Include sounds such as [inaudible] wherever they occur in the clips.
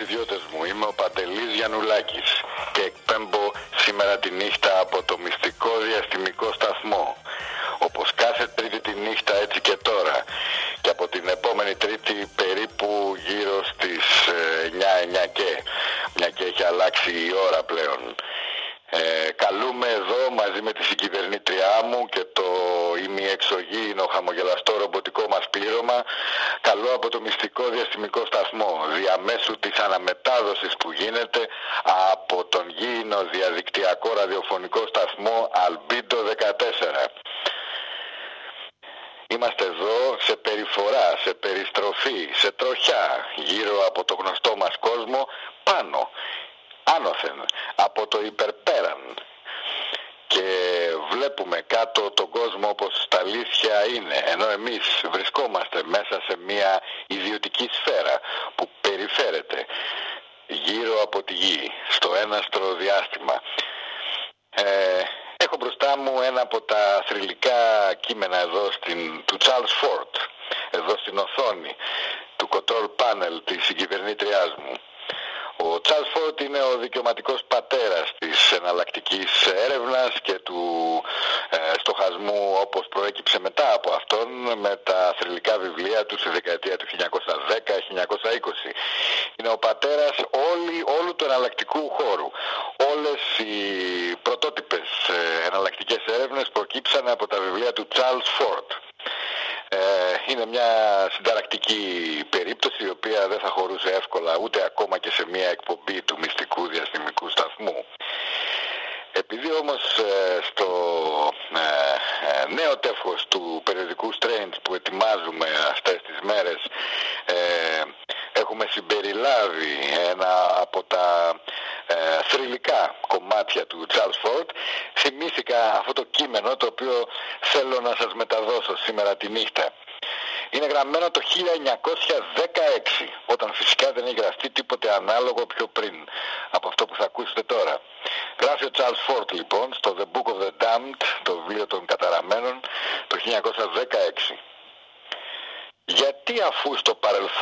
ταξιδιώτες μου, είμαι ο Παντελής Γιαννουλάκης και εκπέμπω σήμερα τη νύχτα από το μυστικό διαστημικό σταθμό. Όπως κάθε τρίτη τη νύχτα έτσι και τώρα και από την επόμενη τρίτη περίπου γύρω στις 9-9 ε, και μια και έχει αλλάξει η ώρα πλέον.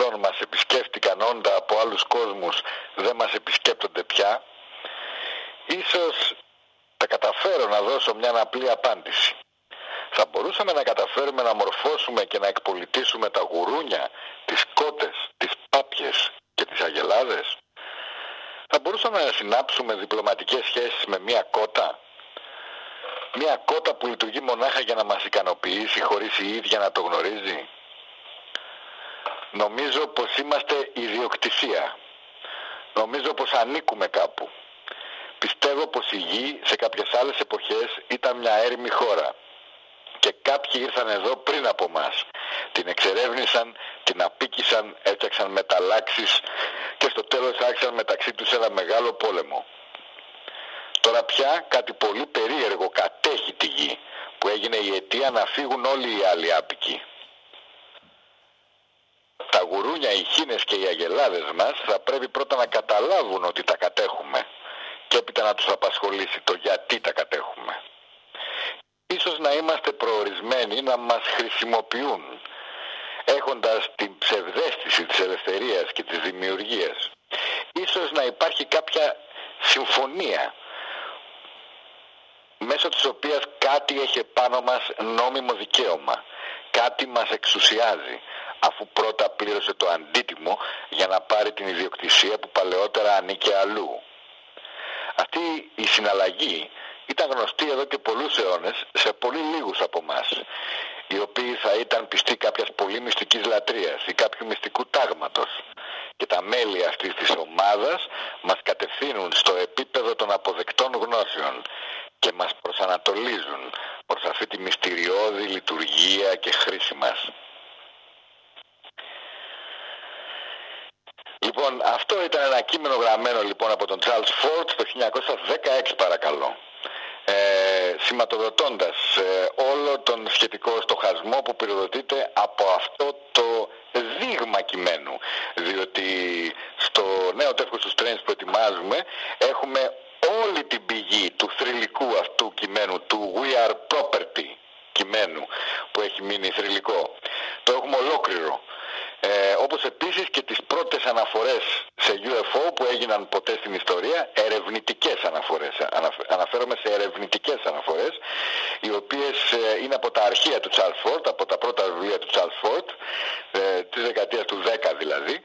Παρελθόν μας επισκέφτηκαν όντα από άλλους κόσμους δεν μας επισκέπτονται πια, ίσως θα καταφέρω να δώσω μια απλή απάντηση. Θα μπορούσαμε να καταφέρουμε να μορφώσουμε και να εκπολιτήσουμε τα γουρούνια, τις κότες, τις πάπιες και τις αγελάδες. Θα μπορούσαμε να συνάψουμε διπλωματικές σχέσεις με μια κότα. Μια κότα που λειτουργεί μονάχα για να μας ικανοποιήσει χωρίς η ίδια να το γνωρίζει. Νομίζω πως είμαστε ιδιοκτησία. Νομίζω πως ανήκουμε κάπου. Πιστεύω πως η γη σε κάποιες άλλες εποχές ήταν μια έρημη χώρα. Και κάποιοι ήρθαν εδώ πριν από μας. Την εξερεύνησαν, την απίκησαν, έφτιαξαν μεταλλάξεις και στο τέλος άρχισαν μεταξύ τους ένα μεγάλο πόλεμο. Τώρα πια κάτι πολύ περίεργο κατέχει τη γη που έγινε η αιτία να φύγουν όλοι οι άλλοι άπικοι τα γουρούνια, οι χίνες και οι αγελάδες μας θα πρέπει πρώτα να καταλάβουν ότι τα κατέχουμε και έπειτα να τους απασχολήσει το γιατί τα κατέχουμε. Ίσως να είμαστε προορισμένοι να μας χρησιμοποιούν έχοντας την ψευδέστηση της ελευθερίας και της δημιουργίας. Ίσως να υπάρχει κάποια συμφωνία μέσω της οποίας κάτι έχει πάνω μας νόμιμο δικαίωμα, κάτι μας εξουσιάζει, αφού πρώτα πλήρωσε το αντίτιμο για να πάρει την ιδιοκτησία που παλαιότερα ανήκε αλλού. Αυτή η συναλλαγή ήταν γνωστή εδώ και πολλούς αιώνες σε πολύ λίγους από εμάς, οι οποίοι θα ήταν πιστοί κάποιας πολύ μυστικής λατρείας ή κάποιου μυστικού τάγματος. Και τα μέλη αυτής της ομάδας μας κατευθύνουν στο επίπεδο των αποδεκτών γνώσεων και μας προσανατολίζουν προς αυτή τη μυστηριώδη λειτουργία και χρήση μας. Λοιπόν, αυτό ήταν ένα κείμενο γραμμένο λοιπόν από τον Charles Ford το 1916 παρακαλώ. Ε, σηματοδοτώντας ε, όλο τον σχετικό στοχασμό που πυροδοτείται από αυτό το δείγμα κειμένου. Διότι στο νέο τεύχος του Strange που ετοιμάζουμε έχουμε όλη την πηγή του θρηλυκού αυτού κειμένου του We Are Property κειμένου που έχει μείνει θρηλυκό. Το έχουμε ολόκληρο Ε, όπως επίσης και τις πρώτες αναφορές σε UFO που έγιναν ποτέ στην ιστορία, ερευνητικές αναφορές. Αναφέρομαι σε ερευνητικές αναφορές, οι οποίες ε, είναι από τα αρχεία του Charles Ford, από τα πρώτα βιβλία του Charles Ford, ε, της δεκαετίας του 10 δηλαδή,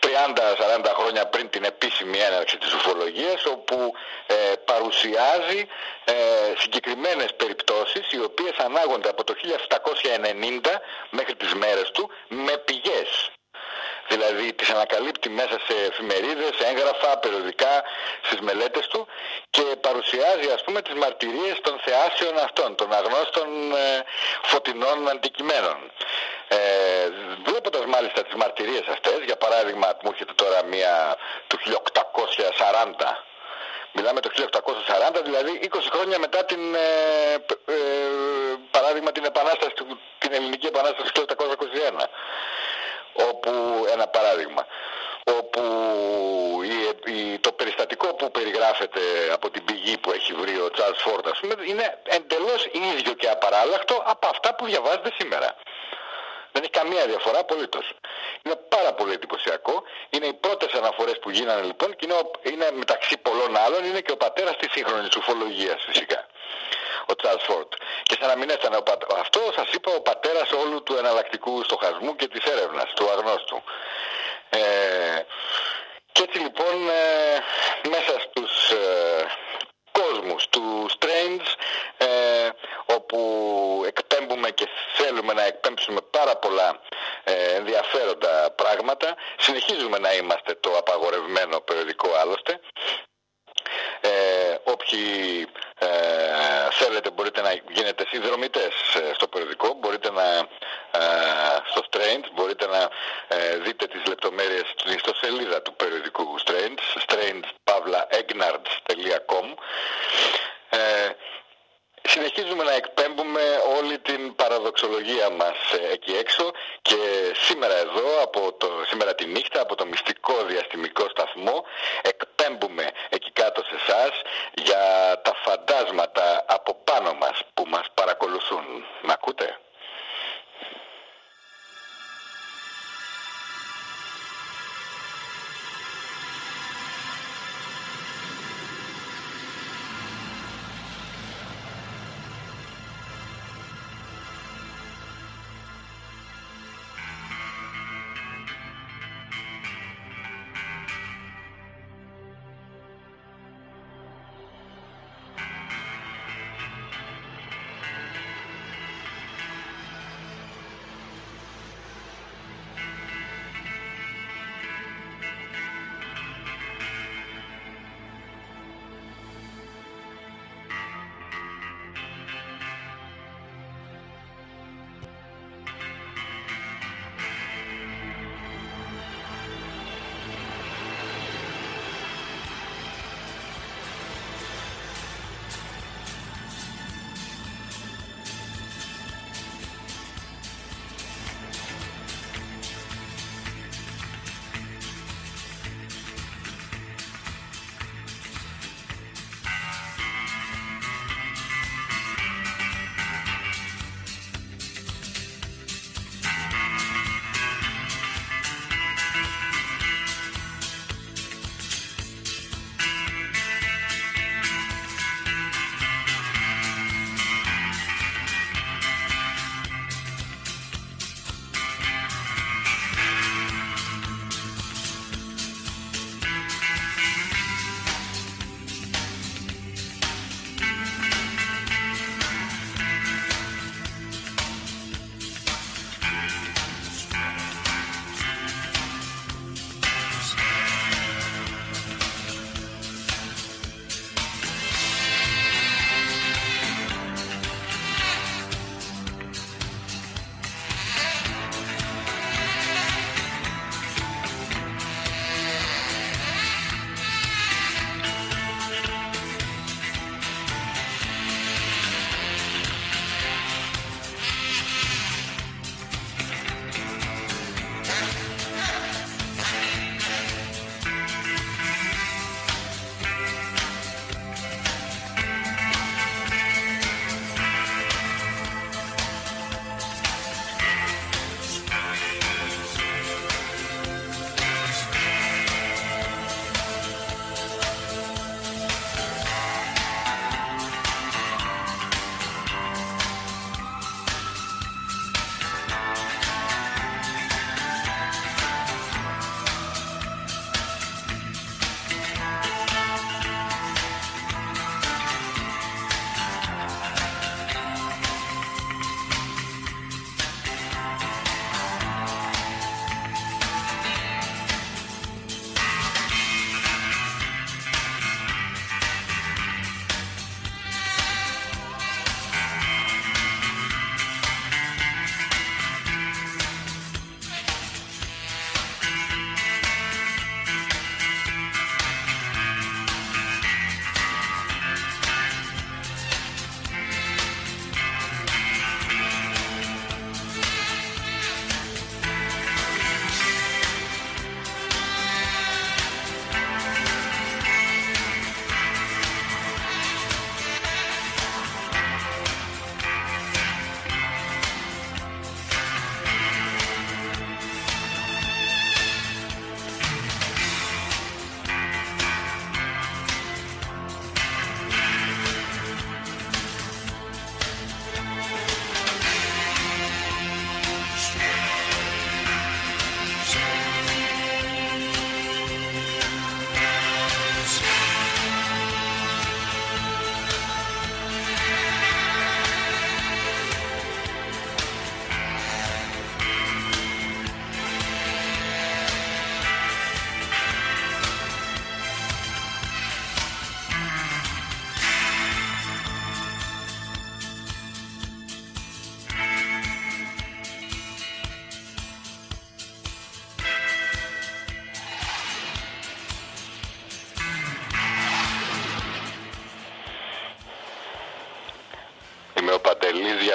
30-40 χρόνια πριν την επίσημη έναρξη της ουφολογίας όπου ε, παρουσιάζει ε, συγκεκριμένες περιπτώσεις οι οποίες ανάγονται από το 1790 μέχρι τις μέρες του με πηγές δηλαδή τις ανακαλύπτει μέσα σε εφημερίδες, έγγραφα, περιοδικά, στις μελέτες του και παρουσιάζει ας πούμε τις μαρτυρίες των θεάσεων αυτών, των αγνώστων ε, φωτεινών αντικειμένων. Ε, βλέποντας μάλιστα τις μαρτυρίες αυτές, για παράδειγμα μου έρχεται τώρα μία του 1840 Μιλάμε το 1840, δηλαδή 20 χρόνια μετά την, ε, ε, παράδειγμα, την, επανάσταση, την ελληνική επανάσταση του 1821 όπου ένα παράδειγμα όπου η, το περιστατικό που περιγράφεται από την πηγή που έχει βρει ο Charles Ford ας πούμε, είναι εντελώς ίδιο και απαράλλαχτο από αυτά που διαβάζετε σήμερα. Δεν έχει καμία διαφορά απολύτως. Είναι πάρα πολύ εντυπωσιακό. Είναι οι πρώτες αναφορές που γίνανε λοιπόν και είναι, είναι μεταξύ πολλών άλλων είναι και ο πατέρας της σύγχρονης ουφολογίας φυσικά ο Τσάρλ Φόρτ. Και σαν να μην έφτανε αυτό, σας είπα ο πατέρας όλου του εναλλακτικού στοχασμού και της έρευνας, του αγνώστου. Ε, και έτσι λοιπόν ε, μέσα στους ε, κόσμους τους Strange ε, όπου εκπέμπουμε και θέλουμε να εκπέμψουμε πάρα πολλά ε, ενδιαφέροντα πράγματα συνεχίζουμε να είμαστε το απαγορευμένο περιοδικό άλλωστε ε, όποιοι ε, θέλετε μπορείτε να γίνετε συνδρομητές ε, στο περιοδικό, μπορείτε να ε, στο Strange, μπορείτε να ε, δείτε τις λεπτομέρειες στην ιστοσελίδα του περιοδικού Strange, strangepavlaegnards.com συνεχίζουμε να εκπέμπουμε όλη την παραδοξολογία μας ε, εκεί έξω και σήμερα εδώ, από το, σήμερα τη νύχτα, από το μυστικό διαστημικό σταθμό, εκπέμπουμε εκεί κάτω σε εσάς για τα φαντάσματα από πάνω μας που μας παρακολουθούν. Μ' ακούτε;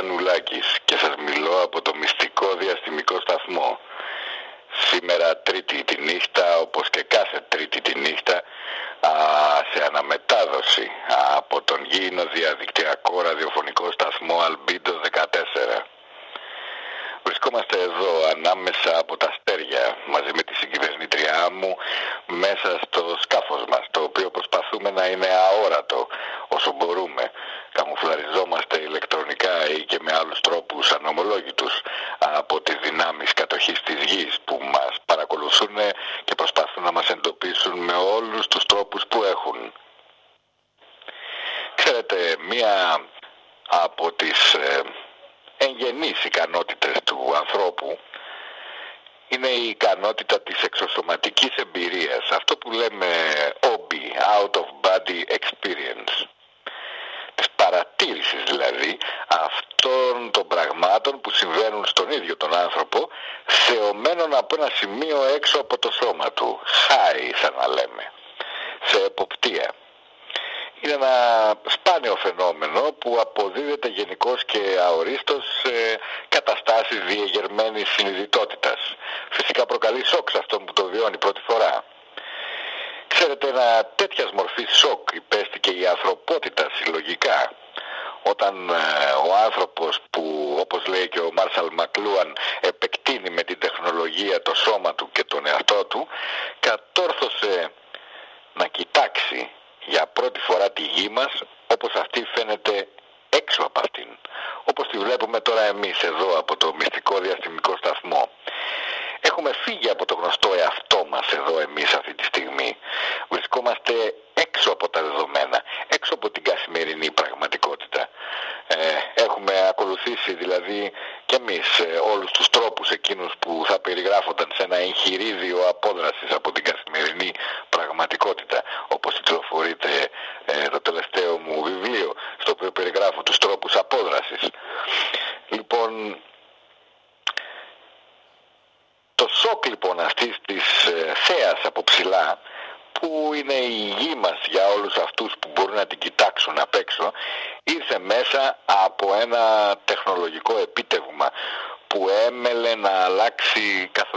Γιαννουλάκης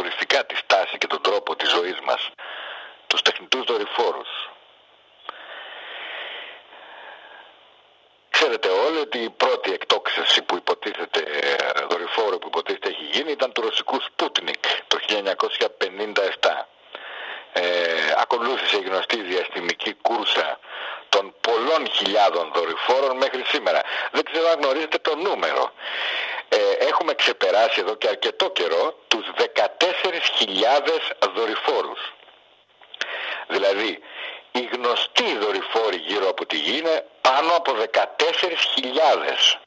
καθοριστικά τη στάση και τον τρόπο της ζωής μας τους τεχνητούς δορυφόρους Ξέρετε όλοι ότι η πρώτη εκτόξευση που υποτίθεται, δορυφόρο που υποτίθεται έχει γίνει ήταν του ρωσικού Σπούτνικ το 1957. Ε, ακολούθησε η γνωστή διαστημική κούρσα των πολλών χιλιάδων δορυφόρων μέχρι σήμερα. Δεν ξέρω αν γνωρίζετε το νούμερο. Ε, έχουμε ξεπεράσει εδώ και αρκετό καιρό τους 14.000 δορυφόρους. Δηλαδή οι γνωστοί δορυφόροι γύρω από τη γη είναι πάνω από 14.000.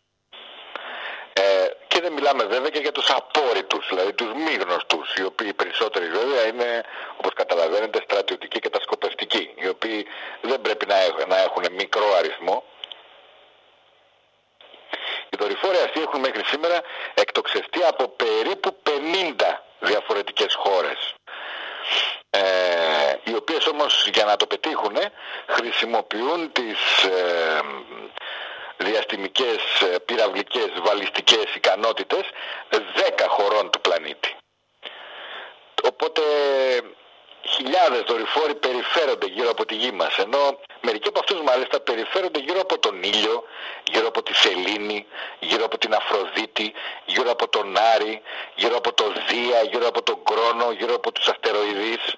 Ε, και δεν μιλάμε βέβαια και για τους απόρριτους, δηλαδή τους μη γνωστούς, οι οποίοι περισσότεροι βέβαια είναι, όπως καταλαβαίνετε, στρατιωτικοί και τασκοπευτικοί, οι οποίοι δεν πρέπει να έχουν, να έχουν μικρό αριθμό. Οι δορυφόροι αυτοί έχουν μέχρι σήμερα εκτοξευτεί από περίπου 50 διαφορετικές χώρες ε, οι οποίες όμως για να το πετύχουν χρησιμοποιούν τις ε, διαστημικές, ε, πυραυλικές, βαλιστικές ικανότητες 10 χωρών του πλανήτη. Οπότε χιλιάδες δορυφόροι περιφέρονται γύρω από τη γη μας ενώ μερικοί από αυτούς μάλιστα περιφέρονται γύρω από τον ήλιο, γύρω από τη Σελήνη, γύρω από την Αφροδίτη, γύρω από τον Άρη, γύρω από το Δία, γύρω από τον Κρόνο, γύρω από τους αστεροειδείς.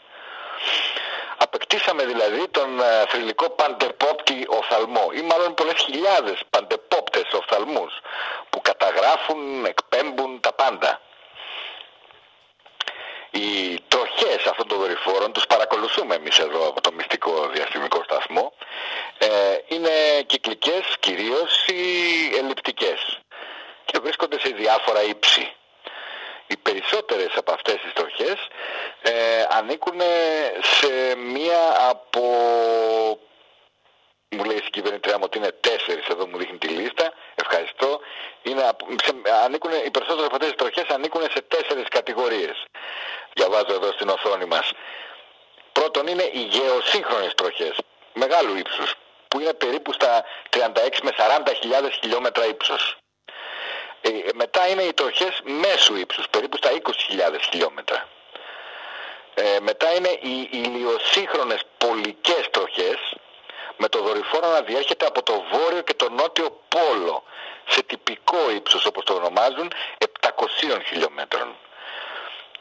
Απεκτήσαμε δηλαδή τον ε, θρηλυκό παντεπόπτη οφθαλμό ή μάλλον πολλές χιλιάδες παντεπόπτες οφθαλμούς που καταγράφουν, εκπέμπουν τα πάντα οι τροχές αυτών των δορυφόρων, τους παρακολουθούμε εμείς εδώ από το μυστικό διαστημικό σταθμό, ε, είναι κυκλικές κυρίως ή ελλειπτικές και βρίσκονται σε διάφορα ύψη. Οι περισσότερες από αυτές τις τροχές ε, ανήκουν σε μία από μου λέει η συγκυβερνήτρια μου ότι είναι τέσσερις εδώ μου δείχνει τη λίστα ευχαριστώ είναι, σε, ανήκουν, οι περισσότερες από αυτές τις τροχές ανήκουν σε τέσσερις κατηγορίες διαβάζω εδώ στην οθόνη μας πρώτον είναι οι γεωσύγχρονες τροχές μεγάλου ύψους που είναι περίπου στα 36 με 40 χιλιάδες χιλιόμετρα ύψος Ε, μετά είναι οι τροχές μέσου ύψους, περίπου στα 20.000 χιλιόμετρα. Ε, μετά είναι οι ηλιοσύγχρονες πολικές τροχές, με το δορυφόρο να διέρχεται από το βόρειο και το νότιο πόλο, σε τυπικό ύψος όπως το ονομάζουν, 700 χιλιόμετρων.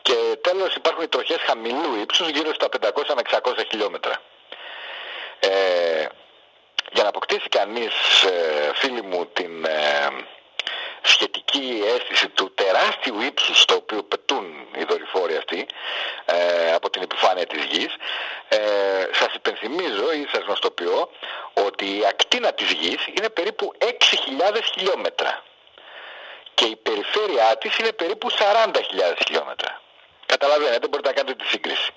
Και τέλος υπάρχουν οι τροχές χαμηλού ύψους, γύρω στα 500 με 600 χιλιόμετρα. Ε, για να αποκτήσει κανείς, ε, φίλοι μου, την ε, σχετική αίσθηση του τεράστιου ύψους στο οποίο πετούν οι δορυφόροι αυτοί ε, από την επιφάνεια της γης, ε, σας υπενθυμίζω ή σας γνωστοποιώ ότι η ακτίνα της γης είναι περίπου 6.000 χιλιόμετρα και η περιφέρειά της είναι περίπου 40.000 χιλιόμετρα. Καταλαβαίνετε, μπορείτε να κάνετε τη σύγκριση.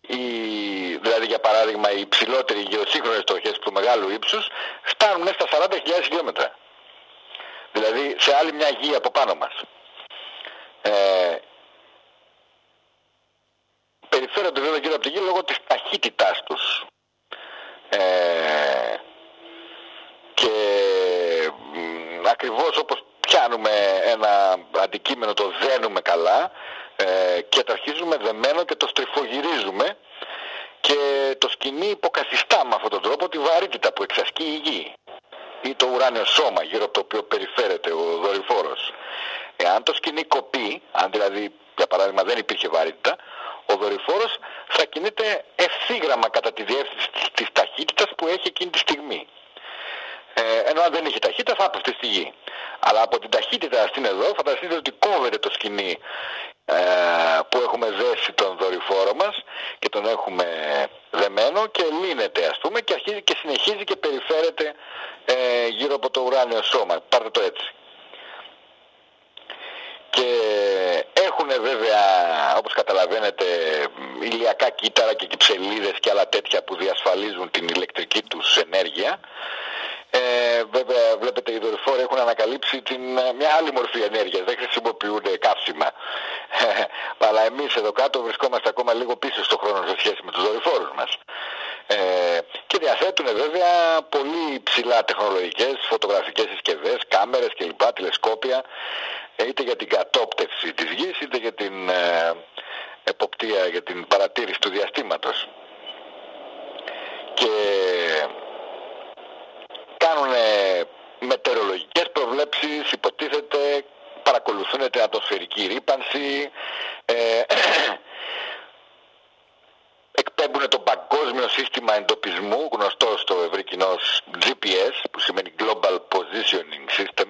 Η, δηλαδή για παράδειγμα οι υψηλότεροι γεωσύγχρονες στοχές του μεγάλου ύψους φτάνουν στα 40.000 χιλιόμετρα. Δηλαδή σε άλλη μια γη από πάνω μας. Ε, περιφέρονται βέβαια γύρω από τη γη λόγω της ταχύτητάς τους. Ε, και ακριβώς όπως πιάνουμε ένα αντικείμενο, το δένουμε καλά ε, και το αρχίζουμε δεμένο και το στριφογυρίζουμε και το σκηνή υποκαθιστά με αυτόν τον τρόπο τη βαρύτητα που εξασκεί η γη ή το ουράνιο σώμα γύρω από το οποίο περιφέρεται ο δορυφόρος. Εάν το σκηνή κοπεί, αν δηλαδή για παράδειγμα δεν υπήρχε βαρύτητα, ο δορυφόρος θα κινείται ευθύγραμμα κατά τη διεύθυνση της ταχύτητας που έχει εκείνη τη στιγμή. Ε, ενώ αν δεν είχε ταχύτητα θα έπεφτε στη γη. Αλλά από την ταχύτητα στην εδώ φανταστείτε ότι κόβεται το σκηνή ε, που έχουμε δέσει τον δορυφόρο μας και τον έχουμε δεμένο και λύνεται ας πούμε και αρχίζει και συνεχίζει και περιφέρεται ε, γύρω από το ουράνιο σώμα. Πάρτε το έτσι. Και έχουν βέβαια όπως καταλαβαίνετε ηλιακά κύτταρα και κυψελίδες και άλλα τέτοια που διασφαλίζουν την ηλεκτρική τους ενέργεια ε, βέβαια, βλέπετε, οι δορυφόροι έχουν ανακαλύψει την, ε, μια άλλη μορφή ενέργειας. Δεν χρησιμοποιούνται καύσιμα. [laughs] Αλλά εμείς εδώ κάτω βρισκόμαστε ακόμα λίγο πίσω στο χρόνο σε σχέση με τους δορυφόρους μας. Ε, και διαθέτουν βέβαια πολύ ψηλά τεχνολογικές, φωτογραφικές συσκευές, κάμερες κλπ, τηλεσκόπια, ε, είτε για την κατόπτευση της γης, είτε για την ε, εποπτεία, για την παρατήρηση του διαστήματος. Και κάνουν μετεωρολογικές προβλέψεις, υποτίθεται, παρακολουθούν την ατμοσφαιρική ρήπανση, ε, [clears throat] εκπέμπουν το παγκόσμιο σύστημα εντοπισμού, γνωστό στο ευρύ κοινό GPS, που σημαίνει Global Positioning System,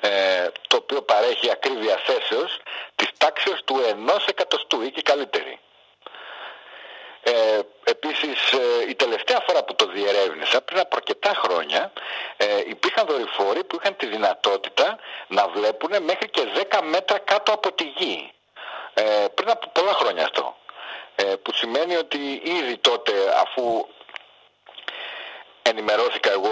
ε, το οποίο παρέχει ακρίβεια θέσεως της τάξης του ενός εκατοστού ή και καλύτερη. Ε, επίσης ε, η τελευταία φορά που το διερεύνησα πριν από αρκετά χρόνια ε, υπήρχαν δορυφόροι που είχαν τη δυνατότητα να βλέπουν μέχρι και 10 μέτρα κάτω από τη γη. Ε, πριν από πολλά χρόνια αυτό. Ε, που σημαίνει ότι ήδη τότε αφού ενημερώθηκα εγώ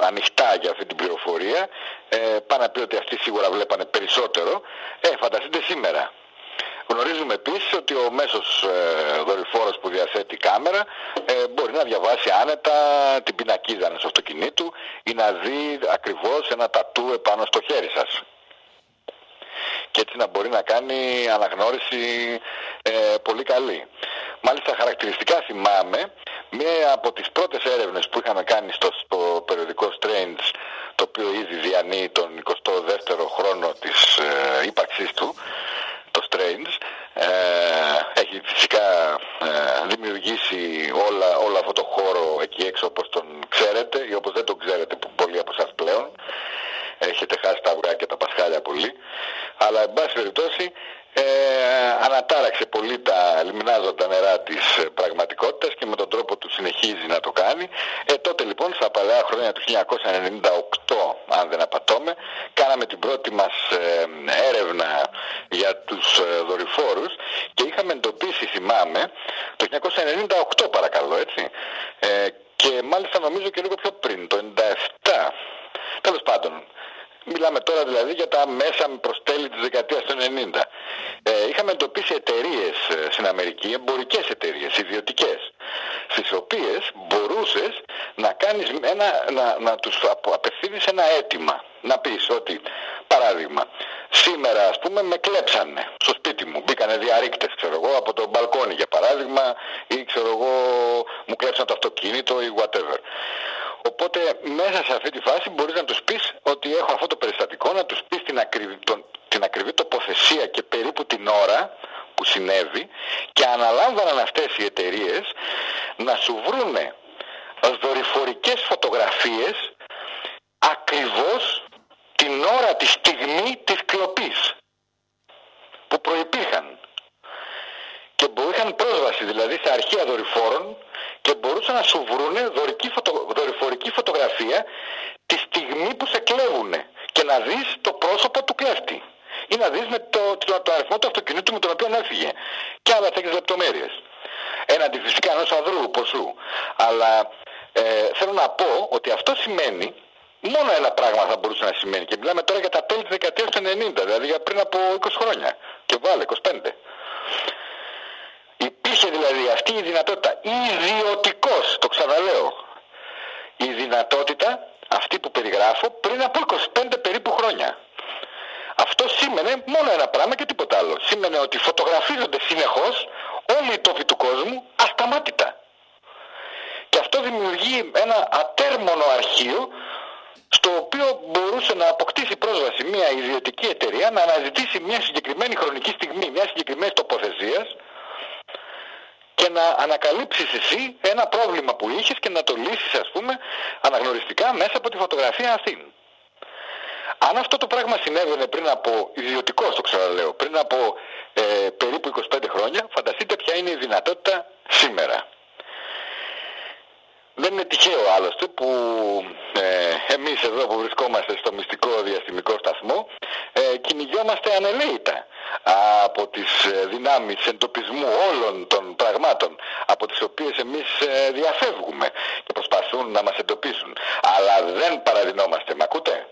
ανοιχτά για αυτή την πληροφορία ε, πάνω να πει ότι αυτοί σίγουρα βλέπανε περισσότερο ε, φανταστείτε σήμερα Γνωρίζουμε επίσης ότι ο μέσος ε, δορυφόρος που διαθέτει κάμερα ε, μπορεί να διαβάσει άνετα την πινακίδα ενός αυτοκινήτου ή να δει ακριβώς ένα τατού επάνω στο χέρι σας. Και έτσι να μπορεί να κάνει αναγνώριση ε, πολύ καλή. Μάλιστα χαρακτηριστικά θυμάμαι μία από τις πρώτες έρευνες που είχαμε κάνει στο, στο περιοδικό Strange το οποίο ήδη διανύει τον 22ο χρόνο της ε, ύπαρξής του το Strange ε, έχει φυσικά ε, δημιουργήσει όλα, όλο αυτό το χώρο εκεί έξω όπως τον ξέρετε ή όπως δεν τον ξέρετε που πολλοί από εσάς πλέον. Έχετε χάσει τα αυγά και τα πασχάλια πολύ. Αλλά εν πάση περιπτώσει ε, ανατάραξε πολύ τα λιμνάζοντα νερά της πραγματικότητας και με τον τρόπο του συνεχίζει να το κάνει. Ε, τότε λοιπόν στα παλαιά χρόνια του 1998, αν δεν απατώμε, κάναμε την πρώτη μας ε, έρευνα για τους ε, δορυφόρους και είχαμε εντοπίσει, θυμάμαι, το 1998 παρακαλώ, έτσι, ε, και μάλιστα νομίζω και λίγο πιο πριν, το 1997, τέλος πάντων, Μιλάμε τώρα δηλαδή για τα μέσα με προστέλη της δεκαετίας του 90. Ε, είχαμε εντοπίσει εταιρείες ε, στην Αμερική, εμπορικές εταιρείες, ιδιωτικές, στις οποίες μπορούσες να, κάνεις ένα, να, να τους απευθύνεις ένα αίτημα, να πεις ότι, παράδειγμα, σήμερα ας πούμε με κλέψανε στο σπίτι μου, μπήκανε διαρρήκτες ξέρω εγώ από το μπαλκόνι για παράδειγμα ή ξέρω εγώ μου κλέψαν το αυτοκίνητο ή whatever. Οπότε μέσα σε αυτή τη φάση μπορείς να τους πεις ότι έχω αυτό το περιστατικό, να τους πεις την ακριβή, τον, την ακριβή τοποθεσία και περίπου την ώρα που συνέβη και αναλάμβαναν αυτές οι εταιρείες να σου βρούνε δορυφορικές φωτογραφίες ακριβώς την ώρα, τη στιγμή της κλοπής που προϋπήρχαν. Και που είχαν πρόσβαση δηλαδή σε αρχεία δορυφόρων και μπορούσαν να σου βρούνε δορυφορική φωτογραφία τη στιγμή που σε κλέβουν και να δεις το πρόσωπο του κλέφτη ή να δεις με το, το, το αριθμό του αυτοκινήτου με τον οποίο έφυγε και άλλα τέτοιες λεπτομέρειες. Έναντι φυσικά ενός αδρού ποσού. Αλλά ε, θέλω να πω ότι αυτό σημαίνει μόνο ένα πράγμα θα μπορούσε να σημαίνει. Και μιλάμε τώρα για τα τέλη της δεκαετίας του 90 δηλαδή για πριν από 20 χρόνια. Και βάλε 25 Υπήρχε δηλαδή αυτή η δυνατότητα ιδιωτικός, το ξαναλέω, η δυνατότητα αυτή που περιγράφω πριν από 25 περίπου χρόνια. Αυτό σήμαινε μόνο ένα πράγμα και τίποτα άλλο. Σήμαινε ότι φωτογραφίζονται συνεχώς όλοι οι τόποι του κόσμου ασταμάτητα. Και αυτό δημιουργεί ένα ατέρμονο αρχείο στο οποίο μπορούσε να αποκτήσει πρόσβαση μια ιδιωτική εταιρεία να αναζητήσει μια συγκεκριμένη χρονική στιγμή, μια συγκεκριμένη τοποθεσίας και να ανακαλύψεις εσύ ένα πρόβλημα που είχες και να το λύσεις ας πούμε αναγνωριστικά μέσα από τη φωτογραφία αυτή. Αν αυτό το πράγμα συνέβαινε πριν από ιδιωτικός, το ξαναλέω, πριν από ε, περίπου 25 χρόνια, φανταστείτε ποια είναι η δυνατότητα σήμερα. Δεν είναι τυχαίο άλλωστε που ε, εμείς εδώ που βρισκόμαστε στο μυστικό διαστημικό σταθμό ε, κυνηγιόμαστε ανελαίητα από τις ε, δυνάμεις εντοπισμού όλων των πραγμάτων από τις οποίες εμείς ε, διαφεύγουμε και προσπαθούν να μας εντοπίσουν. Αλλά δεν παραδεινόμαστε. Μ' ακούτε;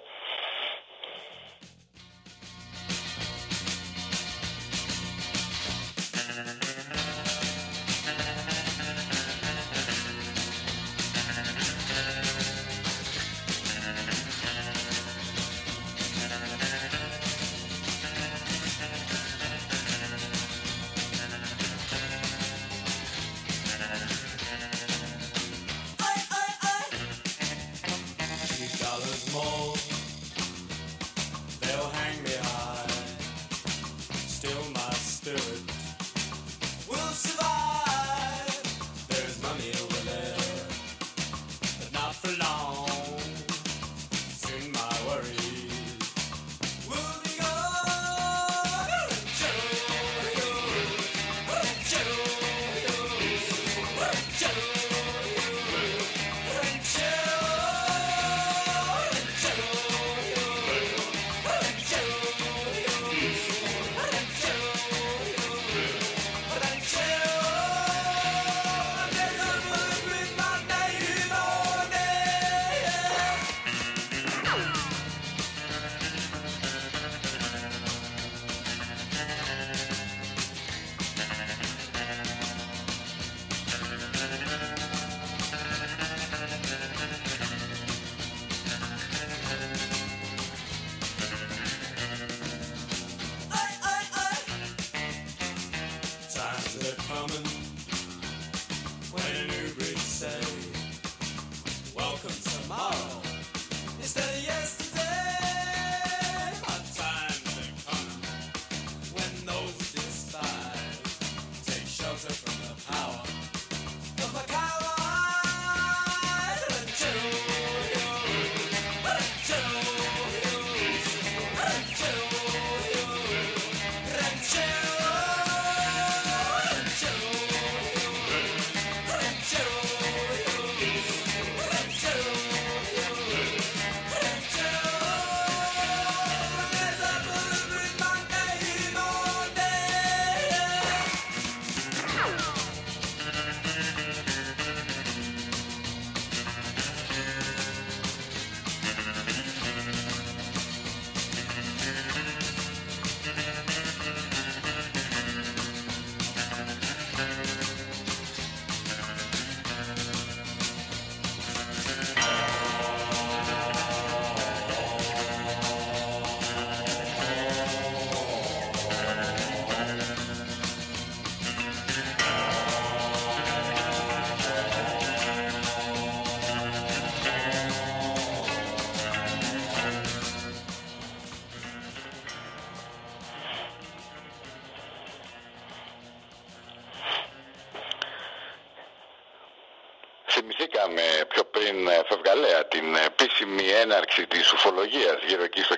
έναρξη της ουφολογίας γύρω εκεί στο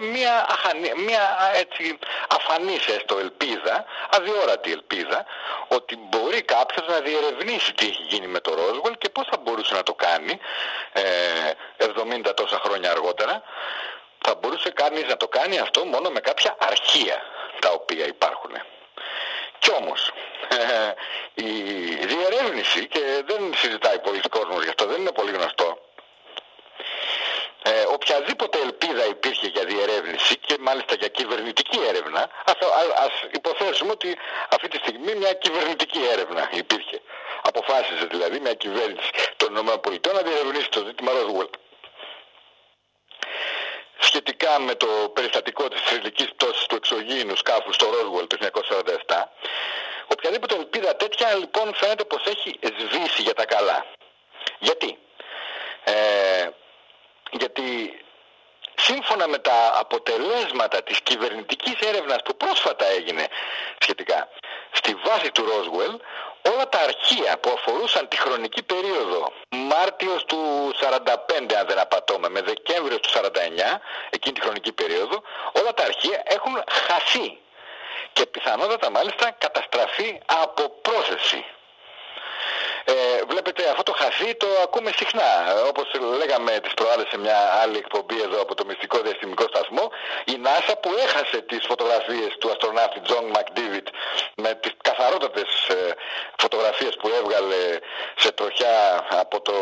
μία, αχανή, μία έτσι αφανής έστω ελπίδα, αδιόρατη ελπίδα, ότι μπορεί κάποιος να διερευνήσει τι έχει γίνει με το Ρόσβελ και πώς θα μπορούσε να το κάνει ε, 70 τόσα χρόνια αργότερα. Θα μπορούσε κανείς να το κάνει αυτό μόνο με κάποια αρχεία τα οποία υπάρχουν. Κι όμως, ε, η διερεύνηση, και δεν συζητάει πολλοί κόσμος γι' αυτό, δεν είναι πολύ γνωστό, ε, οποιαδήποτε ελπίδα υπήρχε για διερεύνηση και μάλιστα για κυβερνητική έρευνα, ας, ας υποθέσουμε ότι αυτή τη στιγμή μια κυβερνητική έρευνα υπήρχε. Αποφάσισε δηλαδή μια κυβέρνηση των ΗΠΑ να διερευνήσει το ζήτημα Roswell. Σχετικά με το περιστατικό της θρηλυκής πτώσης του εξωγήινου σκάφου στο Roswell το 1947, οποιαδήποτε ελπίδα τέτοια λοιπόν φαίνεται πως έχει σβήσει για τα καλά. Γιατί; Ε, γιατί σύμφωνα με τα αποτελέσματα της κυβερνητικής έρευνας που πρόσφατα έγινε σχετικά στη βάση του Ρόσγουελ, όλα τα αρχεία που αφορούσαν τη χρονική περίοδο Μάρτιος του 45 αν δεν απατώμε με Δεκέμβριο του 49 εκείνη τη χρονική περίοδο όλα τα αρχεία έχουν χασεί και πιθανότατα μάλιστα καταστραφεί από πρόθεση. Ε, βλέπετε αυτό το χασί το ακούμε συχνά. Όπως λέγαμε τις προάλλες σε μια άλλη εκπομπή εδώ από το μυστικό διαστημικό σταθμό, η NASA που έχασε τις φωτογραφίες του αστροναύτη John McDivitt με τις καθαρότατες ε, φωτογραφίες που έβγαλε σε τροχιά από το,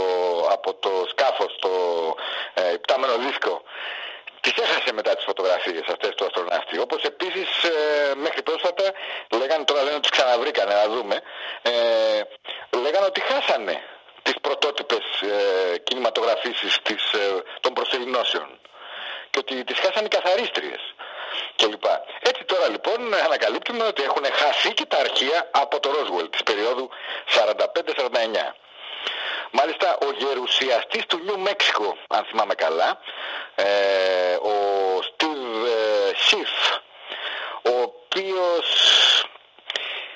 από το σκάφος, το ε, δίσκο τις έχασε μετά τις φωτογραφίες αυτές του αστροναύτη. Όπως επίσης ε, μέχρι πρόσφατα λέγανε, τώρα λένε ότι τις ξαναβρήκανε, να δούμε, ε, λέγανε ότι χάσανε τις πρωτότυπες ε, κινηματογραφήσεις της, ε, των προσελεινώσεων και ότι τις χάσανε οι καθαρίστριες κλπ. Έτσι τώρα λοιπόν ανακαλύπτουμε ότι έχουν χάσει και τα αρχεία από το Roswell της περίοδου 45-49. Μάλιστα ο γερουσιαστής του Νιου Μέξικο, αν θυμάμαι καλά, ε, ο Στίβ Σιφ, ο οποίος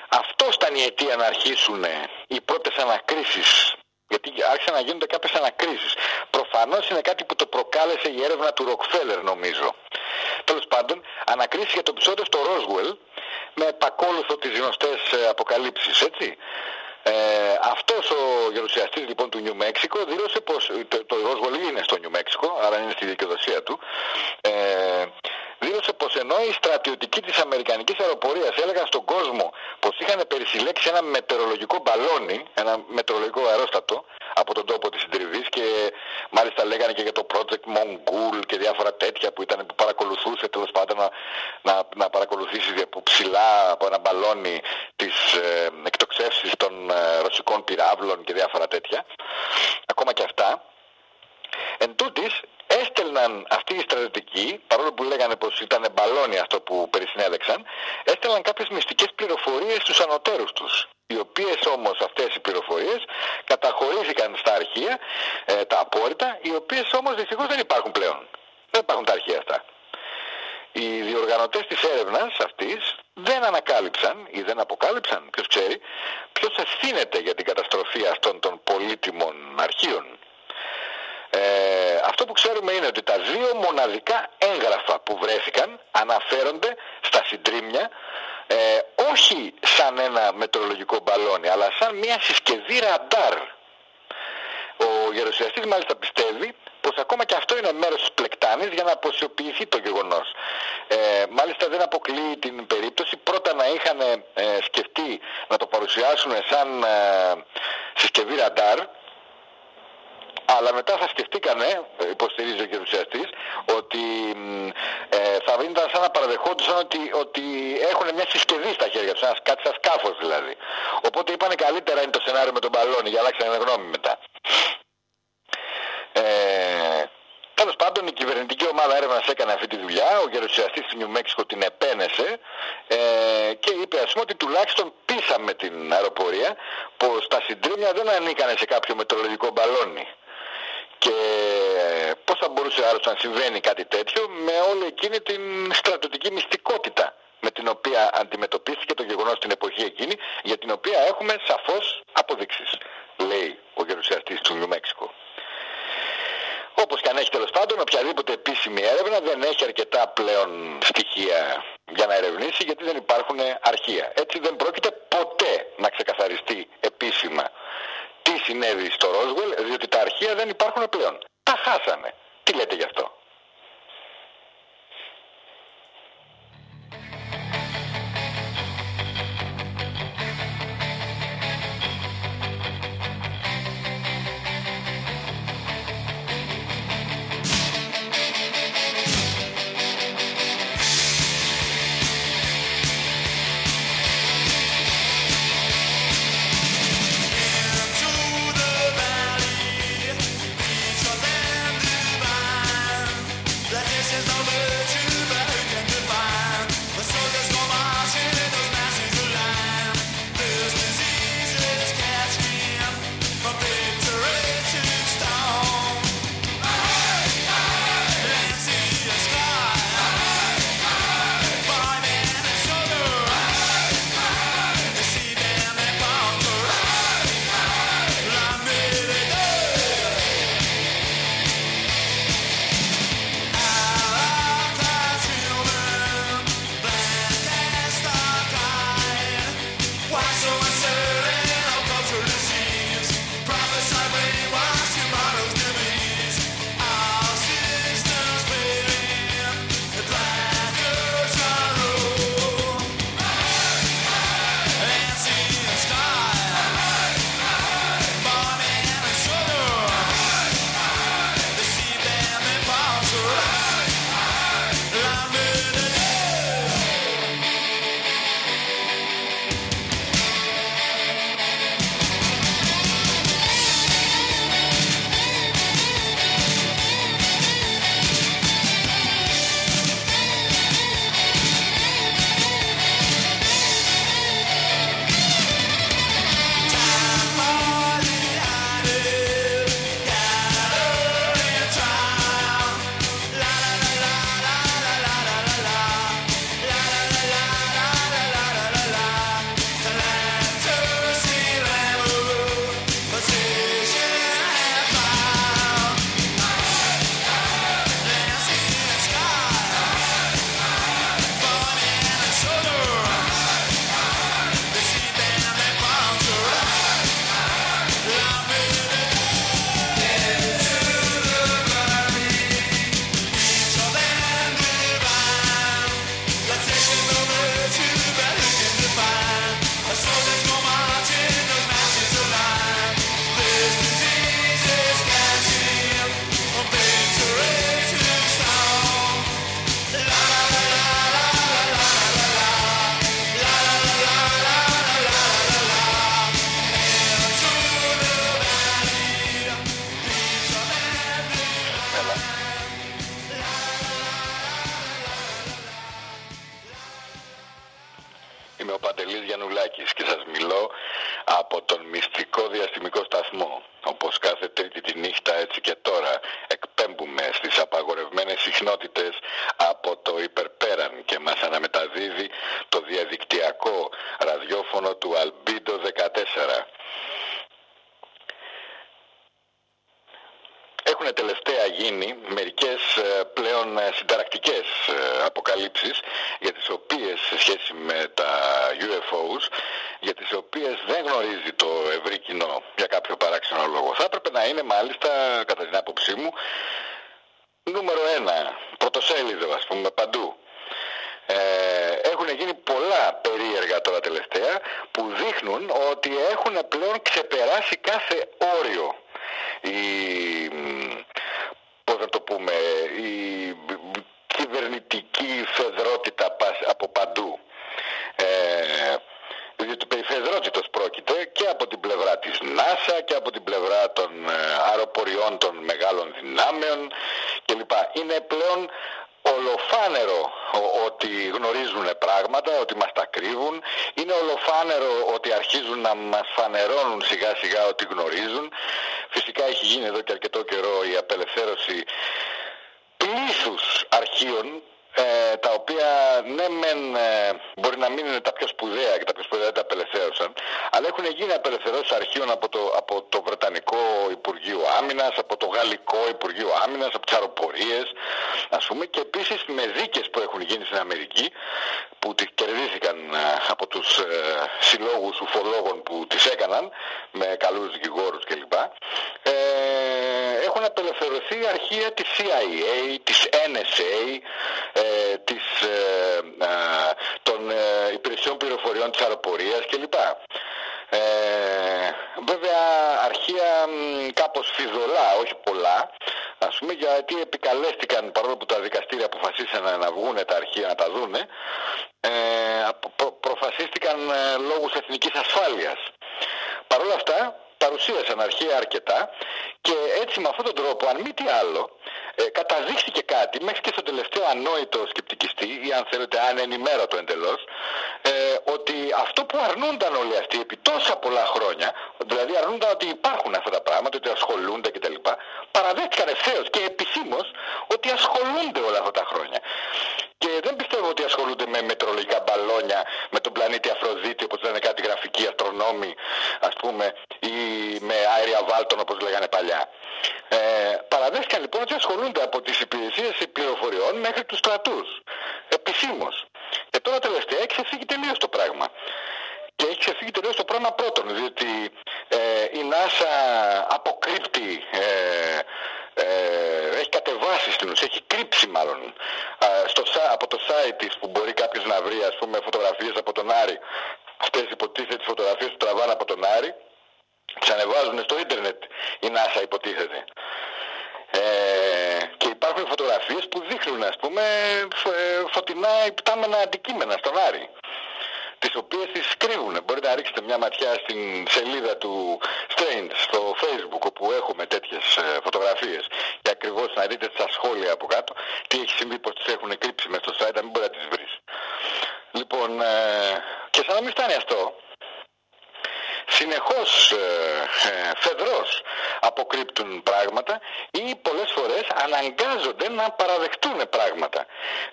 αυτός ήταν η αιτία να αρχίσουν οι πρώτες ανακρίσεις γιατί άρχισαν να γίνονται κάποιες ανακρίσεις. Προφανώς είναι κάτι που το προκάλεσε η έρευνα του Ροκφέλερ νομίζω. Τέλος πάντων, ανακρίσεις για το επεισόδιο στο Roswell με επακόλουθο τις γνωστές ε, αποκαλύψεις, έτσι. Ε, αυτός ο γερουσιαστής λοιπόν του Νιου Μέξικο δήλωσε πως το, το Roswell είναι στο Νιου Μέξικο, άρα είναι στη δικαιοδοσία του, ε, δήλωσε πως ενώ οι στρατιωτικοί της Αμερικανικής αεροπορίας έλεγαν στον κόσμο πως είχαν περισυλλέξει ένα μετεωρολογικό μπαλόνι, ένα μετεωρολογικό αερόστατο από τον τόπο της συντριβής και μάλιστα λέγανε και για το Project Mongol και διάφορα τέτοια που, ήταν, που παρακολουθούσε τέλος πάντων να, να, να παρακολουθήσει από ψηλά από ένα μπαλόνι τις ε, εκτοξεύσεις των ε, ρωσικών πυράβλων και διάφορα τέτοια. Ακόμα και αυτά. Εν τούτης, έστελναν αυτοί οι στρατιωτικοί, παρόλο που λέγανε πως ήταν μπαλόνι αυτό που περισυνέλεξαν, έστελναν κάποιες μυστικές πληροφορίες στους ανωτέρους τους, οι οποίες όμως αυτές οι πληροφορίες καταχωρήθηκαν στα αρχεία, ε, τα απόρριτα, οι οποίες όμως δυστυχώς δεν υπάρχουν πλέον. Δεν υπάρχουν τα αρχεία αυτά. Οι διοργανωτές της έρευνας αυτής δεν ανακάλυψαν ή δεν αποκάλυψαν, ποιος ξέρει, ποιος ευθύνεται για την καταστροφή αυτών των πολύτιμων αρχείων. Ε, αυτό που ξέρουμε είναι ότι τα δύο μοναδικά έγγραφα που βρέθηκαν αναφέρονται στα συντρίμια ε, όχι σαν ένα μετρολογικό μπαλόνι αλλά σαν μια συσκευή ραντάρ. Ο γερουσιαστής μάλιστα πιστεύει πως ακόμα και αυτό είναι μέρος της πλεκτάνης για να αποσιοποιηθεί το γεγονός. Ε, μάλιστα δεν αποκλείει την περίπτωση πρώτα να είχαν ε, σκεφτεί να το παρουσιάσουν σαν ε, συσκευή ραντάρ αλλά μετά θα σκεφτήκανε, υποστηρίζει ο γερουσιαστής, ότι ε, θα ήταν σαν να παραδεχόντουσαν ότι, ότι έχουν μια συσκευή στα χέρια τους, κάτι σαν σκάφος δηλαδή. Οπότε είπανε καλύτερα είναι το σενάριο με τον μπαλόνι, για αλλάξανε γνώμη μετά. Ε, Τέλος πάντων, η κυβερνητική ομάδα έρευνας έκανε αυτή τη δουλειά. Ο γερουσιαστή του Νιου Μέξικο την επένεσε ε, και είπε, ας πούμε, ότι τουλάχιστον πείσαμε την αεροπορία πως τα συντρίμια δεν ανήκανε σε κάποιο μετρολογικό μπαλόνι. Και πώς θα μπορούσε άλλος να συμβαίνει κάτι τέτοιο με όλη εκείνη την στρατιωτική μυστικότητα με την οποία αντιμετωπίστηκε το γεγονός στην εποχή εκείνη, για την οποία έχουμε σαφώς αποδείξεις, λέει ο γερουσιαστής του Νιου Μέξικο. Όπως και αν έχει τέλος πάντων, οποιαδήποτε επίσημη έρευνα δεν έχει αρκετά πλέον στοιχεία για να ερευνήσει, γιατί δεν υπάρχουν αρχεία. Έτσι δεν πρόκειται ποτέ να ξεκαθαριστεί επίσημα τι συνέβη στο Ρόσβελ, διότι τα αρχεία δεν υπάρχουν πλέον. Τα χάσανε. Τι λέτε γι' αυτό;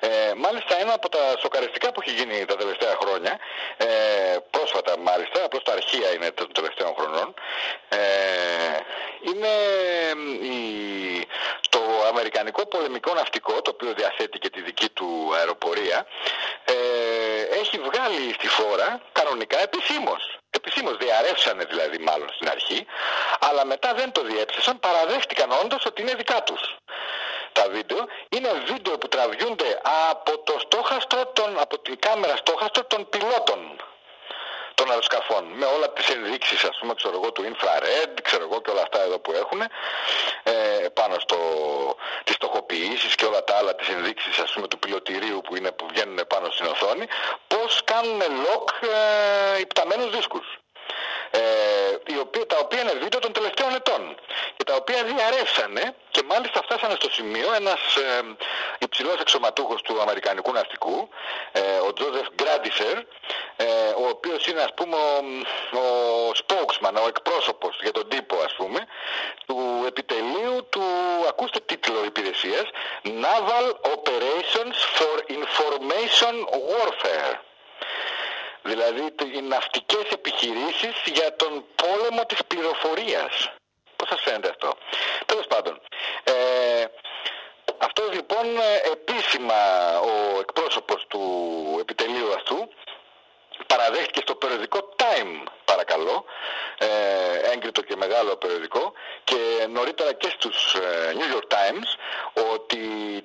Ε, μάλιστα, ένα από τα σοκαριστικά που έχει γίνει τα τελευταία χρόνια, ε, πρόσφατα μάλιστα, απλώς τα αρχεία είναι των τελευταίων χρονών, ε, είναι το αμερικανικό πολεμικό ναυτικό, το οποίο διαθέτει και τη δική του αεροπορία, ε, έχει βγάλει στη φόρα κανονικά επισήμως. Επισήμως διαρρεύσανε δηλαδή μάλλον στην αρχή, αλλά μετά δεν το διέψευσαν, παραδέχτηκαν όντως ότι είναι δικά τους τα βίντεο, είναι βίντεο που τραβιούνται από το στόχαστρο των, από την κάμερα στόχαστρο των πιλότων των αεροσκαφών με όλα τις ενδείξεις ας πούμε ξέρω εγώ του infrared ξέρω εγώ και όλα αυτά εδώ που έχουν ε, πάνω στο τις τοχοποιήσεις και όλα τα άλλα τις ενδείξεις ας πούμε του πιλωτηρίου που, είναι, που βγαίνουν πάνω στην οθόνη πως κάνουν lock ε, υπταμένους δίσκους. Ε, τα οποία είναι βίντεο των τελευταίων ετών και τα οποία διαρρεύσανε και μάλιστα φτάσανε στο σημείο ένας ε, υψηλός εξωματούχος του Αμερικανικού Ναυτικού, ε, ο Τζόζεφ Γκράντισερ, ε, ο οποίος είναι ας πούμε ο, ο spokesman, ο εκπρόσωπος για τον τύπο ας πούμε, του επιτελείου του, ακούστε τίτλο υπηρεσίας, Naval Operations for Information Warfare. Δηλαδή οι ναυτικές επιχειρήσεις για τον πόλεμο της πληροφορίας. Πώς σας φαίνεται αυτό; Τέλος πάντων. Ε, αυτός λοιπόν ε, επίσημα ο εκπρόσωπος του επιτελείου αυτού παραδέχτηκε στο περιοδικό Time παρακαλώ. Ε, έγκριτο και μεγάλο περιοδικό. Και νωρίτερα και στους ε, New York Times ότι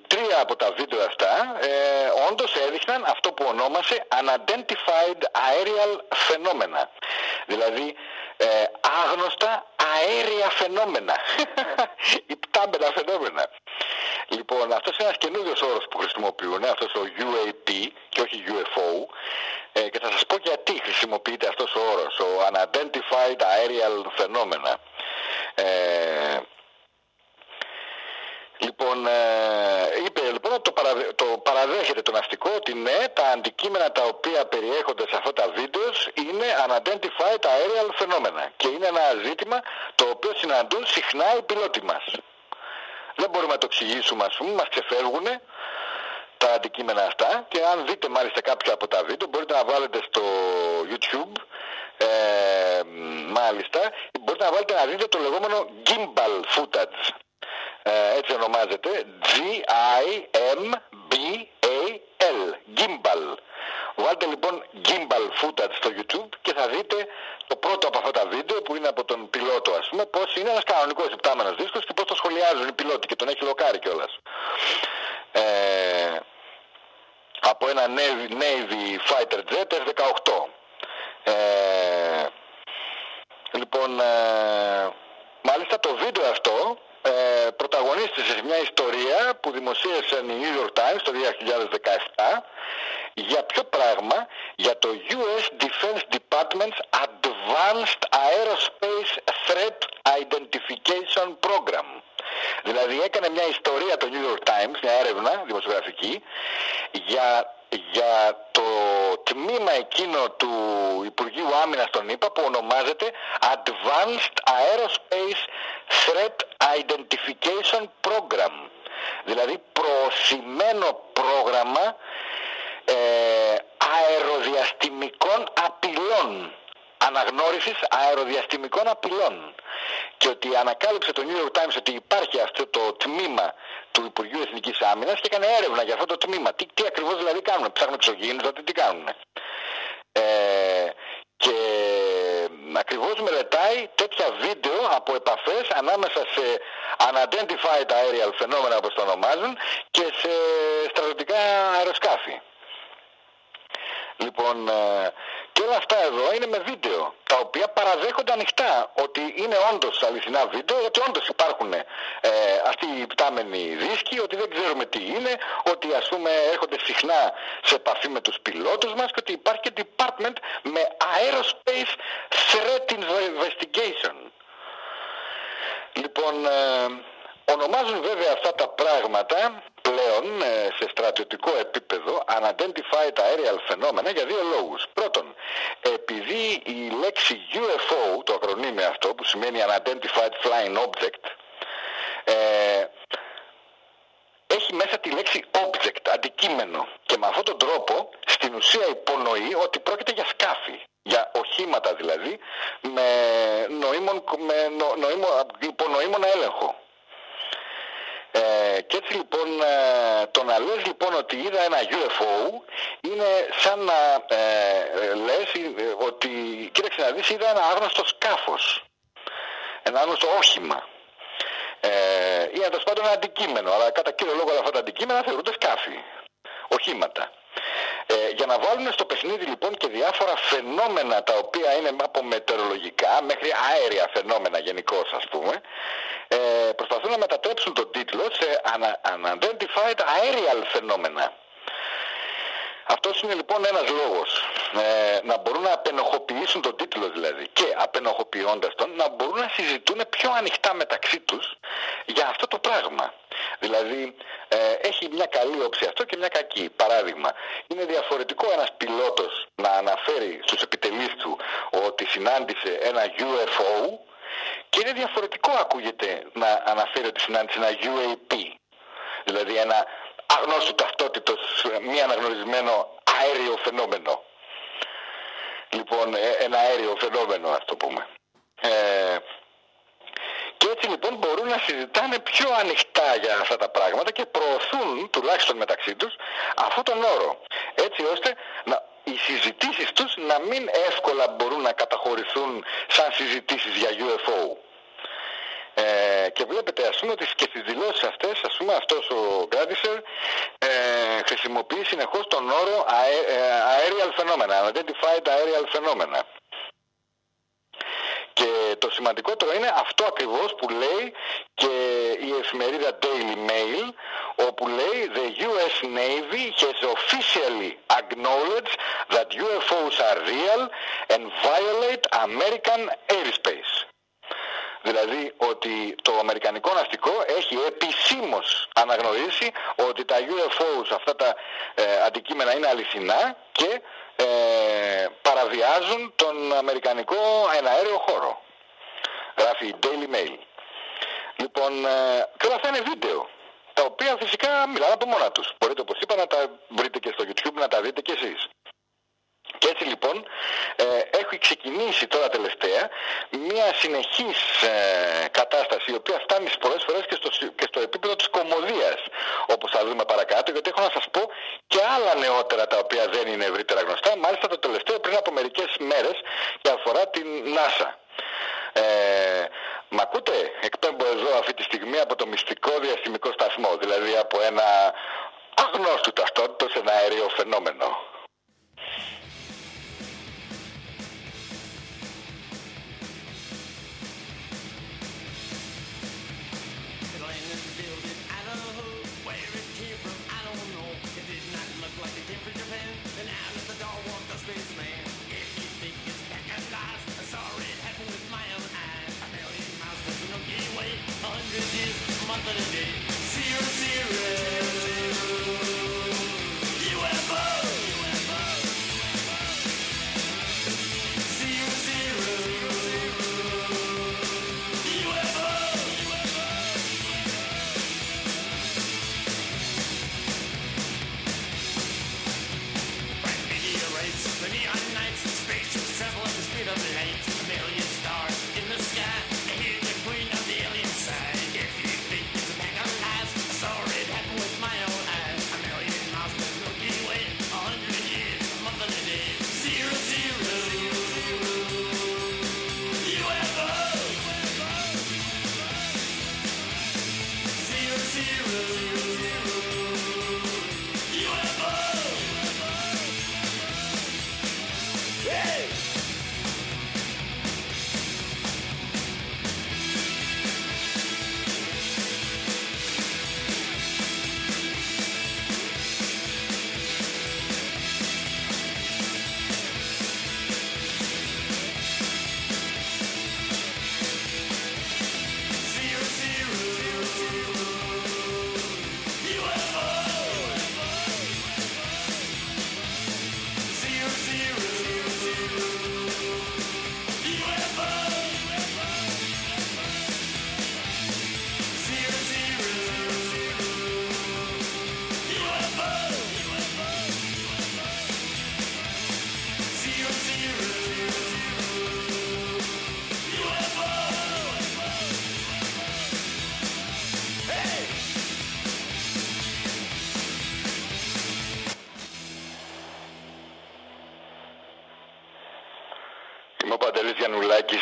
τρία από τα βίντεο αυτά ε, όντως έδειχναν αυτό που ονόμασε unidentified aerial phenomena δηλαδή ε, άγνωστα αέρια φαινόμενα [laughs] υπτάμενα φαινόμενα Λοιπόν, αυτός είναι ένας καινούριος όρος που χρησιμοποιούν, αυτός ο UAP και όχι UFO. Ε, και θα σας πω γιατί χρησιμοποιείται αυτός ο όρος, ο Unidentified Aerial Phenomena. Ε, λοιπόν, ε, είπε λοιπόν ότι το, παραδε, το παραδέχεται το ναυτικό ότι ναι, τα αντικείμενα τα οποία περιέχονται σε αυτά τα βίντεος είναι unidentified aerial phenomena και είναι ένα ζήτημα το οποίο συναντούν συχνά οι πιλότοι μας. Δεν μπορούμε να το εξηγήσουμε, ας πούμε, μας ξεφεύγουν τα αντικείμενα αυτά και αν δείτε μάλιστα κάποια από τα βίντεο μπορείτε να βάλετε στο YouTube ε, μάλιστα μπορείτε να βάλετε να δείτε το λεγόμενο gimbal footage ε, έτσι ονομάζεται G-I-M-B-A-L gimbal Βάλτε λοιπόν gimbal footage στο YouTube και θα δείτε το πρώτο από αυτά τα βίντεο που είναι από τον πιλότο ας πούμε πώς είναι ένας κανονικός υπτάμενος δίσκος και πώς το σχολιάζουν οι πιλότοι και τον έχει λοκάρει κιόλας. Ε, από ένα Navy, Navy Fighter Jet F-18. Ε, λοιπόν, ε, μάλιστα το βίντεο αυτό ε, πρωταγωνίστησε σε μια ιστορία που δημοσίευσαν οι New York Times το 2017 για ποιο πράγμα, για το US Defense Department's Advanced Aerospace Threat Identification Program. Δηλαδή έκανε μια ιστορία το New York Times, μια έρευνα δημοσιογραφική, για, για το τμήμα εκείνο του Υπουργείου Άμυνας των ΗΠΑ που ονομάζεται Advanced Aerospace Threat Identification Program. Δηλαδή προωθημένο πρόγραμμα ε, αεροδιαστημικών απειλών αναγνώρισης αεροδιαστημικών απειλών και ότι ανακάλυψε το New York Times ότι υπάρχει αυτό το τμήμα του Υπουργείου Εθνικής Άμυνας και έκανε έρευνα για αυτό το τμήμα. Τι, τι ακριβώς δηλαδή κάνουν, ψάχνουν εξωγήινους, δηλαδή τι κάνουν. Ε, και ακριβώς μελετάει τέτοια βίντεο από επαφές ανάμεσα σε unidentified aerial φαινόμενα όπως το ονομάζουν και σε στρατιωτικά αεροσκάφη. Λοιπόν, ε, και όλα αυτά εδώ είναι με βίντεο, τα οποία παραδέχονται ανοιχτά ότι είναι όντως αληθινά βίντεο, ότι όντως υπάρχουν ε, αυτοί οι πτάμενοι δίσκοι, ότι δεν ξέρουμε τι είναι, ότι ας πούμε έρχονται συχνά σε επαφή με τους πιλότους μας και ότι υπάρχει και department με Aerospace Threat Investigation. Λοιπόν, ε, ονομάζουν βέβαια αυτά τα πράγματα πλέον ε, σε στρατιωτικό επίπεδο unidentified aerial φαινόμενα για δύο λόγους. Πρώτον, επειδή η λέξη UFO, το ακρονίμιο αυτό που σημαίνει unidentified flying object, ε, έχει μέσα τη λέξη object, αντικείμενο. Και με αυτόν τον τρόπο στην ουσία υπονοεί ότι πρόκειται για σκάφη. Για οχήματα δηλαδή, με, νοήμων, με υπονοήμων έλεγχο. Ε, και έτσι λοιπόν ε, το να λες λοιπόν ότι είδα ένα UFO είναι σαν να ε, λες ε, ότι κοίταξε να δεις είδα ένα άγνωστο σκάφος. Ένα άγνωστο όχημα. Ε, ή να το πάντων ένα αντικείμενο αλλά κατά κύριο λόγο αυτά τα αντικείμενα θεωρούνται σκάφη οχήματα. Ε, για να βάλουν στο παιχνίδι λοιπόν και διάφορα φαινόμενα τα οποία είναι από μετεωρολογικά μέχρι αέρια φαινόμενα γενικώς ας πούμε ε, προσπαθούν να μετατρέψουν τον τίτλο σε unidentified aerial φαινόμενα. Αυτός είναι λοιπόν ένας λόγος ε, να μπορούν να απενοχοποιήσουν τον τίτλο δηλαδή και απενοχοποιώντας τον να μπορούν να συζητούν πιο ανοιχτά μεταξύ τους για αυτό το πράγμα. Δηλαδή ε, έχει μια καλή όψη αυτό και μια κακή. Παράδειγμα, είναι διαφορετικό ένας πιλότος να αναφέρει στους επιτελείς του ότι συνάντησε ένα UFO και είναι διαφορετικό ακούγεται να αναφέρει ότι συνάντησε ένα UAP. Δηλαδή ένα αγνώστου ταυτότητος, μη αναγνωρισμένο αέριο φαινόμενο. Λοιπόν, ε, ένα αέριο φαινόμενο ας το πούμε. Ε, και λοιπόν μπορούν να συζητάνε πιο ανοιχτά για αυτά τα πράγματα και προωθούν τουλάχιστον μεταξύ τους αυτόν τον όρο. Έτσι ώστε να, οι συζητήσεις τους να μην εύκολα μπορούν να καταχωρηθούν σαν συζητήσεις για UFO. Ε, και βλέπετε ας πούμε ότι και στις δηλώσεις αυτές ας πούμε αυτός ο Γκράντισερ ε, χρησιμοποιεί συνεχώς τον όρο ε, aerial phenomena, unidentified aerial phenomena. Και το σημαντικότερο είναι αυτό ακριβώς που λέει και η εφημερίδα Daily Mail όπου λέει The US Navy has officially acknowledged that UFOs are real and violate American airspace. Δηλαδή ότι το Αμερικανικό ναυτικό έχει επισήμως αναγνωρίσει ότι τα UFOs, αυτά τα ε, αντικείμενα είναι αληθινά και ε, παραβιάζουν τον Αμερικανικό εναέριο χώρο. Γράφει η Daily Mail. Λοιπόν, ε, και όλα αυτά είναι βίντεο, τα οποία φυσικά μιλάνε από μόνα τους. Μπορείτε όπως είπα να τα βρείτε και στο YouTube, να τα δείτε κι εσείς. Και έτσι λοιπόν ε, έχει ξεκινήσει τώρα τελευταία μια συνεχής ε, κατάσταση η οποία φτάνει πολλές φορές και στο, και στο επίπεδο της κομμωδίας όπως θα δούμε παρακάτω γιατί έχω να σας πω και άλλα νεότερα τα οποία δεν είναι ευρύτερα γνωστά μάλιστα το τελευταίο πριν από μερικές μέρες και αφορά την NASA. Ε, Μ' ακούτε, εκπέμπω εδώ αυτή τη στιγμή από το μυστικό διαστημικό σταθμό, δηλαδή από ένα αγνώστου ταυτότητος, ένα αερίο φαινόμενο.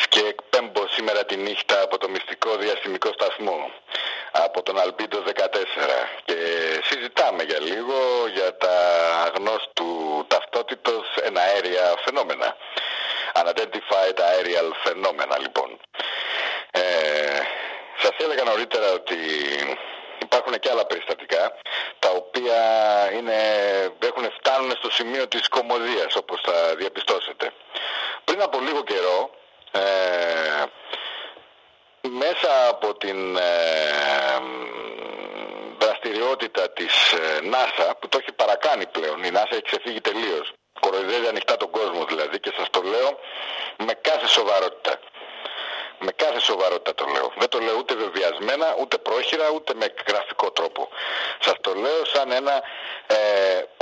Και εκπέμπω σήμερα τη νύχτα από το μυστικό διαστημικό σταθμό από τον Αλμπίντο 14 και συζητάμε για λίγο για τα γνώστου ταυτότητος εναέρια φαινόμενα unidentified aerial φαινόμενα λοιπόν ε, σας έλεγα νωρίτερα ότι υπάρχουν και άλλα περιστατικά τα οποία είναι, έχουν φτάνουν στο σημείο της κομμωδίας όπως θα διαπιστώσετε πριν από λίγο καιρό ε, μέσα από την ε, δραστηριότητα της ε, NASA που το έχει παρακάνει πλέον, η NASA έχει ξεφύγει τελείως, κοροϊδεύει ανοιχτά τον κόσμο δηλαδή και σας το λέω με κάθε σοβαρότητα. Με κάθε σοβαρότητα το λέω. Δεν το λέω ούτε βεβαιασμένα, ούτε πρόχειρα, ούτε με γραφικό τρόπο. Σας το λέω σαν ένα ε,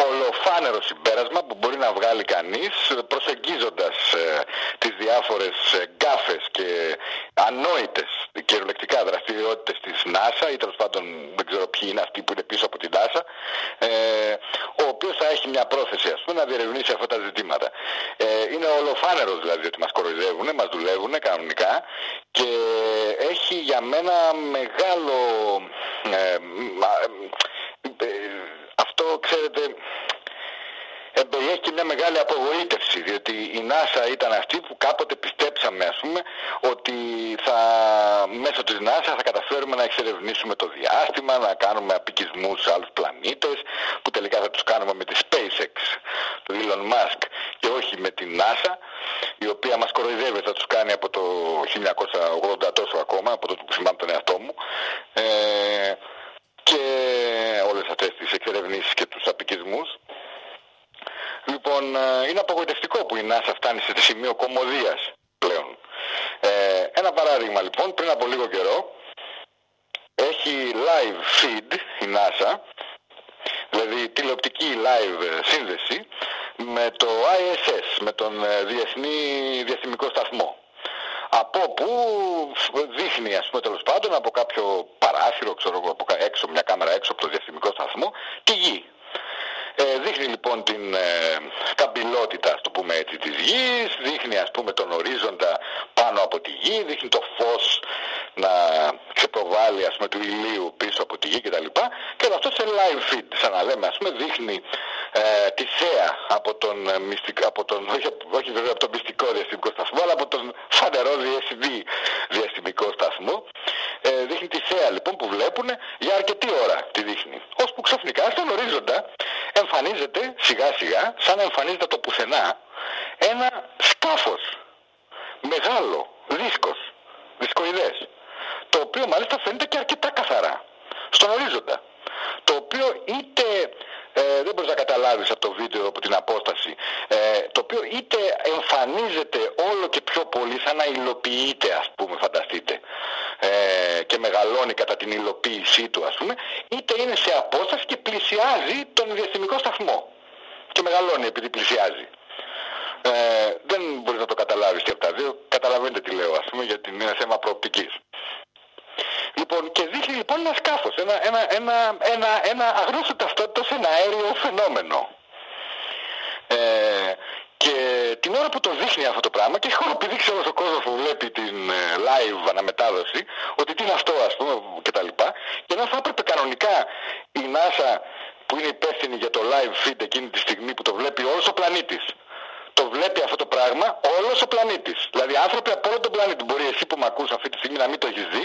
ολοφάνερο συμπέρασμα που μπορεί να βγάλει κανείς προσεγγίζοντας ε, τις διάφορες ε, γκάφες και ανόητες κυριολεκτικά δραστηριότητες της NASA ή τέλος πάντων δεν ξέρω ποιοι είναι αυτοί που είναι πίσω από την NASA ε, ο οποίος θα έχει μια πρόθεση ας πούμε να διερευνήσει αυτά τα ζητήματα. Ε, είναι ολοφάνερος δηλαδή ότι μας κοροϊδεύουν, μας δουλεύουν κανονικά και έχει για μένα μεγάλο ε, ε, αυτό ξέρετε εμπεριέχει και μια μεγάλη απογοήτευση διότι η NASA ήταν αυτή που κάποτε πιστέψαμε ας πούμε ότι θα, μέσω της NASA θα καταφέρουμε να εξερευνήσουμε το διάστημα, να κάνουμε απικισμούς σε άλλους πλανήτες που τελικά θα τους κάνουμε με τη SpaceX του Elon Musk και όχι με την NASA η οποία μας κοροϊδεύει θα τους κάνει από το 1980 τόσο ακόμα από το που θυμάμαι τον εαυτό μου ε, και όλες αυτές τις εξερευνήσεις και τους απικισμούς Λοιπόν, ε, είναι απογοητευτικό που η NASA φτάνει σε σημείο κομμωδίας πλέον. Ε, ένα παράδειγμα λοιπόν, πριν από λίγο καιρό έχει live feed η NASA, δηλαδή τηλεοπτική live σύνδεση με το ISS, με τον ε, Διεθνή Διαστημικό Σταθμό. Από που δείχνει, ας πούμε, τέλος πάντων από κάποιο παράθυρο, ξέρω εγώ, από έξω, μια κάμερα έξω από το διαστημικό σταθμό, τη γη. Ε, δείχνει λοιπόν την ε, σταμπιλότητα, το πούμε έτσι, της γης, δείχνει ας πούμε τον ορίζοντα πάνω από τη γη, δείχνει το φως να ξεπροβάλλει ας πούμε του ηλίου πίσω από τη γη κτλ. Και αυτό σε live feed, σαν να λέμε ας πούμε, δείχνει ε, τη θέα από τον, ε, μυστικ, από τον όχι, όχι βέβαια από τον μυστικό διαστημικό σταθμό, αλλά από τον φανερό DSV διαστημικό σταθμό. Ε, δείχνει τη θέα λοιπόν που βλέπουν για αρκετή ώρα τη δείχνει. Ώσπου ξαφνικά στον ορίζοντα εμφανίζεται σιγά σιγά, σαν να εμφανίζεται το πουθενά, ένα σκάφος μεγάλο, δίσκος, δισκοειδές, το οποίο μάλιστα φαίνεται και αρκετά καθαρά, στον ορίζοντα, το οποίο είτε ε, δεν μπορείς να καταλάβεις από το βίντεο από την απόσταση. Ε, το οποίο είτε εμφανίζεται όλο και πιο πολύ σαν να υλοποιείται ας πούμε φανταστείτε. Ε, και μεγαλώνει κατά την υλοποίησή του ας πούμε είτε είναι σε απόσταση και πλησιάζει τον διαστημικό σταθμό. Και μεγαλώνει επειδή πλησιάζει. Ε, δεν μπορείς να το καταλάβεις και από τα δύο. Καταλαβαίνετε τι λέω ας πούμε γιατί είναι θέμα προοπτικής Λοιπόν, και δείχνει λοιπόν ένα σκάφος, ένα, ένα, ένα, ένα, ένα αγνώστο ταυτότητας σε ένα αέριο φαινόμενο. Ε, και την ώρα που το δείχνει αυτό το πράγμα και έχω επιδείξει όλο ο κόσμος που βλέπει την ε, live αναμετάδοση ότι τι είναι αυτό ας πούμε κτλ. Και, και ενώ θα έπρεπε κανονικά η NASA που είναι υπεύθυνη για το live feed εκείνη τη στιγμή που το βλέπει όλος ο πλανήτης το βλέπει αυτό το πράγμα όλος ο πλανήτης. Δηλαδή άνθρωποι από όλο τον πλανήτη. Μπορεί εσύ που με ακούς αυτή τη στιγμή να μην το έχεις δει,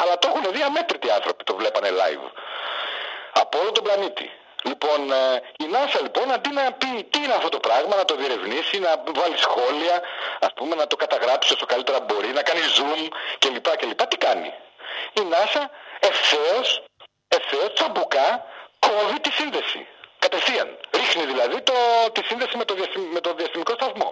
αλλά το έχουν δει αμέτρητοι άνθρωποι, το βλέπανε live. Από όλο τον πλανήτη. Λοιπόν, ε, η NASA λοιπόν αντί να πει τι είναι αυτό το πράγμα, να το διερευνήσει, να βάλει σχόλια, ας πούμε να το καταγράψει όσο καλύτερα μπορεί, να κάνει zoom κλπ. κλπ. Τι κάνει. Η NASA ευθέως, ευθέως τσαμπουκά κόβει τη σύνδεση. Κατευθείαν. Ρίχνει δηλαδή το, τη σύνδεση με το, με το διαστημικό σταθμό.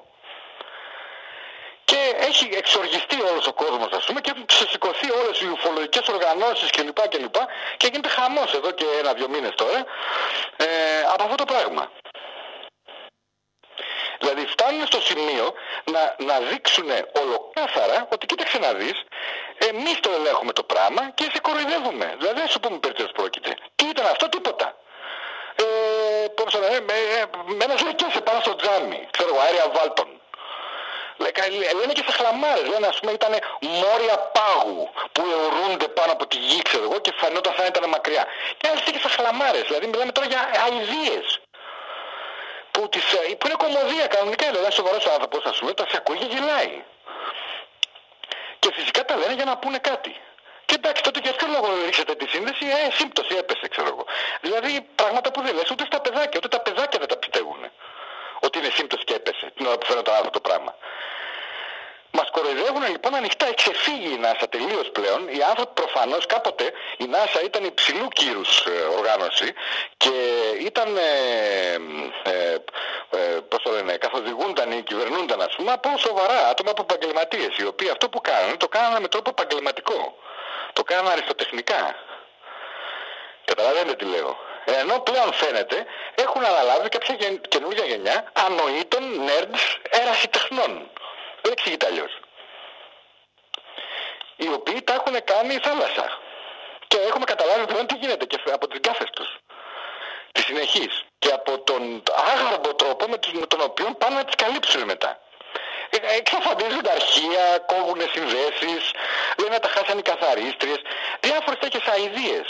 Και έχει εξοργιστεί όλος ο κόσμος ας πούμε και έχουν ξεσηκωθεί όλες οι ουφολογικές οργανώσεις κλπ. Και, και, και γίνεται χαμός εδώ και ένα-δυο μήνες τώρα ε, από αυτό το πράγμα. Δηλαδή φτάνουν στο σημείο να, να δείξουν ολοκάθαρα ότι κοίταξε να δεις, εμείς το ελέγχουμε το πράγμα και σε κοροϊδεύουμε. Δηλαδή δεν σου πούμε περί πρόκειται. Τι ήταν αυτό, τίποτα ε, πώς το λένε, με, με ένα σε πάνω στο τζάμι, ξέρω εγώ, αέρια βάλτων. Λένε και σε χλαμάρες, λένε ας πούμε ήταν μόρια πάγου που αιωρούνται πάνω από τη γη, ξέρω εγώ, και φανόταν σαν ήταν μακριά. Και άλλες και σε χλαμάρες, δηλαδή μιλάμε τώρα για αηδίες. Που, τις, ε, που είναι κομμωδία κανονικά, δηλαδή ένας σοβαρός άνθρωπος, ας πούμε, τα σε ακούει και γελάει. Και φυσικά τα λένε για να πούνε κάτι. Και εντάξει, τότε για ποιο λόγο ρίξατε τη σύνδεση, ε, σύμπτωση έπεσε, ξέρω εγώ. Δηλαδή πράγματα που δεν λες ούτε στα παιδάκια, ούτε τα παιδάκια δεν τα πιστεύουν. Ότι είναι σύμπτωση και έπεσε την ώρα που φαίνεται αυτό το πράγμα. Μας κοροϊδεύουν λοιπόν ανοιχτά, εξεφύγει η NASA τελείως πλέον. Οι άνθρωποι προφανώς κάποτε η NASA ήταν υψηλού κύρους ε, οργάνωση και ήταν, ε, ε, ε, πώς το λένε, καθοδηγούνταν ή κυβερνούνταν ας πούμε από σοβαρά άτομα από επαγγελματίες, οι οποίοι αυτό που κάνανε το κάνανε με τρόπο επαγγελματικό. Το κάνανε αριστοτεχνικά. Καταλαβαίνετε τι λέω. Ενώ πλέον φαίνεται έχουν αναλάβει κάποια καινούργια γενιά ανοήτων nerds ερασιτεχνών. Δεν εξηγείται αλλιώς. οι οποίοι τα έχουν κάνει θάλασσα. Και έχουμε καταλάβει πλέον τι γίνεται και από τις γκάφες τους. Τη συνεχής. Και από τον άγαρμπο τρόπο με, τους, με τον οποίο πάνε να τις καλύψουν μετά. Ε, εξαφανίζουν τα αρχεία, κόβουν συνδέσεις, λένε να τα χάσαν οι καθαρίστριες, διάφορες τέτοιες αηδίες.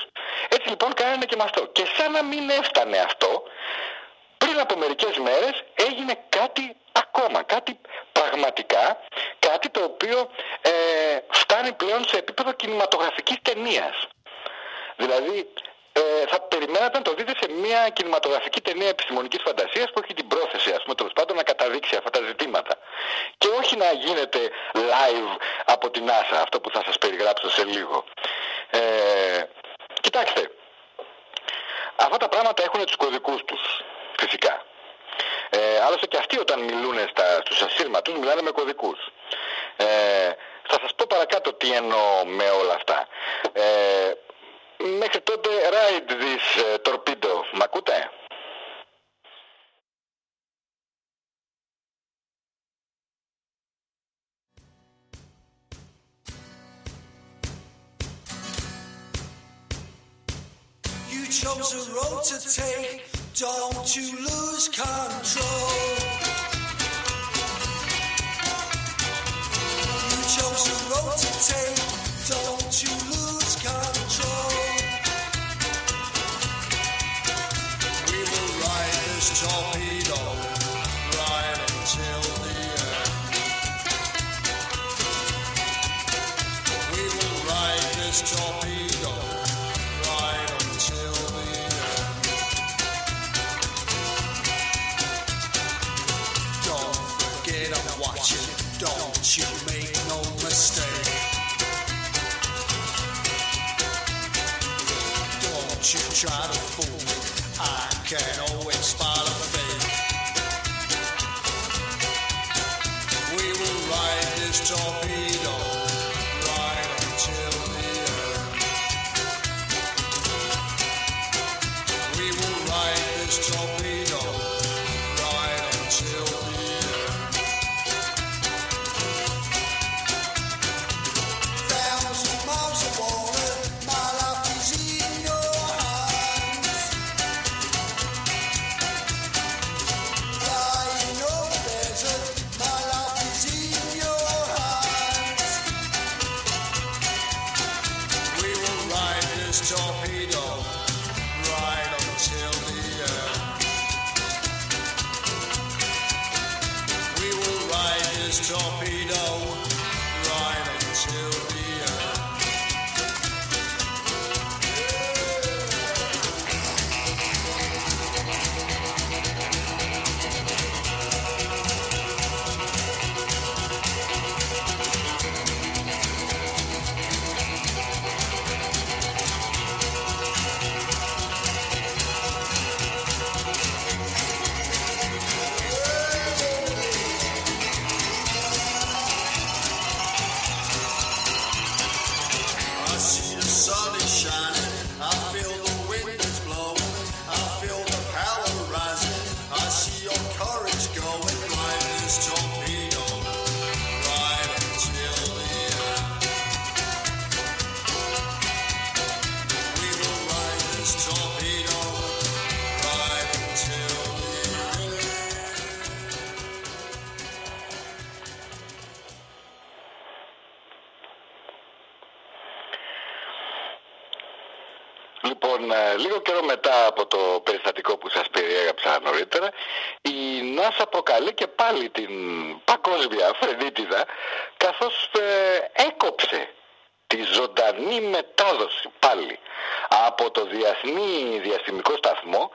Έτσι λοιπόν κάνανε και με αυτό. Και σαν να μην έφτανε αυτό, πριν από μερικές μέρες έγινε κάτι ακόμα, κάτι πραγματικά, κάτι το οποίο ε, φτάνει πλέον σε επίπεδο κινηματογραφικής ταινίας. Δηλαδή ε, θα περιμένατε να το δείτε σε μια κινηματογραφική ταινία επιστημονικής φαντασίας που έχει την πρόθεση ας πούμε τέλος πάντων να καταδείξει αυτά τα ζητήματα και όχι να γίνεται live από την NASA αυτό που θα σας περιγράψω σε λίγο. Ε, κοιτάξτε, αυτά τα πράγματα έχουν τους κωδικούς τους φυσικά. Ε, άλλωστε και αυτοί όταν μιλούν στα, στους ασύρματους μιλάνε με κωδικούς. Ε, θα σας πω παρακάτω τι εννοώ με όλα αυτά. Ε, μέχρι τότε ride this uh, torpedo. Μ' ακούτε? You chose a road to take, don't you lose control. You chose a road to take, don't you torpedo right until the end. We will ride this torpedo right until the end. Don't forget I'm watching, don't you make no mistake. Don't you try to fool me, I can Λοιπόν, ε, λίγο καιρό μετά από το περιστατικό που σας περιέγραψα νωρίτερα, η NASA προκαλεί και πάλι την παγκόσμια φρενίτιδα, καθώς ε, έκοψε τη ζωντανή μετάδοση πάλι από το Διεθνή Διαστημικό Σταθμό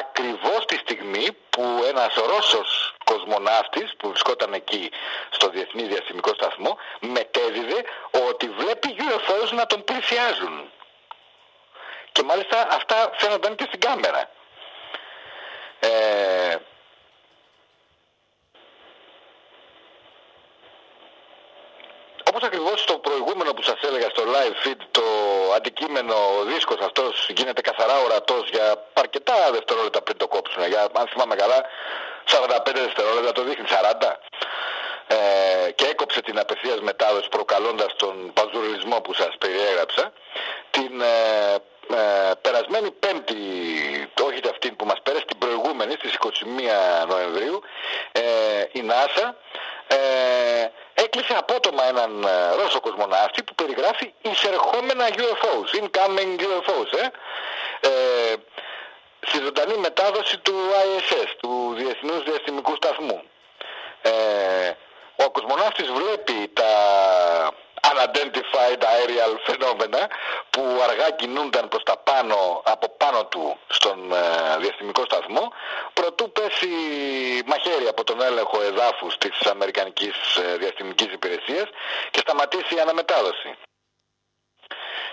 ακριβώς τη στιγμή που ένας Ρώσος κοσμοναύτης που βρισκόταν εκεί στο Διεθνή Διαστημικό Σταθμό μετέδιδε ότι βλέπει UFOs να τον πλησιάζουν. Και μάλιστα αυτά φαίνονταν και στην κάμερα. Ε, όπως ακριβώς στο προηγούμενο που σας έλεγα στο live feed το αντικείμενο, ο δίσκος αυτός γίνεται καθαρά ορατός για αρκετά δευτερόλεπτα πριν το κόψουν. Για, αν θυμάμαι καλά, 45 δευτερόλεπτα το δείχνει 40. ε, και έκοψε την απευθείας μετάδοση προκαλώντας τον παζουρισμό που σας περιέγραψα την ε, ε, περασμένη πέμπτη, όχι αυτή που μας πέρασε, την προηγούμενη στις 21 Νοεμβρίου ε, η ΝΑΣΑ ε, έκλεισε απότομα έναν ε, Ρώσο κοσμοναύτη που περιγράφει εισερχόμενα UFOs, incoming UFOs, ε, ε, στη ζωντανή μετάδοση του ISS, του Διεθνούς Διαστημικού Σταθμού. Ε, ο κοσμοναύτης βλέπει τα unidentified aerial φαινόμενα που αργά κινούνταν προς τα πάνω, από πάνω του στον ε, διαστημικό σταθμό προτού πέσει μαχαίρι από τον έλεγχο εδάφους της Αμερικανικής ε, Διαστημικής Υπηρεσίας και σταματήσει η αναμετάδοση.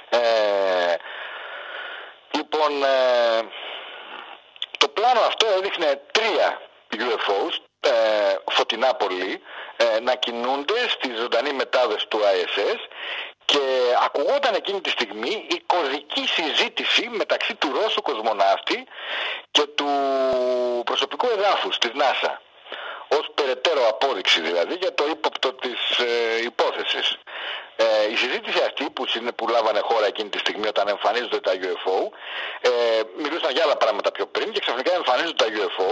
Ε, λοιπόν, ε, το πλάνο αυτό έδειχνε τρία UFOs, ε, φωτεινά πολύ, ε, να κινούνται στη ζωντανή μετάδοση του ISS και ακουγόταν εκείνη τη στιγμή η κωδική συζήτηση μεταξύ του Ρώσου κοσμοναύτη και του προσωπικού εδάφους της NASA ως περαιτέρω απόδειξη δηλαδή για το ύποπτο της ε, υπόθεσης. Ε, η συζήτηση αυτή που, που λάβανε χώρα εκείνη τη στιγμή όταν εμφανίζονται τα UFO ε, μιλούσαν για άλλα πράγματα πιο πριν και ξαφνικά εμφανίζονται τα UFO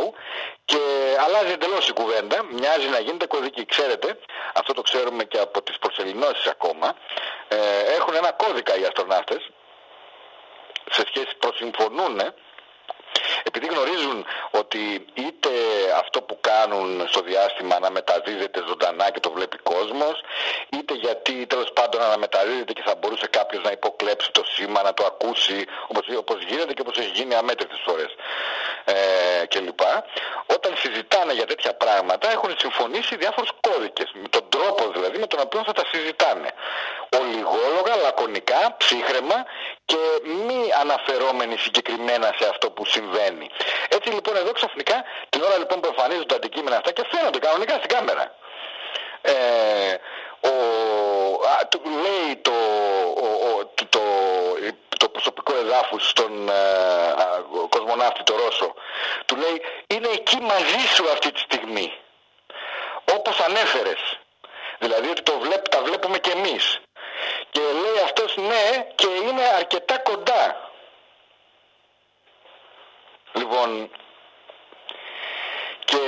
και αλλάζει εντελώς η κουβέντα, μοιάζει να γίνεται κωδική. Ξέρετε, αυτό το ξέρουμε και από τις προσελεινώσεις ακόμα, ε, έχουν ένα κώδικα οι αστροναύτες σε σχέση προσυμφωνούν επειδή γνωρίζουν ότι είτε αυτό που κάνουν στο διάστημα αναμεταδίδεται ζωντανά και το βλέπει κόσμος, είτε γιατί τέλος πάντων αναμεταδίδεται και θα μπορούσε κάποιος να υποκλέψει το σήμα, να το ακούσει όπως, όπως γίνεται και όπως έχει γίνει αμέτρητες φορές ε, κλπ. Όταν συζητάνε για τέτοια πράγματα έχουν συμφωνήσει διάφορους κώδικες, με τον τρόπο δηλαδή με τον οποίο θα τα συζητάνε. Ολιγόλογα, λακωνικά, ψύχρεμα και μη αναφερόμενοι συγκεκριμένα σε αυτό που συμβαίνει. Έτσι λοιπόν εδώ ξαφνικά την ώρα λοιπόν που εμφανίζονται τα αντικείμενα αυτά και φαίνονται κανονικά στην κάμερα. Ε, ο, α, του, λέει το, ο, το, το, το προσωπικό εδάφους στον ε, κοσμοναύτη το Ρώσο. Του λέει είναι εκεί μαζί σου αυτή τη στιγμή όπως ανέφερες δηλαδή ότι το βλέπ, τα βλέπουμε και εμείς. Και λέει αυτός ναι και είναι αρκετά κοντά Λοιπόν, και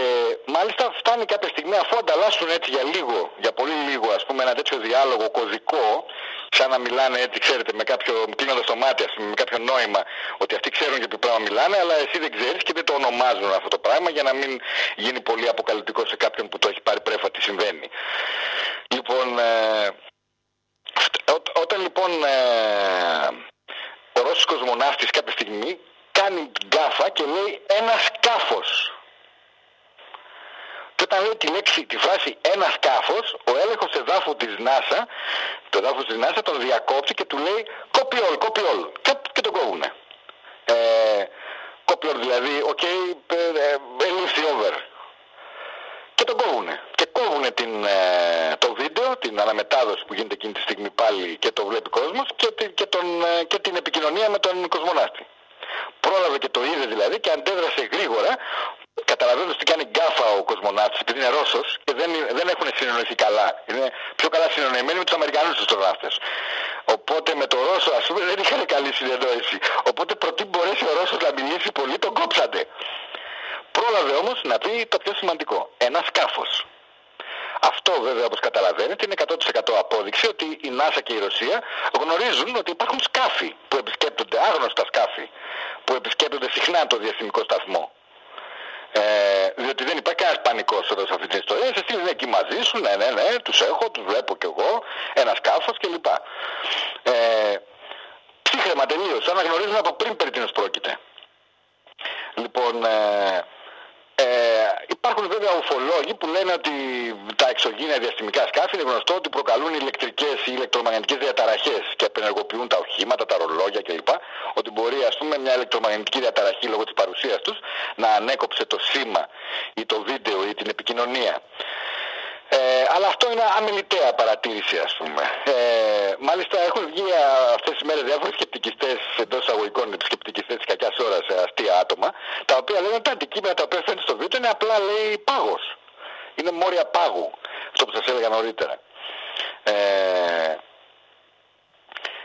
μάλιστα φτάνει κάποια στιγμή αφού ανταλλάσσουν έτσι για λίγο, για πολύ λίγο ας πούμε ένα τέτοιο διάλογο κωδικό σαν να μιλάνε έτσι ξέρετε με κάποιο, κλείνοντας το μάτι ας πούμε, με κάποιο νόημα ότι αυτοί ξέρουν για ποιο πράγμα μιλάνε αλλά εσύ δεν ξέρεις και δεν το ονομάζουν αυτό το πράγμα για να μην γίνει πολύ αποκαλυπτικό σε κάποιον που το έχει πάρει πρέφα τι συμβαίνει. Λοιπόν, ε, όταν λοιπόν ε, ο Ρώσος κοσμοναύτης κάποια στιγμή κάνει γκάφα και λέει ένα σκάφος. Και όταν λέει τη λέξη, τη φράση ένα σκάφος, ο έλεγχος εδάφου της NASA, το εδάφος της NASA τον διακόψει και του λέει copy all, copy all. Και, και τον κόβουνε. Ε, copy all δηλαδή, ok, ε, ε, over. Και τον κόβουνε. Και κόβουνε την, ε, το βίντεο, την αναμετάδοση που γίνεται εκείνη τη στιγμή πάλι και το βλέπει κόσμος και, και, τον, ε, και την επικοινωνία με τον κοσμονάστη πρόλαβε και το είδε δηλαδή και αντέδρασε γρήγορα καταλαβαίνοντας ότι κάνει γκάφα ο κοσμοναύτης επειδή είναι Ρώσος και δεν, δεν έχουν συνεννοηθεί καλά. Είναι πιο καλά συνεννοημένοι με τους Αμερικανούς αστροναύτες. Οπότε με το Ρώσο ας πούμε δεν είχαν καλή συνεννόηση. Οπότε προτού μπορέσει ο Ρώσος να μιλήσει πολύ τον κόψατε. Πρόλαβε όμως να πει το πιο σημαντικό. Ένας σκάφος. Αυτό βέβαια όπως καταλαβαίνετε είναι 100% απόδειξη ότι η ΝΑΣΑ και η Ρωσία γνωρίζουν ότι υπάρχουν σκάφη που επισκέπτονται, άγνωστα σκάφη που επισκέπτονται συχνά το διαστημικό σταθμό. Ε, διότι δεν υπάρχει κανένας πανικός εδώ σε αυτή την ιστορία. Σε στείλουν εκεί μαζί σου, ναι, ναι, ναι, τους έχω, τους βλέπω κι εγώ, ένα σκάφος κλπ. Ε, ψύχρεμα τελείως, αναγνωρίζουν από πριν περί τίνος πρόκειται. Λοιπόν, ε, ε, υπάρχουν βέβαια ουφολόγοι που λένε ότι τα εξωγήινα διαστημικά σκάφη είναι γνωστό ότι προκαλούν ηλεκτρικές ή ηλεκτρομαγνητικές διαταραχές και απενεργοποιούν τα οχήματα, τα ρολόγια κλπ. Ότι μπορεί ας πούμε μια ηλεκτρομαγνητική διαταραχή λόγω της παρουσίας τους να ανέκοψε το σήμα ή το βίντεο ή την επικοινωνία. Ε, αλλά αυτό είναι αμεληταία παρατήρηση ας πούμε. Ε, μάλιστα έχουν βγει αυτές τις μέρες διάφοροι σκεπτικιστές εντός αγωγικών σκεπτικιστές της κακιάς ώρας ε, αστεία άτομα τα οποία λένε ότι τα αντικείμενα τα οποία φαίνονται στο βίντεο είναι απλά λέει πάγος. Είναι μόρια πάγου. Αυτό που σας έλεγα νωρίτερα. Ε,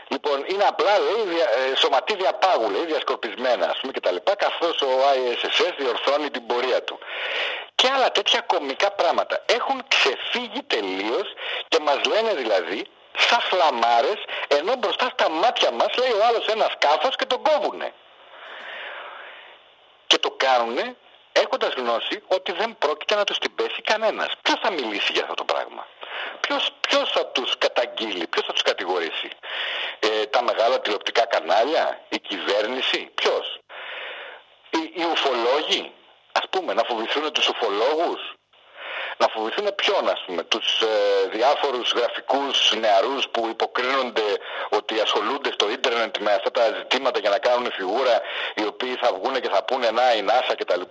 Λοιπόν, είναι απλά λέει, δια, ε, σωματίδια πάγου, λέει, διασκορπισμένα, ας πούμε, κτλ. Καθώς ο ISSS διορθώνει την πορεία του. Και άλλα τέτοια κομικά πράγματα. Έχουν ξεφύγει τελείως και μας λένε δηλαδή, σαν φλαμάρες, ενώ μπροστά στα μάτια μας λέει ο άλλος ένας σκάφος και τον κόβουνε. Και το κάνουνε έχοντας γνώση ότι δεν πρόκειται να τους την πέσει κανένας. Ποιος θα μιλήσει για αυτό το πράγμα; Ποιος, ποιος θα τους καταγγείλει, ποιος θα τους κατηγορήσει; Ε, τα μεγάλα τηλεοπτικά κανάλια, η κυβέρνηση, ποιος; Οι, οι ουφολόγοι, ας πούμε, να φοβηθούν τους ουφολόγους να φοβηθούν ποιον ας πούμε, τους ε, διάφορους γραφικούς νεαρούς που υποκρίνονται ότι ασχολούνται στο ίντερνετ με αυτά τα ζητήματα για να κάνουν φιγούρα οι οποίοι θα βγουν και θα πούνε να η NASA κτλ.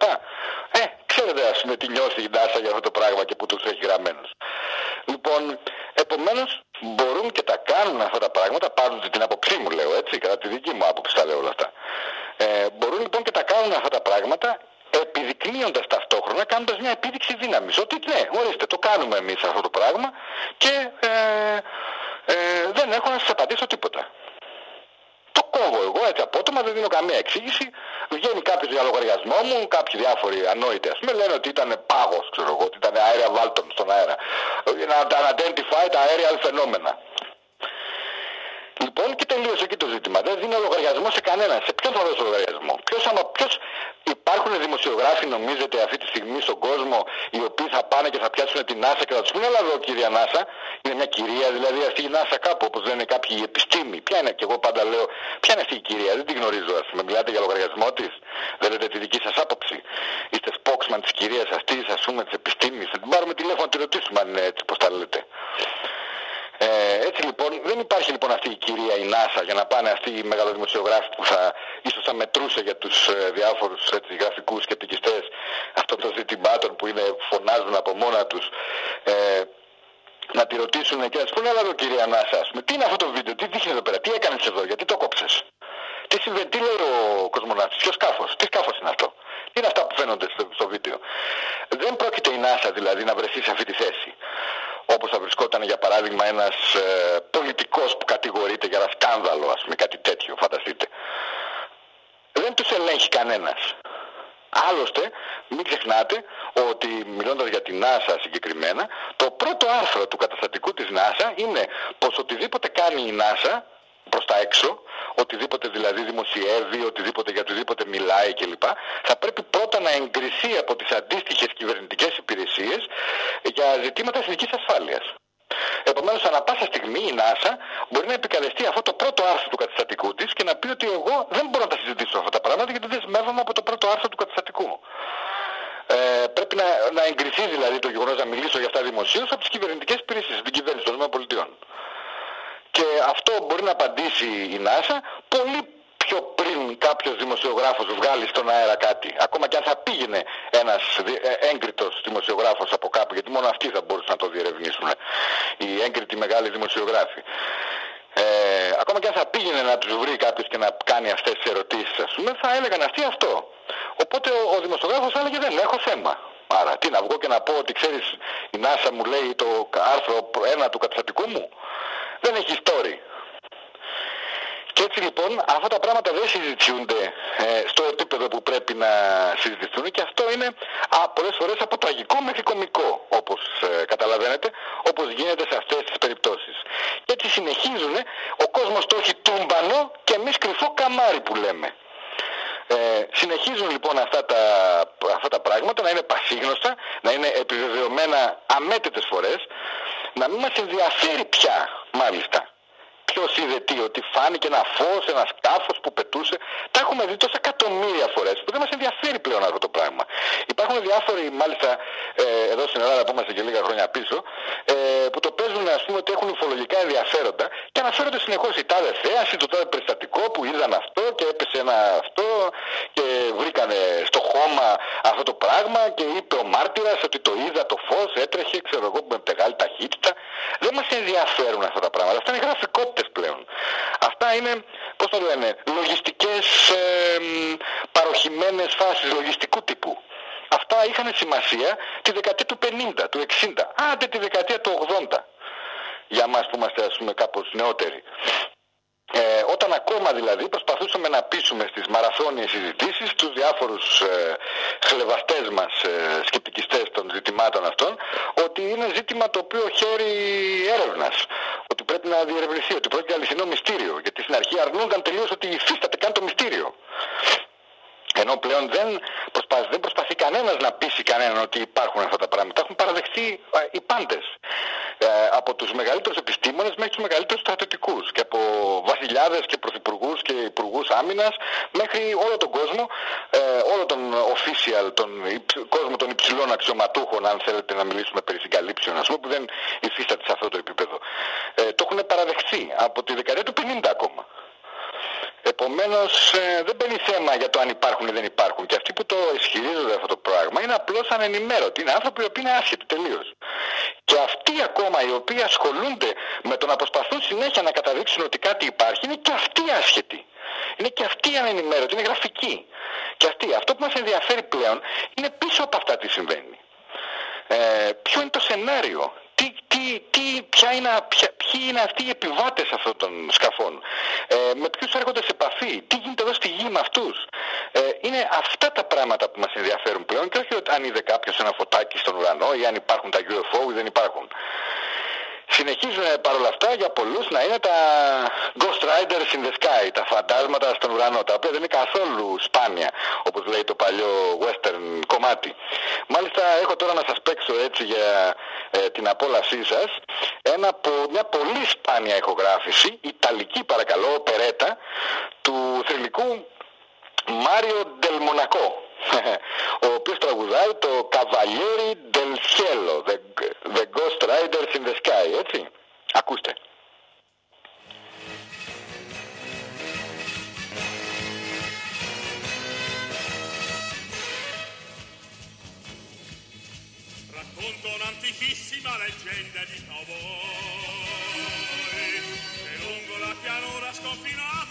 Ε, ξέρετε ας πούμε τι νιώθει η NASA για αυτό το πράγμα και που τους έχει γραμμένους. Λοιπόν, επομένως μπορούν και τα κάνουν αυτά τα πράγματα, πάντοτε την άποψή μου λέω έτσι, κατά τη δική μου άποψη τα λέω όλα αυτά. Ε, μπορούν λοιπόν και τα κάνουν αυτά τα πράγματα επιδεικνύοντας ταυτόχρονα, κάνοντας μια επίδειξη δύναμης. Ότι ναι, ορίστε, το κάνουμε εμείς αυτό το πράγμα και ε, ε, δεν έχω να σας απαντήσω τίποτα. Το κόβω εγώ έτσι απότομα, δεν δίνω καμία εξήγηση. Βγαίνει κάποιος για λογαριασμό μου, κάποιοι διάφοροι ανόητοι ας πούμε, λένε ότι ήταν πάγος, ξέρω εγώ, ότι ήταν αέρια βάλτων στον αέρα. Να identify τα αέρια φαινόμενα. Λοιπόν και τελείωσε εκεί το ζήτημα. Δεν δίνω λογαριασμό σε κανέναν. Σε ποιον θα δώσω λογαριασμό; Ποιος, άμα, ποιος υπάρχουν δημοσιογράφοι νομίζετε αυτή τη στιγμή στον κόσμο οι οποίοι θα πάνε και θα πιάσουν την NASA και θα τους πούνε αλλά εδώ κυρία NASA είναι μια κυρία δηλαδή αυτή η NASA κάπου όπως λένε κάποιοι επιστήμοι. Ποια είναι και εγώ πάντα λέω ποια είναι αυτή η κυρία δεν την γνωρίζω ας πούμε μιλάτε για λογαριασμό της δεν λέτε τη δική σας άποψη. Είστε spokesman της κυρίας αυτής ας πούμε της επιστήμης. Θα την πάρουμε τηλέφωνο να τη ρωτήσουμε αν είναι έτσι πώς τα λέτε. Ε, έτσι λοιπόν δεν υπάρχει λοιπόν αυτή η κυρία η NASA για να πάνε αυτοί οι μεγαλοδημοσιογράφοι που θα ίσως θα μετρούσε για τους ε, διάφορους έτσι, γραφικούς και επικιστές αυτών των ζητημάτων που είναι, φωνάζουν από μόνα τους ε, να τη ρωτήσουν και να πούνε έλα εδώ κυρία Νάσα ας πούμε, τι είναι αυτό το βίντεο, τι δείχνεις εδώ πέρα, τι έκανες εδώ, γιατί το κόψες; Τι συμβαίνει, τι λέει ο κοσμοναύτης, ποιος σκάφος, τι σκάφος είναι αυτό; Τι είναι αυτά που φαίνονται στο, στο βίντεο; Δεν πρόκειται η NASA δηλαδή να βρεθεί σε αυτή τη θέση όπως θα βρισκόταν για παράδειγμα ένας ε, πολιτικός που κατηγορείται για ένα σκάνδαλο, ας πούμε κάτι τέτοιο, φανταστείτε. Δεν τους ελέγχει κανένας. Άλλωστε, μην ξεχνάτε ότι μιλώντας για την NASA συγκεκριμένα, το πρώτο άρθρο του καταστατικού της NASA είναι πως οτιδήποτε κάνει η NASA προς τα έξω, οτιδήποτε δηλαδή δημοσιεύει, οτιδήποτε για οτιδήποτε μιλάει κλπ. Θα πρέπει πρώτα να εγκριθεί από τις αντίστοιχες κυβερνητικές υπηρεσίες για ζητήματα εθνικής ασφάλειας. Επομένως, ανά πάσα στιγμή η NASA μπορεί να επικαλεστεί αυτό το πρώτο άρθρο του καταστατικού της και να πει ότι εγώ δεν μπορώ να τα συζητήσω αυτά τα πράγματα γιατί δεσμεύομαι από το πρώτο άρθρο του καταστατικού. Ε, πρέπει να, να εγκριθεί δηλαδή το γεγονός να μιλήσω για αυτά δημοσίως από τις κυβερνητικές υπηρεσίες, την κυβέρνηση των ΗΠΑ. Και αυτό μπορεί να απαντήσει η NASA πολύ πιο πριν κάποιος δημοσιογράφος βγάλει στον αέρα κάτι. Ακόμα και αν θα πήγαινε ένας ε, έγκριτος δημοσιογράφος από κάπου, γιατί μόνο αυτοί θα μπορούσαν να το διερευνήσουν, οι έγκριτοι μεγάλοι δημοσιογράφοι. Ε, ακόμα και αν θα πήγαινε να τους βρει κάποιος και να κάνει αυτές τις ερωτήσεις, ας πούμε, θα έλεγαν αυτοί αυτό. Οπότε ο, ο δημοσιογράφος έλεγε δεν έχω θέμα. Άρα τι να βγω και να πω ότι ξέρεις η NASA μου λέει το άρθρο 1 του καταστατικού μου δεν έχει story. Και έτσι λοιπόν αυτά τα πράγματα δεν συζητιούνται ε, στο επίπεδο που πρέπει να συζητηθούν και αυτό είναι α, πολλές φορές από τραγικό μέχρι κομικό όπως ε, καταλαβαίνετε όπως γίνεται σε αυτές τις περιπτώσεις. Και έτσι συνεχίζουν ο κόσμος το έχει τούμπανο και εμείς κρυφό καμάρι που λέμε. Ε, συνεχίζουν λοιπόν αυτά τα, αυτά τα πράγματα να είναι πασίγνωστα, να είναι επιβεβαιωμένα αμέτρητες φορές, να μην μας ενδιαφέρει πια μάλιστα ποιος είδε τι, ότι φάνηκε ένα φως, ένας σκάφος που πετούσε. Τα έχουμε δει τόσα εκατομμύρια φορές που δεν μας ενδιαφέρει πλέον αυτό το πράγμα. Υπάρχουν διάφοροι, μάλιστα ε, εδώ στην Ελλάδα που είμαστε και λίγα χρόνια πίσω, ε, που το παίζουν ας πούμε ότι έχουν ουφολογικά ενδιαφέροντα και αναφέρονται συνεχώς η τάδε θέαση, το τάδε περιστατικό που είδαν αυτό και έπεσε ένα αυτό και βρήκανε στο χώμα αυτό το πράγμα και είπε ο μάρτυρας ότι το είδα το φως, έτρεχε, ξέρω εγώ, με μεγάλη ταχύτητα. Δεν μας ενδιαφέρουν αυτά τα πράγματα. Αυτά είναι γραφικότητες πλέον. Αυτά είναι, πώς το λένε, λογιστικές ε, παροχημένες φάσεις λογιστικού τύπου. Αυτά είχαν σημασία τη δεκαετία του 50, του 60, άντε τη δεκαετία του 80 για μας που είμαστε ας πούμε κάπως νεότεροι. Ε, όταν ακόμα δηλαδή προσπαθούσαμε να πείσουμε στις μαραθώνιες συζητήσεις τους διάφορους ε, χλεβαστές μας ε, σκεπτικιστές των ζητημάτων αυτών ότι είναι ζήτημα το οποίο χαίρει έρευνας ότι πρέπει να διερευνηθεί, ότι πρόκειται για αληθινό μυστήριο γιατί στην αρχή αρνούνταν τελείως ότι υφίσταται καν το μυστήριο ενώ πλέον δεν προσπαθεί, δεν προσπαθεί κανένας να πείσει κανέναν ότι υπάρχουν αυτά τα πράγματα. Έχουν παραδεχθεί ε, οι πάντες. Ε, από τους μεγαλύτερους επιστήμονες μέχρι τους μεγαλύτερους στρατιωτικούς και από βασιλιάδες και πρωθυπουργούς και υπουργούς άμυνας μέχρι όλο τον κόσμο, ε, όλο τον official, τον κόσμο των υψηλών αξιωματούχων αν θέλετε να μιλήσουμε περί συγκαλύψεων ας πούμε που δεν υφίσταται σε αυτό το επίπεδο. Ε, το έχουν παραδεχθεί από τη δεκαετία του 50 ακόμα. Επομένως ε, δεν μπαίνει θέμα για το αν υπάρχουν ή δεν υπάρχουν. Και αυτοί που το ισχυρίζονται αυτό το πράγμα είναι απλώς ανενημέρωτοι. Είναι άνθρωποι οι οποίοι είναι άσχετοι τελείως. Και αυτοί ακόμα οι οποίοι ασχολούνται με το να προσπαθούν συνέχεια να καταδείξουν ότι κάτι υπάρχει είναι και αυτοί άσχετοι. Είναι και αυτοί ανενημέρωτοι, είναι γραφικοί. Και αυτοί, αυτό που μας ενδιαφέρει πλέον είναι πίσω από αυτά τι συμβαίνει. Ε, ποιο είναι το σενάριο, τι, τι, τι, ποια είναι, ποια, ποιοι είναι αυτοί οι επιβάτες αυτών των σκαφών, ε, με ποιους έρχονται σε επαφή, τι γίνεται εδώ στη γη με αυτούς; Ε, είναι αυτά τα πράγματα που μας ενδιαφέρουν πλέον και όχι ότι αν είδε κάποιος ένα φωτάκι στον ουρανό ή αν υπάρχουν τα UFO ή δεν υπάρχουν συνεχίζουν παρόλα αυτά για πολλούς να είναι τα Ghost Riders in the Sky, τα φαντάσματα στον ουρανό, τα οποία δεν είναι καθόλου σπάνια, όπως λέει το παλιό western κομμάτι. Μάλιστα έχω τώρα να σας παίξω έτσι για ε, την απόλαυσή σας ένα, μια πολύ σπάνια ηχογράφηση, ιταλική παρακαλώ, περέτα, του θρηλυκού Μάριο Ντελμονακό [laughs] ο οποίος τραγουδάει το Cavalieri del Cielo, the, the Ghost Riders in the Sky, έτσι. Ακούστε. Racconto un'antichissima leggenda di cowboy che lungo la pianura sconfinata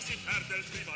si perde il primo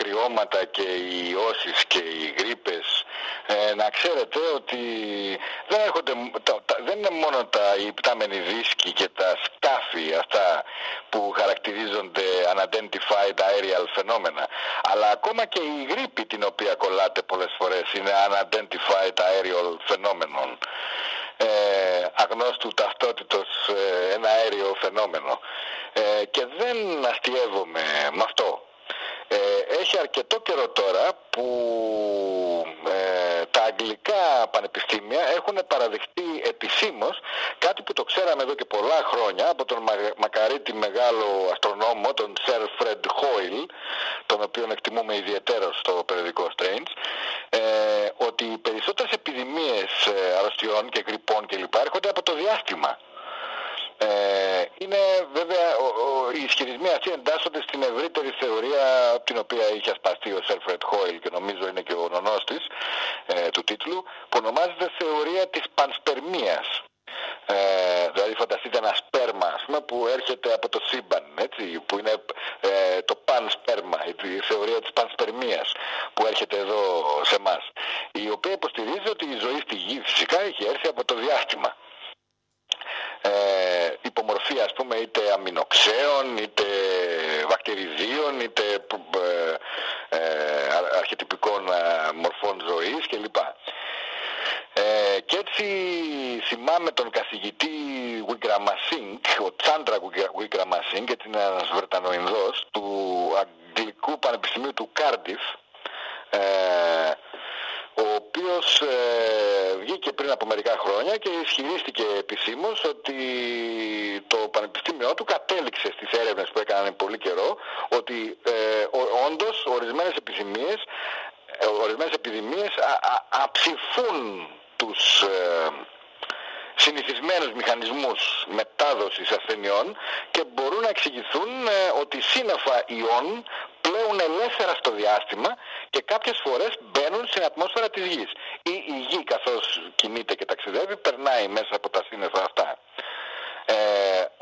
κρυώματα και οι ιώσεις και οι γρίπες ε, να ξέρετε ότι δεν, έρχονται, τα- τα- δεν είναι μόνο τα υπτάμενοι δίσκοι και τα σκάφη αυτά που χαρακτηρίζονται unidentified aerial φαινόμενα αλλά ακόμα και η γρήπη την οποία κολλάτε πολλές φορές είναι unidentified aerial φαινόμενων ε, αγνώστου ταυτότητος ε, ένα αέριο φαινόμενο ε, και δεν αστειεύομαι με αυτό. Ε, έχει αρκετό καιρό τώρα που ε, τα αγγλικά πανεπιστήμια έχουν παραδεχτεί επισήμως κάτι που το ξέραμε εδώ και πολλά χρόνια από τον μα- μακαρίτη μεγάλο αστρονόμο, τον Sir Fred Hoyle, τον οποίο εκτιμούμε ιδιαίτερα στο περιοδικό Strange, ε, ότι οι περισσότερες επιδημίες ε, αρρωστιών και γρυπών κλπ. έρχονται από το διάστημα. Ε, είναι βέβαια, ο, ο, οι ισχυρισμοί αυτοί εντάσσονται στην ευρύτερη θεωρία την οποία είχε ασπαστεί ο Σέλφρετ Χόιλ και νομίζω είναι και ο νονός της ε, του τίτλου που ονομάζεται θεωρία της πανσπερμίας. Ε, δηλαδή φανταστείτε ένα σπέρμα ας πούμε, που έρχεται από το σύμπαν έτσι, που είναι ε, το πανσπέρμα η θεωρία της πανσπερμίας που έρχεται εδώ σε εμά, η οποία υποστηρίζει ότι η ζωή στη γη φυσικά έχει έρθει από το διάστημα ε, υπό μορφή ας πούμε είτε αμινοξέων είτε βακτηριδίων είτε ε, ε, α- αρχιτυπικών ε, μορφών ζωής κλπ. Ε, και έτσι θυμάμαι τον καθηγητή Wickramasinghe, ο Τσάντρα Wickramasinghe, έτσι είναι ένας Βρετανοϊνδός, του Αγγλικού Πανεπιστημίου του Κάρντιφ, ε, ο οποίος ε, βγήκε πριν από μερικά χρόνια και ισχυρίστηκε επισήμως ότι το πανεπιστήμιό του κατέληξε στις έρευνες που έκαναν πολύ καιρό ότι ε, ο, όντως ορισμένες επιδημίες, ε, ορισμένες επιδημίες α, α, αψηφούν τους ε, συνηθισμένους μηχανισμούς μετάδοσης ασθενειών και μπορούν να εξηγηθούν ε, ότι σύννεφα ιών πλέουν ελεύθερα στο διάστημα και κάποιες φορές μπαίνουν στην ατμόσφαιρα της γης. Ή η γη καθώς κινείται και ταξιδεύει περνάει μέσα από τα σύννεφα αυτά. Ε,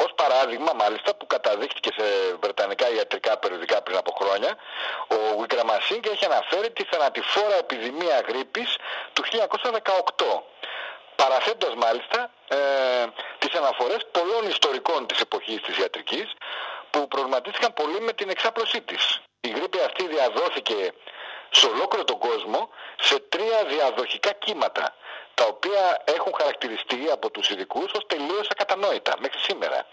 ως παράδειγμα μάλιστα που καταδείχθηκε σε βρετανικά ιατρικά περιοδικά πριν από χρόνια ο Βικραμασίνγκ έχει αναφέρει τη θανατηφόρα επιδημία γρήπης του 1918 παραθέτοντας μάλιστα ε, τις αναφορές πολλών ιστορικών της εποχής της ιατρικής που προβληματίστηκαν πολύ με την εξάπλωσή της. Η γρήπη αυτή διαδόθηκε σε ολόκληρο τον κόσμο σε τρία διαδοχικά κύματα τα οποία έχουν χαρακτηριστεί από τους ειδικούς ως τελείως ακατανόητα μέχρι σήμερα.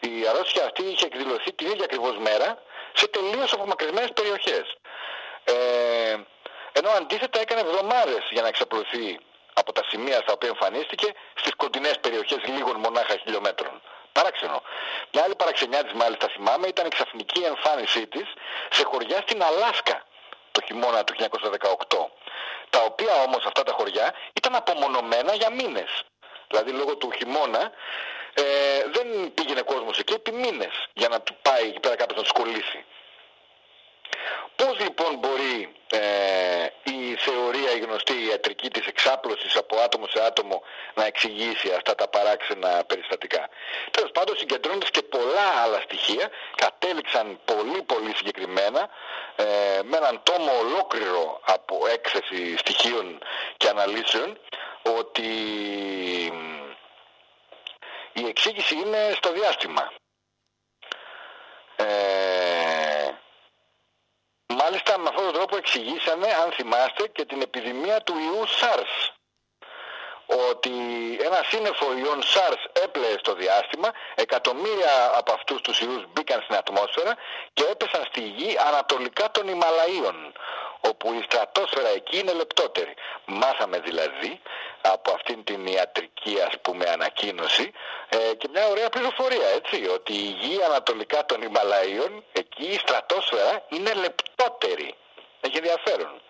Η αρρώστια αυτή είχε εκδηλωθεί την ίδια ακριβώς μέρα σε τελείως απομακρυσμένες περιοχές. Ε, ενώ αντίθετα έκανε εβδομάδες για να εξαπλωθεί από τα σημεία στα οποία εμφανίστηκε στις κοντινές περιοχές λίγων μονάχα χιλιόμετρων. Παράξενο. Μια άλλη παραξενιά της μάλιστα θυμάμαι ήταν η ξαφνική εμφάνισή της σε χωριά στην Αλάσκα το χειμώνα του 1918. Τα οποία όμως αυτά τα χωριά ήταν απομονωμένα για μήνες. Δηλαδή λόγω του χειμώνα ε, δεν πήγαινε κόσμος εκεί επί μήνες για να του πάει εκεί πέρα κάποιος να του κολλήσει. Πώς λοιπόν μπορεί ε, η θεωρία η γνωστή η ιατρική της εξάπλωσης από άτομο σε άτομο να εξηγήσει αυτά τα παράξενα περιστατικά; Τέλος πάντων συγκεντρώνοντας και πολλά άλλα στοιχεία κατέληξαν πολύ πολύ συγκεκριμένα ε, με έναν τόμο ολόκληρο από έκθεση στοιχείων και αναλύσεων ότι η εξήγηση είναι στο διάστημα. Ε, μάλιστα με αυτόν τον τρόπο εξηγήσανε, αν θυμάστε, και την επιδημία του ιού SARS. Ότι ένα σύννεφο ιών SARS έπλεε στο διάστημα, εκατομμύρια από αυτούς τους ιούς μπήκαν στην ατμόσφαιρα και έπεσαν στη γη ανατολικά των Ιμαλαίων, όπου η στρατόσφαιρα εκεί είναι λεπτότερη. Μάθαμε δηλαδή από αυτήν την ιατρική ας πούμε ανακοίνωση ε, και μια ωραία πληροφορία έτσι ότι η γη ανατολικά των Ιμαλαίων εκεί η στρατόσφαιρα είναι λεπτότερη. Έχει ενδιαφέρον.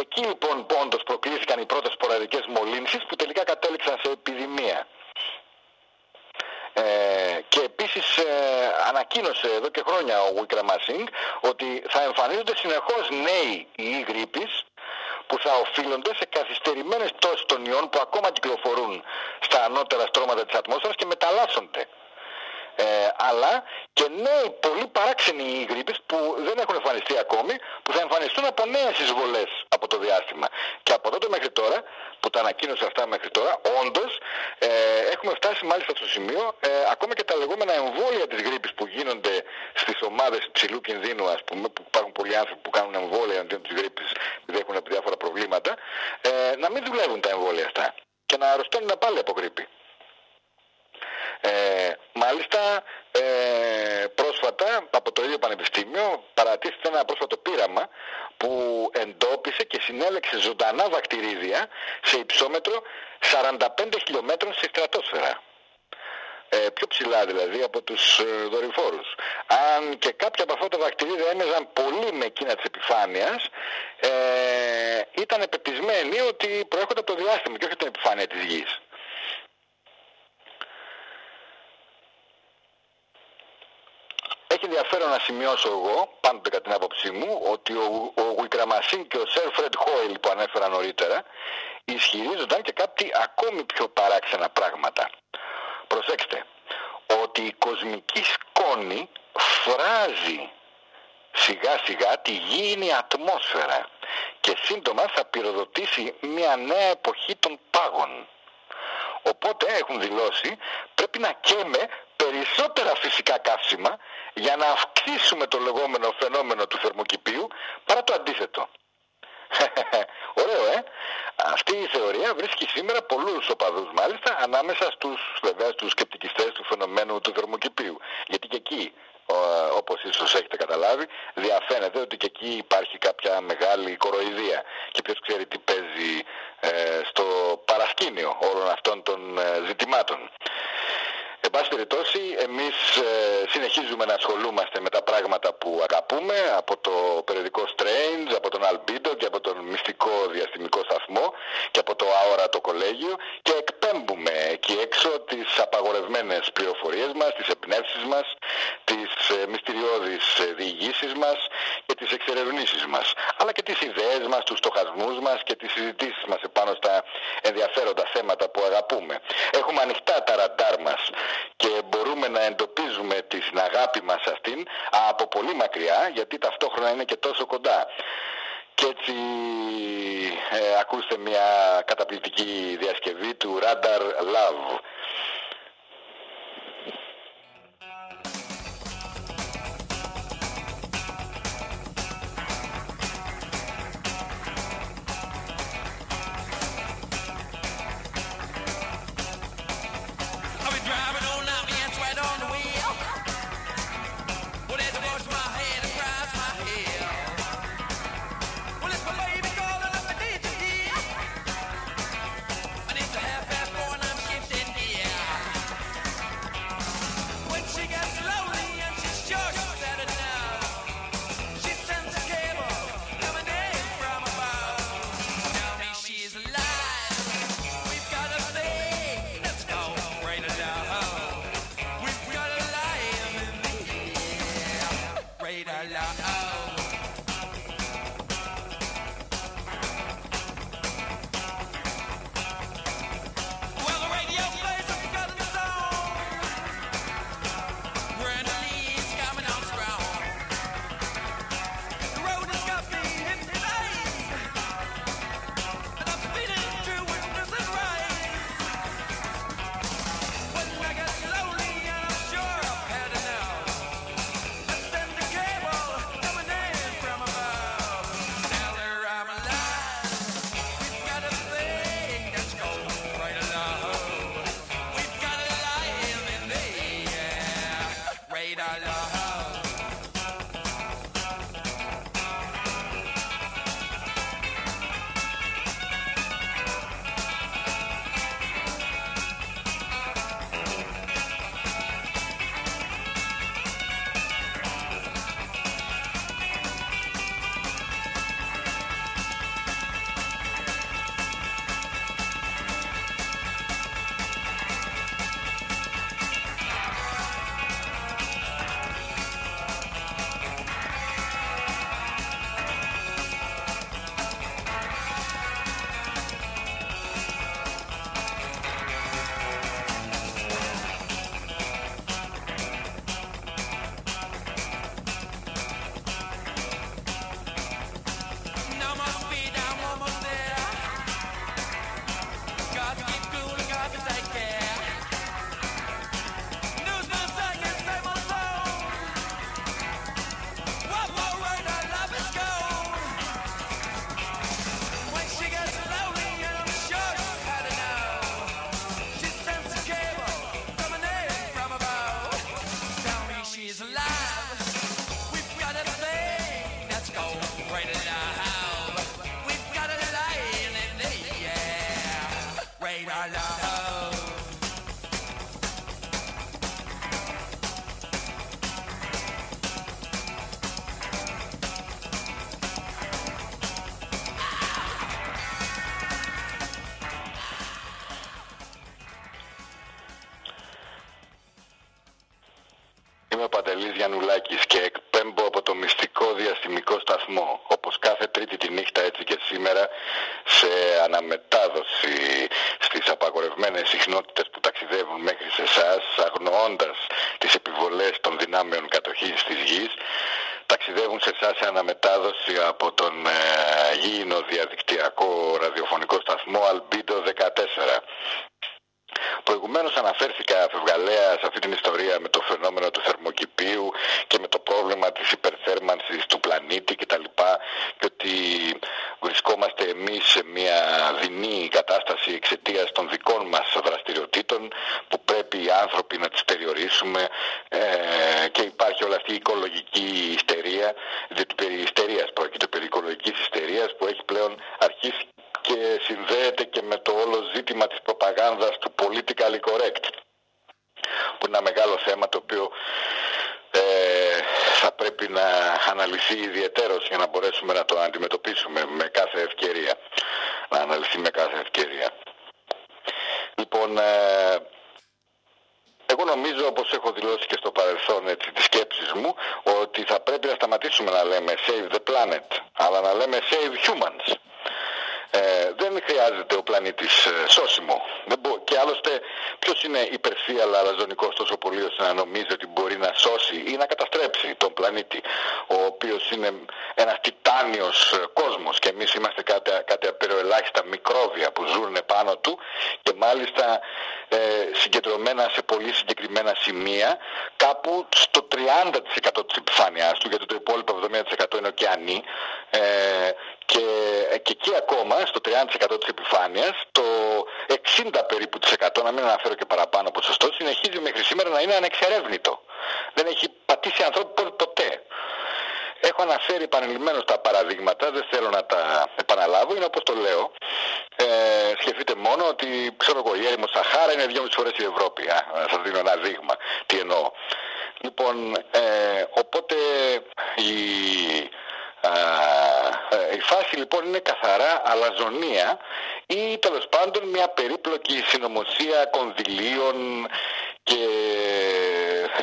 Εκεί λοιπόν όντως προκλήθηκαν οι πρώτες σποραδικές μολύνσεις που τελικά κατέληξαν σε επιδημία. Ε, και επίσης ε, ανακοίνωσε εδώ και χρόνια ο Wikramasing ότι θα εμφανίζονται συνεχώς νέοι ιοί γρήπης που θα οφείλονται σε καθυστερημένες πτώσεις των ιών που ακόμα κυκλοφορούν στα ανώτερα στρώματα της ατμόσφαιρας και μεταλλάσσονται. Ε, αλλά και νέοι πολύ παράξενοι γρήπες που δεν έχουν εμφανιστεί ακόμη, που θα εμφανιστούν από νέες εισβολές από το διάστημα. Και από τότε μέχρι τώρα, που τα ανακοίνωσα αυτά μέχρι τώρα, όντως ε, έχουμε φτάσει μάλιστα στο σημείο, ε, ακόμα και τα λεγόμενα εμβόλια της γρήπης που γίνονται στις ομάδες ψηλού κινδύνου, ας πούμε, που υπάρχουν πολλοί άνθρωποι που κάνουν εμβόλια αντίον της γρήπης, επειδή έχουν διάφορα προβλήματα, ε, να μην δουλεύουν τα εμβόλια αυτά και να αρρωσταίνουν πάλι από γρήπη. Ε, μάλιστα ε, πρόσφατα από το ίδιο πανεπιστήμιο παρατήθηκε ένα πρόσφατο πείραμα που εντόπισε και συνέλεξε ζωντανά βακτηρίδια σε υψόμετρο 45 χιλιόμετρων στη στρατόσφαιρα. Ε, πιο ψηλά δηλαδή από τους ε, δορυφόρους. Αν και κάποια από αυτά τα βακτηρίδια έμεζαν πολύ με εκείνα της επιφάνειας, ε, ήταν επεπισμένοι ότι προέρχονται από το διάστημα και όχι από την επιφάνεια της γης. Έχει ενδιαφέρον να σημειώσω εγώ, πάντοτε κατά την άποψή μου, ότι ο, ο Γουικραμασίν και ο Σερ Φρεντ Χόιλ που ανέφερα νωρίτερα ισχυρίζονταν και κάτι ακόμη πιο παράξενα πράγματα. Προσέξτε, ότι η κοσμική σκόνη φράζει σιγά σιγά τη γήινη ατμόσφαιρα και σύντομα θα πυροδοτήσει μια νέα εποχή των πάγων. Οπότε έχουν δηλώσει πρέπει να καίμε περισσότερα φυσικά καύσιμα για να αυξήσουμε το λεγόμενο φαινόμενο του θερμοκηπίου παρά το αντίθετο. [laughs] Ωραίο, ε! Αυτή η θεωρία βρίσκει σήμερα πολλούς οπαδούς μάλιστα ανάμεσα στους βέβαια στους σκεπτικιστές του φαινομένου του θερμοκηπίου. Γιατί και εκεί όπως ίσως έχετε καταλάβει, διαφαίνεται ότι και εκεί υπάρχει κάποια μεγάλη κοροϊδία και ποιος ξέρει τι παίζει ε, στο παρασκήνιο όλων αυτών των ε, ζητημάτων. Εν πάση περιπτώσει, εμείς ε, συνεχίζουμε να ασχολούμαστε με τα πράγματα που αγαπούμε, από το περιοδικό Strange, από τον Albedo και από τον μυστικό διαστημικό σταθμό και από το αόρατο κολέγιο και εκπέμπουμε εκεί έξω τις απαγορευμένες πληροφορίες μας, τις εμπνεύσεις μας, τις ε, μυστηριώδεις ε, διηγήσεις μας και τις εξερευνήσεις μας, αλλά και τις ιδέες μας, τους στοχασμούς μας και τις συζητήσεις μας επάνω στα ενδιαφέροντα θέματα που αγαπούμε. Έχουμε ανοιχτά τα ραντάρ μας και μπορούμε να εντοπίζουμε την αγάπη μας αυτήν από πολύ μακριά γιατί ταυτόχρονα είναι και τόσο κοντά. Και έτσι ε, ακούστε μια καταπληκτική διασκευή του Radar Love. Παντελής Γιαννουλάκης και εκπέμπω από το μυστικό διαστημικό σταθμό, όπως κάθε τρίτη τη νύχτα έτσι και σήμερα, σε αναμετάδοση στις απαγορευμένες συχνότητες που ταξιδεύουν μέχρι σε εσά, αγνοώντας τις επιβολές των δυνάμεων κατοχής της γης, ταξιδεύουν σε εσά σε αναμετάδοση από τον ε, γήινο διαδικτυακό ραδιοφωνικό σταθμό Albedo 14. Προηγουμένως αναφέρθηκα φευγαλέα σε αυτή την ιστορία με το φαινόμενο του θερμοκηπίου και με το πρόβλημα της υπερθέρμανσης του πλανήτη κτλ. Και ότι βρισκόμαστε εμείς σε μια δεινή κατάσταση εξαιτίας των δικών μας δραστηριοτήτων που πρέπει οι άνθρωποι να τις περιορίσουμε ε, και υπάρχει όλη αυτή η οικολογική ιστερία, διότι περί ιστερίας πρόκειται, περί οικολογικής ιστερίας που έχει πλέον αρχίσει και συνδέεται και με το όλο ζήτημα της προπαγάνδας του politically correct που είναι ένα μεγάλο θέμα το οποίο ε, θα πρέπει να αναλυθεί ιδιαιτέρως για να μπορέσουμε να το αντιμετωπίσουμε με κάθε ευκαιρία να αναλυθεί με κάθε ευκαιρία λοιπόν ε, εγώ νομίζω όπως έχω δηλώσει και στο παρελθόν έτσι, τις σκέψεις μου ότι θα πρέπει να σταματήσουμε να λέμε save the planet αλλά να λέμε save humans ε, δεν χρειάζεται ο πλανήτης ε, σώσιμο. Δεν μπο... Και άλλωστε ποιος είναι υπερφύαλα αλαζονικός τόσο πολύ ώστε να νομίζει ότι μπορεί να σώσει ή να καταστρέψει τον πλανήτη ο οποίος είναι ένας τιτάνιος ε, κόσμος και εμείς είμαστε κάτι, κάτι απεροελάχιστα μικρόβια που ζουν πάνω του και μάλιστα ε, συγκεντρωμένα σε πολύ συγκεκριμένα σημεία κάπου στο 30% της επιφάνειάς του γιατί το υπόλοιπο 70% είναι ωκεανή ε, και, και εκεί ακόμα στο 30% της επιφάνειας το 60 περίπου της 100, να μην αναφέρω και παραπάνω ποσοστό συνεχίζει μέχρι σήμερα να είναι ανεξερεύνητο δεν έχει πατήσει ανθρώπου ποτέ Έχω αναφέρει επανειλημμένως τα παραδείγματα, δεν θέλω να τα επαναλάβω, είναι όπως το λέω. Ε, σκεφτείτε μόνο ότι, ξέρω εγώ, η έρημος Σαχάρα είναι δυόμιση φορές η Ευρώπη. Α, να σας δίνω ένα δείγμα τι εννοώ. Λοιπόν, ε, οπότε η, ε, η φάση λοιπόν είναι καθαρά αλαζονία ή τέλος πάντων μια περίπλοκη συνωμοσία κονδυλίων και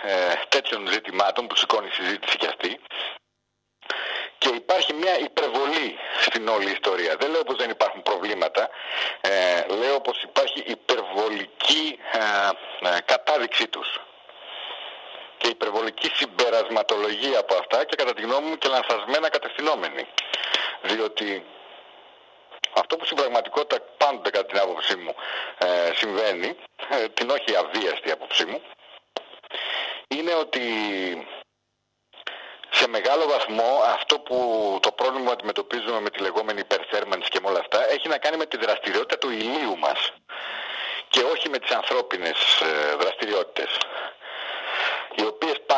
ε, τέτοιων ζητημάτων που σηκώνει η συζήτηση κι αυτή. Και υπάρχει μια υπερβολή στην όλη ιστορία. Δεν λέω πως δεν υπάρχουν προβλήματα, ε, λέω πως υπάρχει υπερβολική ε, ε, κατάδειξή τους και υπερβολική συμπερασματολογία από αυτά και κατά τη γνώμη μου και λανθασμένα κατευθυνόμενη. Διότι αυτό που στην πραγματικότητα πάντοτε κατά την άποψή μου ε, συμβαίνει, ε, την όχι αβίαστη άποψή μου, είναι ότι σε μεγάλο βαθμό αυτό που το πρόβλημα που αντιμετωπίζουμε με τη λεγόμενη υπερθέρμανση και με όλα αυτά έχει να κάνει με τη δραστηριότητα του ηλίου μας και όχι με τις ανθρώπινες ε, δραστηριότητες οι οποίε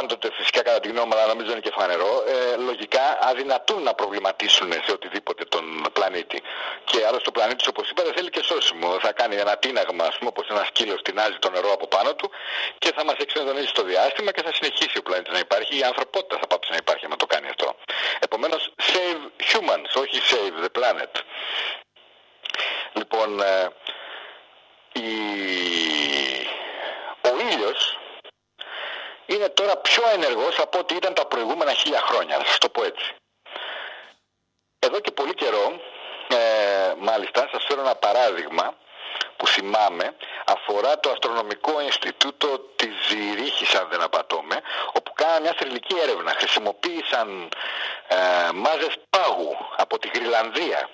πάντοτε φυσικά κατά τη γνώμη μου, αλλά νομίζω είναι και φανερό, ε, λογικά αδυνατούν να προβληματίσουν σε οτιδήποτε τον πλανήτη. Και άλλωστε ο πλανήτης, όπως είπα, δεν θέλει και σώσιμο. Θα κάνει ένα τίναγμα, ας πούμε, όπως ένας σκύλος τεινάζει το νερό από πάνω του και θα μας εξεντονίσει στο διάστημα και θα συνεχίσει ο πλανήτης να υπάρχει. Η ανθρωπότητα θα πάψει να υπάρχει να το κάνει αυτό. Επομένως, save humans, όχι save the planet. Λοιπόν, ε, η... ο ήλιος είναι τώρα πιο ενεργός από ό,τι ήταν τα προηγούμενα χίλια χρόνια, να σας το πω έτσι. Εδώ και πολύ καιρό, ε, μάλιστα, σας φέρω ένα παράδειγμα που θυμάμαι αφορά το Αστρονομικό Ινστιτούτο της Ζηρίχης αν δεν απατώμε όπου κάναν μια θρηλυκή έρευνα χρησιμοποίησαν ε, μάζες πάγου από τη Γρυλανδία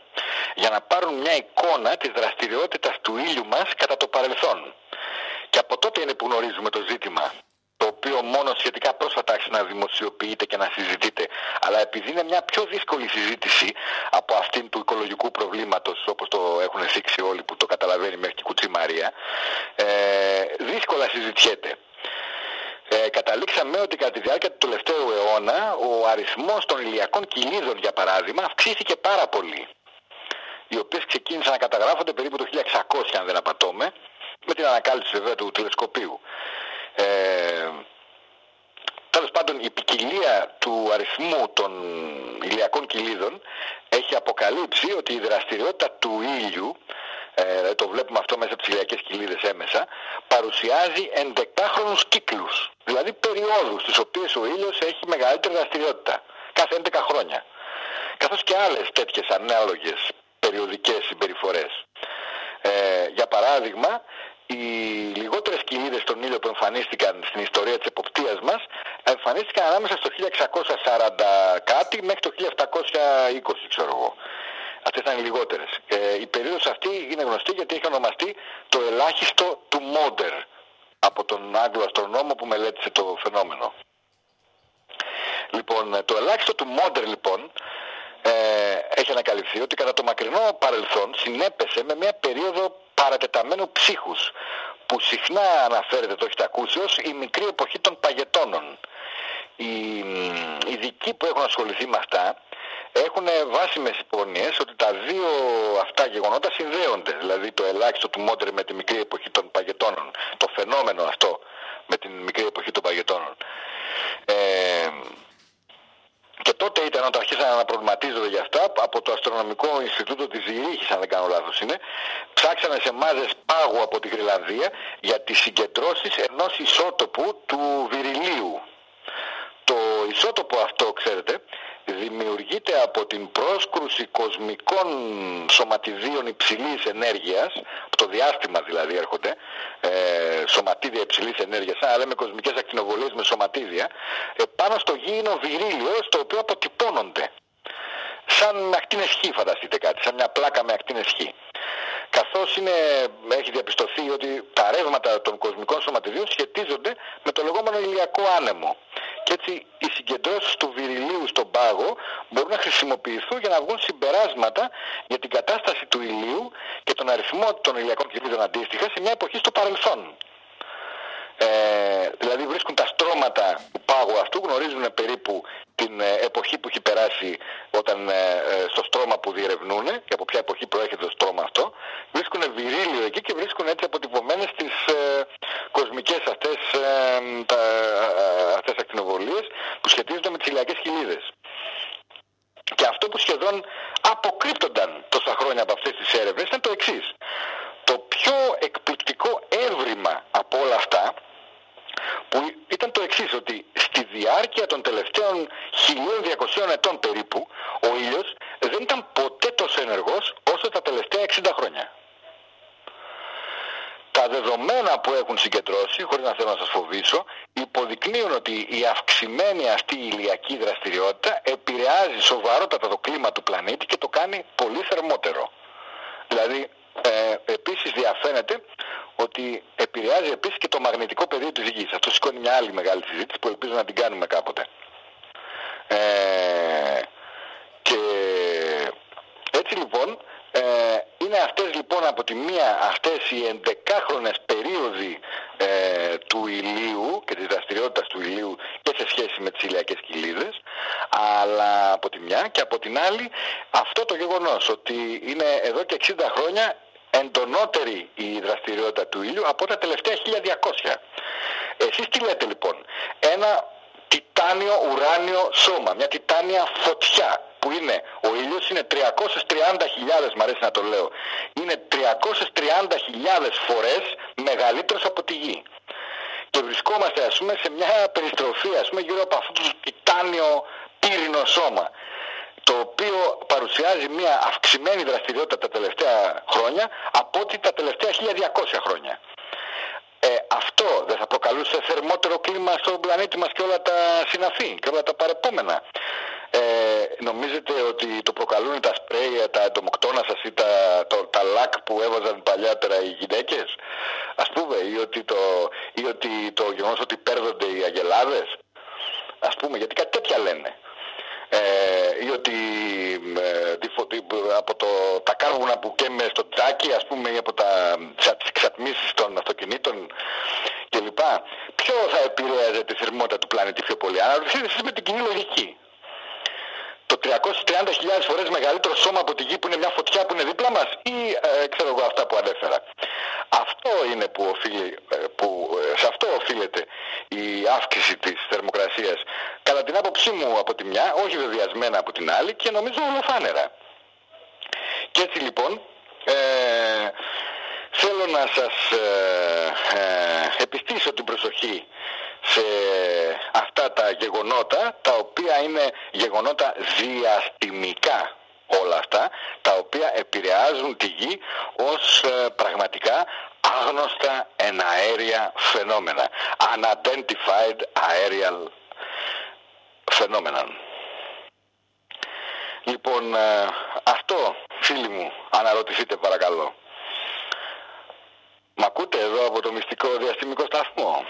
για να πάρουν μια εικόνα της δραστηριότητας του ήλιου μας κατά το παρελθόν και από τότε είναι που γνωρίζουμε το ζήτημα το οποίο μόνο σχετικά πρόσφατα άρχισε να δημοσιοποιείται και να συζητείται. Αλλά επειδή είναι μια πιο δύσκολη συζήτηση από αυτήν του οικολογικού προβλήματος όπως το έχουν θίξει όλοι που το καταλαβαίνει μέχρι και η Κουτσή Μαρία, ε, δύσκολα συζητιέται. Ε, καταλήξαμε ότι κατά τη διάρκεια του τελευταίου αιώνα ο αριθμός των ηλιακών κοιλίδων για παράδειγμα αυξήθηκε πάρα πολύ. οι οποίες ξεκίνησαν να καταγράφονται περίπου το 1600 αν δεν απατώμε, με την ανακάλυψη βέβαια του τηλεσκοπίου. Ε, Τέλος πάντων η ποικιλία του αριθμού των ηλιακών κυλίδων έχει αποκαλύψει ότι η δραστηριότητα του ήλιου ε, το βλέπουμε αυτό μέσα από τις ηλιακές κοιλίδες έμεσα, παρουσιάζει 11χρονους κύκλους, δηλαδή περιόδους στις οποίες ο ήλιος έχει μεγαλύτερη δραστηριότητα, κάθε 11 χρόνια. Καθώς και άλλες τέτοιες ανάλογες περιοδικές συμπεριφορές. Ε, για παράδειγμα, οι λιγότερες κοιλίδες στον ήλιο που εμφανίστηκαν στην ιστορία της εποπτείας μας εμφανίστηκαν ανάμεσα στο 1640 κάτι μέχρι το 1720 ξέρω εγώ. Αυτές ήταν οι λιγότερες. Ε, η περίοδος αυτή είναι γνωστή γιατί έχει ονομαστεί το ελάχιστο του Μόντερ από τον Άγγλο αστρονόμο που μελέτησε το φαινόμενο. Λοιπόν, το ελάχιστο του Μόντερ λοιπόν ε, έχει ανακαλυφθεί ότι κατά το μακρινό παρελθόν συνέπεσε με μια περίοδο παρατεταμένου ψύχους που συχνά αναφέρεται, το έχετε ακούσει, ως η μικρή εποχή των παγετώνων. Οι ειδικοί που έχουν ασχοληθεί με αυτά έχουν βάσιμες υπόνοιες ότι τα δύο αυτά γεγονότα συνδέονται. Δηλαδή το ελάχιστο του Μόντερ με τη μικρή εποχή των παγετώνων. Το φαινόμενο αυτό με την μικρή εποχή των παγετώνων. Ε, και τότε ήταν όταν αρχίσαν να προβληματίζονται για αυτά, από το Αστρονομικό Ινστιτούτο της Ζηρίχης, αν δεν κάνω λάθος είναι, ψάξανε σε μάζες πάγου από τη Γρυλανδία για τις συγκεντρώσεις ενός ισότοπου του Βυριλίου. Το ισότοπο αυτό, ξέρετε, δημιουργείται από την πρόσκρουση κοσμικών σωματιδίων υψηλής ενέργειας, από το διάστημα δηλαδή έρχονται, ε, σωματίδια υψηλής ενέργειας, σαν να λέμε κοσμικές ακτινοβολίες με σωματίδια, ε, πάνω στο γήινο βυρίλιο, στο οποίο αποτυπώνονται. Σαν ακτίνες χ φανταστείτε κάτι, σαν μια πλάκα με ακτίνες χ καθώς είναι, έχει διαπιστωθεί ότι τα ρεύματα των κοσμικών σωματιδίων σχετίζονται με το λεγόμενο ηλιακό άνεμο. Και έτσι οι συγκεντρώσεις του βυριλίου στον πάγο μπορούν να χρησιμοποιηθούν για να βγουν συμπεράσματα για την κατάσταση του ηλίου και τον αριθμό των ηλιακών κυλίδων αντίστοιχα σε μια εποχή στο παρελθόν. Ε, δηλαδή βρίσκουν τα στρώματα του πάγου αυτού, γνωρίζουν περίπου την ε, εποχή που έχει περάσει όταν, ε, ε, στο στρώμα που διερευνούν και από ποια εποχή προέρχεται το στρώμα αυτό. Βρίσκουν βυρίλιο εκεί και βρίσκουν έτσι αποτυπωμένες τις ε, κοσμικές αυτές, ε, τα, αυτές ακτινοβολίες που σχετίζονται με τις ηλιακές χιλίδες. Και αυτό που σχεδόν αποκρύπτονταν τόσα χρόνια από αυτές τις έρευνες ήταν το εξής. Το πιο εκπληκτικό έβριμα από όλα αυτά που ήταν το εξής ότι στη διάρκεια των τελευταίων 1200 ετών περίπου ο ήλιος δεν ήταν ποτέ τόσο ενεργός όσο τα τελευταία 60 χρόνια. Τα δεδομένα που έχουν συγκεντρώσει, χωρίς να θέλω να σας φοβήσω, υποδεικνύουν ότι η αυξημένη αυτή ηλιακή δραστηριότητα επηρεάζει σοβαρότατα το κλίμα του πλανήτη και το κάνει πολύ θερμότερο. Δηλαδή ε, επίσης διαφαίνεται ότι επηρεάζει επίσης και το μαγνητικό πεδίο της γης. Αυτό σηκώνει μια άλλη μεγάλη συζήτηση που ελπίζω να την κάνουμε κάποτε. Ε, και έτσι λοιπόν ε, είναι αυτές λοιπόν από τη μία αυτές οι εντεκάχρονες περίοδοι ε, του ηλίου και της δραστηριότητας του ηλίου και σε σχέση με τις ηλιακές κοιλίδες αλλά από τη μια και από την άλλη αυτό το γεγονός ότι είναι εδώ και 60 χρόνια εντονότερη η δραστηριότητα του ήλιου από τα τελευταία 1200. Εσείς τι λέτε λοιπόν, ένα τιτάνιο ουράνιο σώμα, μια τιτάνια φωτιά που είναι, ο ήλιος είναι 330.000, μ' αρέσει να το λέω, είναι 330.000 φορές μεγαλύτερος από τη γη. Και βρισκόμαστε ας πούμε σε μια περιστροφή ας πούμε γύρω από αυτό το τιτάνιο πύρινο σώμα το οποίο παρουσιάζει μια αυξημένη δραστηριότητα τα τελευταία χρόνια από ότι τα τελευταία 1200 χρόνια. Ε, αυτό δεν θα προκαλούσε θερμότερο κλίμα στον πλανήτη μας και όλα τα συναφή και όλα τα παρεπόμενα. Ε, νομίζετε ότι το προκαλούν τα σπρέια, τα εντομοκτώνα σας ή τα, το, τα λακ που έβαζαν παλιάτερα οι γυναίκες ας πούμε ή ότι το, ή ότι το γεγονός ότι παίρνονται οι αγελάδες ας πούμε γιατί κάτι τέτοια λένε ε, ή ότι ε, από το, τα κάρβουνα που καίμε στο τζάκι ας πούμε ή από τα, τις εξατμίσεις των αυτοκινήτων κλπ. Ποιο θα επηρέαζε τη θερμότητα του πλανήτη πιο πολύ. Αναρωτηθείτε εσείς με την κοινή λογική; Το το 330.000 φορές μεγαλύτερο σώμα από τη γη που είναι μια φωτιά που είναι δίπλα μας ή ε, ξέρω εγώ αυτά που ανέφερα. Αυτό είναι που οφείλει, ε, που, ε, σε αυτό οφείλεται η αύξηση της θερμοκρασίας κατά την άποψή μου από τη μια, όχι βεβαιασμένα από την άλλη και νομίζω ολοφάνερα. Και έτσι λοιπόν ε, θέλω να σας ε, ε, επιστήσω την προσοχή σε αυτά τα γεγονότα τα οποία είναι γεγονότα διαστημικά όλα αυτά τα οποία επηρεάζουν τη γη ως ε, πραγματικά άγνωστα εναέρια φαινόμενα. Unidentified aerial phenomena λοιπόν ε, αυτό φίλοι μου αναρωτηθείτε παρακαλώ. Μ' ακούτε εδώ από το μυστικό διαστημικό σταθμό;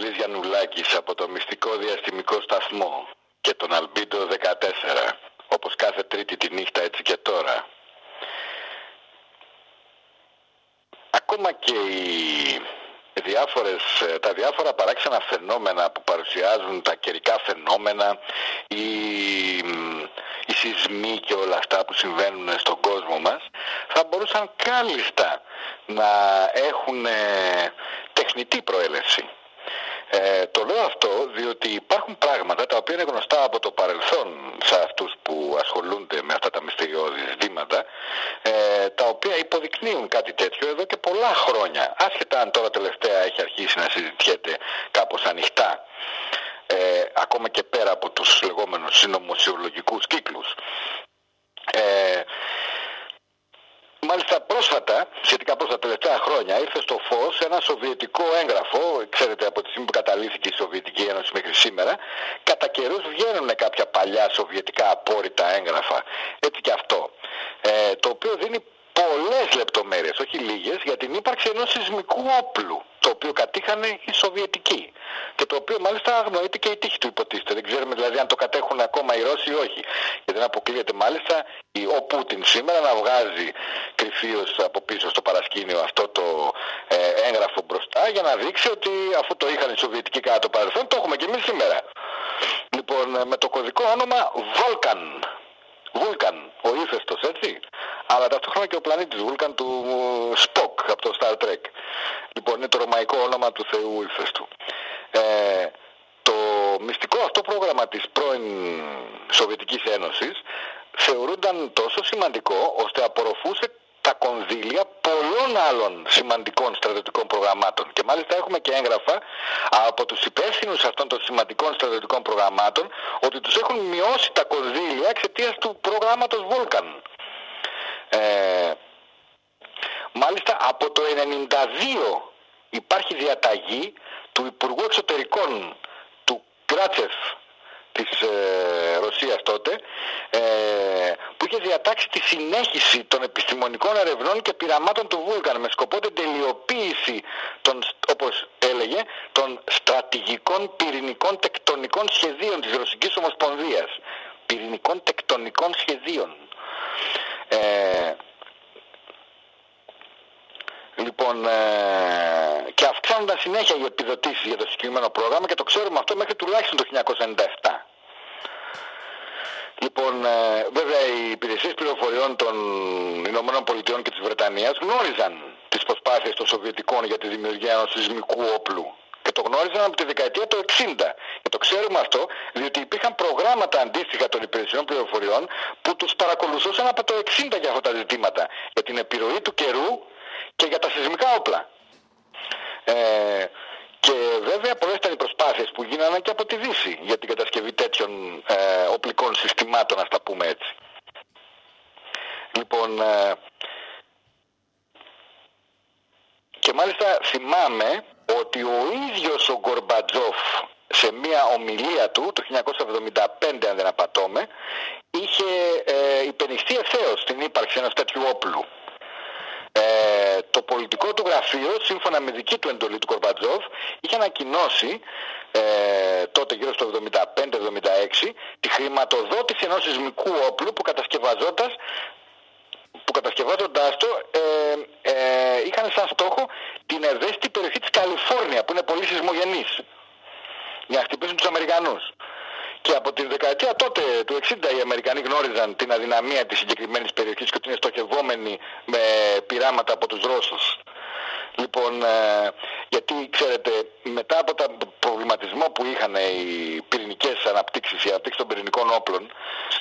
Παντελής Γιαννουλάκης από το μυστικό διαστημικό σταθμό και τον Αλμπίντο 14 όπως κάθε τρίτη τη νύχτα έτσι και τώρα. Ακόμα και οι διάφορες, ε, τα διάφορα παράξενα φαινόμενα που παρουσιάζουν τα καιρικά φαινόμενα οι, μ, οι σεισμοί και όλα αυτά που συμβαίνουν στον κόσμο μας θα μπορούσαν κάλλιστα να έχουν ε, τεχνητή προέλευση. Ε, το λέω αυτό διότι υπάρχουν πράγματα τα οποία είναι γνωστά από το παρελθόν σε αυτούς που ασχολούνται με αυτά τα μυστηριώδη ζητήματα ε, τα οποία υποδεικνύουν κάτι τέτοιο εδώ και πολλά χρόνια άσχετα αν τώρα τελευταία έχει αρχίσει να συζητιέται κάπως ανοιχτά ε, ακόμα και πέρα από τους λεγόμενους συνωμοσιολογικούς κύκλους. Ε, Μάλιστα πρόσφατα, σχετικά προς τα τελευταία χρόνια, ήρθε στο φως ένα σοβιετικό έγγραφο, ξέρετε από τη στιγμή που καταλήθηκε η Σοβιετική Ένωση μέχρι σήμερα, κατά καιρούς βγαίνουν κάποια παλιά σοβιετικά απόρριτα έγγραφα, έτσι και αυτό, ε, το οποίο δίνει πολλές λεπτομέρειες, όχι λίγες, για την ύπαρξη ενός σεισμικού όπλου, το οποίο κατήχανε οι Σοβιετικοί και το οποίο μάλιστα αγνοείται και η τύχη του υποτίθεται. Δεν ξέρουμε δηλαδή αν το κατέχουν ακόμα οι Ρώσοι ή όχι. Και δεν αποκλείεται μάλιστα η- ο Πούτιν σήμερα να βγάζει κρυφίως από πίσω στο παρασκήνιο αυτό το ε, έγγραφο μπροστά για να δείξει ότι αφού το είχαν οι Σοβιετικοί κατά το παρελθόν το έχουμε και εμείς σήμερα. Λοιπόν, ε, με το κωδικό όνομα Vulcan. Βούλκαν, ο ύφεστος, έτσι. Αλλά ταυτόχρονα και ο πλανήτης Βούλκαν του Σποκ από το Star Trek. Λοιπόν, είναι το ρωμαϊκό όνομα του Θεού ύφεστου. Ε, το μυστικό αυτό πρόγραμμα της πρώην Σοβιετικής Ένωσης θεωρούνταν τόσο σημαντικό ώστε απορροφούσε τα κονδύλια πολλών άλλων σημαντικών στρατιωτικών προγραμμάτων. Και μάλιστα έχουμε και έγγραφα από τους υπεύθυνους αυτών των σημαντικών στρατιωτικών προγραμμάτων ότι τους έχουν μειώσει τα κονδύλια εξαιτίας του προγράμματος Vulcan. Ε, μάλιστα από το 1992 υπάρχει διαταγή του Υπουργού Εξωτερικών του Κράτσεφ της ε, Ρωσίας τότε ε, που είχε διατάξει τη συνέχιση των επιστημονικών ερευνών και πειραμάτων του Βούλκαν με σκοπό την τελειοποίηση των, όπως έλεγε των στρατηγικών πυρηνικών τεκτονικών σχεδίων της Ρωσικής Ομοσπονδίας. Πυρηνικών τεκτονικών σχεδίων. Ε, Λοιπόν, ε, και αυξάνονταν συνέχεια οι επιδοτήσεις για το συγκεκριμένο πρόγραμμα και το ξέρουμε αυτό μέχρι τουλάχιστον το 1997. Λοιπόν, ε, βέβαια οι υπηρεσίες πληροφοριών των Ηνωμένων Πολιτειών και της Βρετανίας γνώριζαν τις προσπάθειες των Σοβιετικών για τη δημιουργία ενός σεισμικού όπλου και το γνώριζαν από τη δεκαετία του 60. Και το ξέρουμε αυτό διότι υπήρχαν προγράμματα αντίστοιχα των υπηρεσιών πληροφοριών που τους παρακολουθούσαν από το 60 για αυτά τα ζητήματα. Για την επιρροή του καιρού και για τα σεισμικά όπλα. Ε, και βέβαια πολλές ήταν οι προσπάθειες που γίνανε και από τη Δύση για την κατασκευή τέτοιων ε, οπλικών συστημάτων, ας τα πούμε έτσι. Λοιπόν, ε, και μάλιστα θυμάμαι ότι ο ίδιος ο Γκορμπατζόφ σε μια ομιλία του το 1975 αν δεν απατώμε είχε ε, υπενηχθεί ευθέως την ύπαρξη ενός τέτοιου όπλου. Ε, το πολιτικό του γραφείο, σύμφωνα με δική του εντολή του Κορμπατζόφ, είχε ανακοινώσει ε, τότε γύρω στο 75-76 τη χρηματοδότηση ενός σεισμικού όπλου που κατασκευαζόταν που κατασκευάζοντάς το ε, ε, είχαν σαν στόχο την ευαίσθητη περιοχή της Καλιφόρνια που είναι πολύ σεισμογενής για να χτυπήσουν τους Αμερικανούς. Και από τη δεκαετία τότε του 60 οι Αμερικανοί γνώριζαν την αδυναμία της συγκεκριμένης περιοχής και ότι είναι στοχευόμενοι με πειράματα από τους Ρώσους. Λοιπόν, ε, γιατί ξέρετε, μετά από τον προβληματισμό που είχαν οι πυρηνικές αναπτύξεις, οι αναπτύξεις των πυρηνικών όπλων,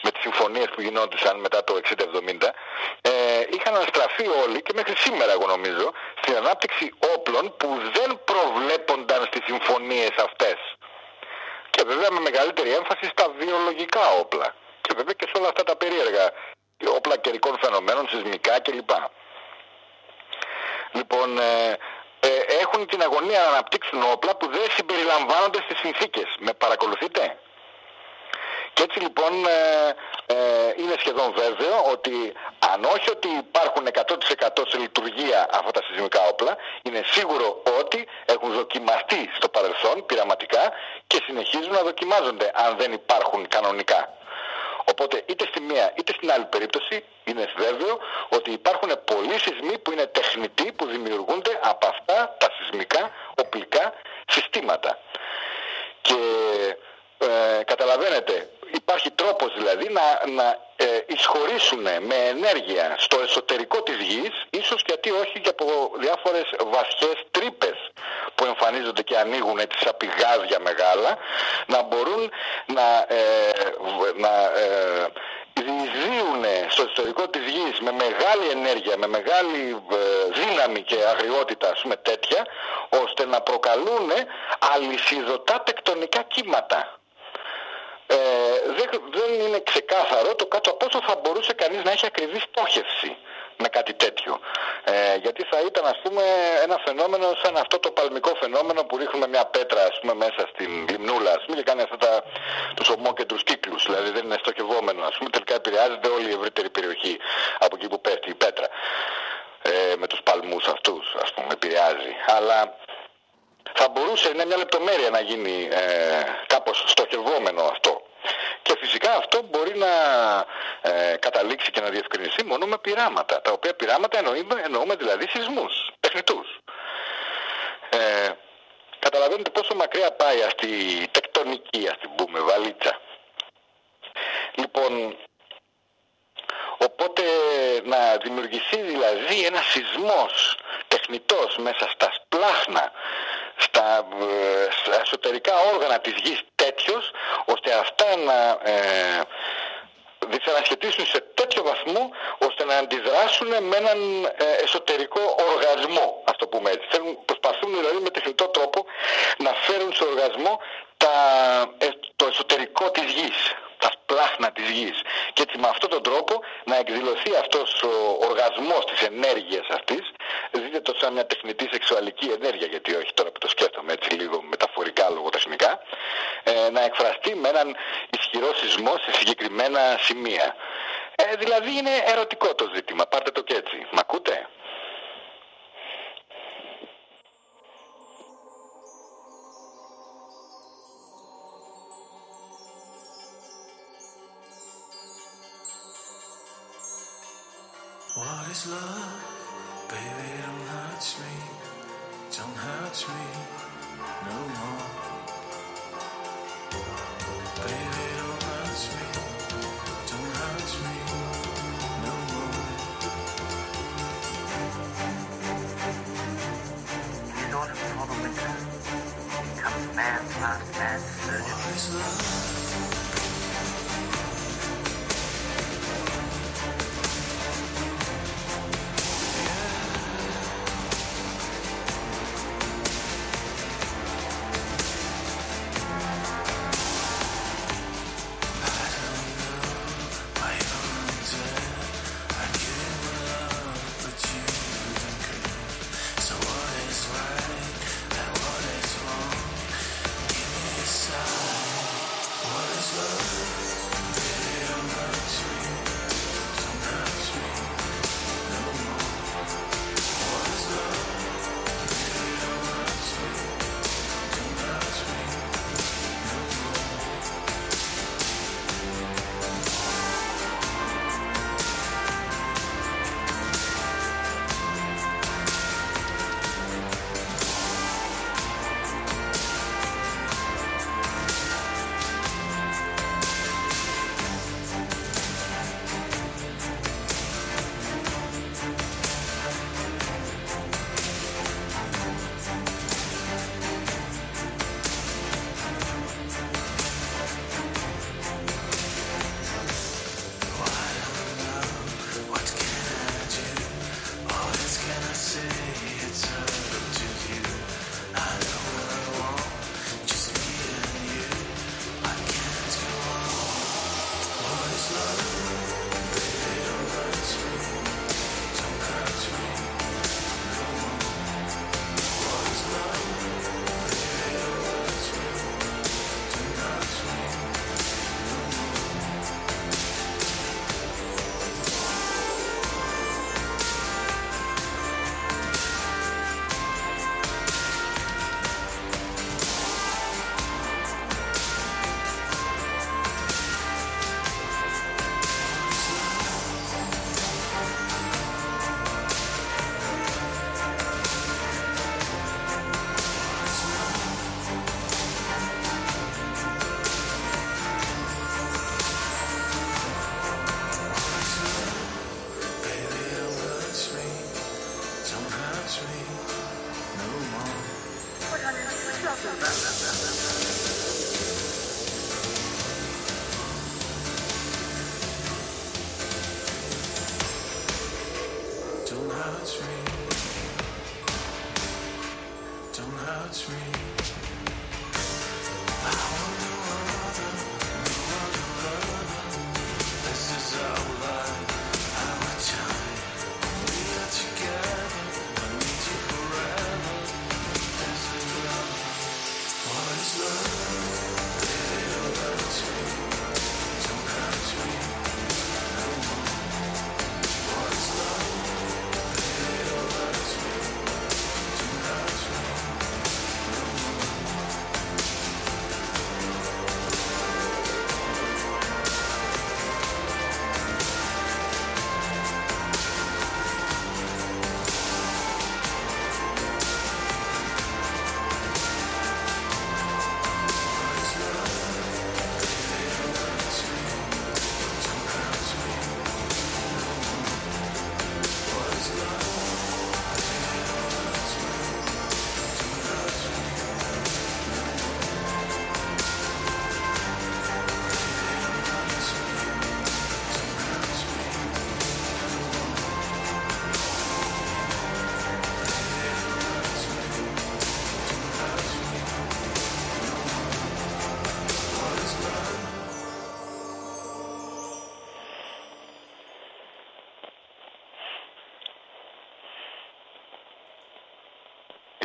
με τις συμφωνίες που γινόντουσαν μετά το 60-70, ε, είχαν αναστραφεί όλοι και μέχρι σήμερα εγώ νομίζω, στην ανάπτυξη όπλων που δεν προβλέπονταν στις συμφωνίες αυτές. Και βέβαια με μεγαλύτερη έμφαση στα βιολογικά όπλα. Και βέβαια και σε όλα αυτά τα περίεργα όπλα καιρικών φαινομένων, σεισμικά κλπ. Λοιπόν, ε, ε, έχουν την αγωνία να αναπτύξουν όπλα που δεν συμπεριλαμβάνονται στις συνθήκες. Με παρακολουθείτε; Και έτσι λοιπόν ε, ε, είναι σχεδόν βέβαιο ότι αν όχι ότι υπάρχουν 100% σε λειτουργία αυτά τα σεισμικά όπλα, είναι σίγουρο ότι έχουν δοκιμαστεί στο παρελθόν πειραματικά και συνεχίζουν να δοκιμάζονται αν δεν υπάρχουν κανονικά. Οπότε είτε στη μία είτε στην άλλη περίπτωση είναι βέβαιο ότι υπάρχουν πολλοί σεισμοί που είναι τεχνητοί που δημιουργούνται από αυτά τα σεισμικά οπλικά συστήματα. Και ε, καταλαβαίνετε, υπάρχει τρόπος δηλαδή να, να ε, εισχωρήσουν με ενέργεια στο εσωτερικό της γης, ίσως γιατί όχι και από διάφορες βαθιές τρύπες που εμφανίζονται και ανοίγουν έτσι σαν πηγάδια μεγάλα, να μπορούν να, ε, β- να ε, στο ιστορικό της γης με μεγάλη ενέργεια, με μεγάλη ε, δύναμη και αγριότητα ας πούμε τέτοια, ώστε να προκαλούν αλυσιδωτά τεκτονικά κύματα. Ε, δεν, δεν είναι ξεκάθαρο το κάτω από πόσο θα μπορούσε κανείς να έχει ακριβή στόχευση με κάτι τέτοιο. Ε, γιατί θα ήταν ας πούμε ένα φαινόμενο σαν αυτό το παλμικό φαινόμενο που ρίχνουμε μια πέτρα ας πούμε μέσα στην λιμνούλα ας πούμε και κάνει αυτά τα, τους ομόκεντρους κύκλους. Δηλαδή δεν είναι στοχευόμενο ας πούμε τελικά επηρεάζεται όλη η ευρύτερη περιοχή από εκεί που πέφτει η πέτρα. Ε, με τους παλμούς αυτούς ας πούμε επηρεάζει. Αλλά θα μπορούσε, είναι μια λεπτομέρεια να γίνει ε, κάπως στοχευόμενο αυτό. Και φυσικά αυτό μπορεί να ε, καταλήξει και να διευκρινιστεί μόνο με πειράματα. Τα οποία πειράματα εννοούμε, εννοούμε δηλαδή σεισμούς, τεχνητούς. Ε, καταλαβαίνετε πόσο μακριά πάει αυτή η τεκτονική, ας την πούμε, βαλίτσα. Λοιπόν, οπότε να δημιουργηθεί δηλαδή ένας σεισμός τεχνητός μέσα στα σπλάχνα στα, ε, στα εσωτερικά όργανα της γης τέτοιος ώστε αυτά να ε, δυσανασχετήσουν σε τέτοιο βαθμό ώστε να αντιδράσουν με έναν ε, εσωτερικό οργασμό, ας το πούμε έτσι. Θέλουν, προσπαθούν δηλαδή με τεχνητό τρόπο να φέρουν σε οργασμό τα, ε, το εσωτερικό της γης τα σπλάχνα της γης. Και έτσι με αυτόν τον τρόπο να εκδηλωθεί αυτός ο οργασμός της ενέργειας αυτής. Δείτε το σαν μια τεχνητή σεξουαλική ενέργεια γιατί όχι τώρα που το σκέφτομαι έτσι λίγο μεταφορικά λογοτεχνικά ε, να εκφραστεί με έναν ισχυρό σεισμό σε συγκεκριμένα σημεία. Ε, δηλαδή είναι ερωτικό το ζήτημα. Πάρτε το και έτσι. Μ' ακούτε; What is love? Baby, don't hurt me. Don't hurt me no more. Baby, don't hurt me. Don't hurt me no more. These autumn for the winter comes man's last mad surge. What is love?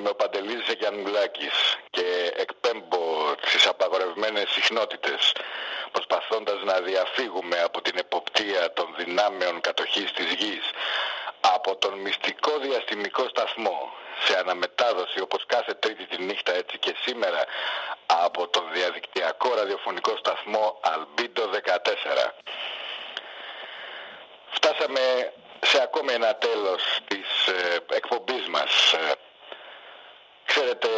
Είμαι ο Παντελής Γιαννουλάκης και εκπέμπω τις απαγορευμένες συχνότητες προσπαθώντας να διαφύγουμε από την εποπτεία των δυνάμεων κατοχής της γης από τον μυστικό διαστημικό σταθμό σε αναμετάδοση όπως κάθε τρίτη τη νύχτα έτσι και σήμερα από τον διαδικτυακό ραδιοφωνικό σταθμό Albedo 14. Φτάσαμε σε ακόμη ένα τέλος της ε, εκπομπής μας. Ε, Ξέρετε,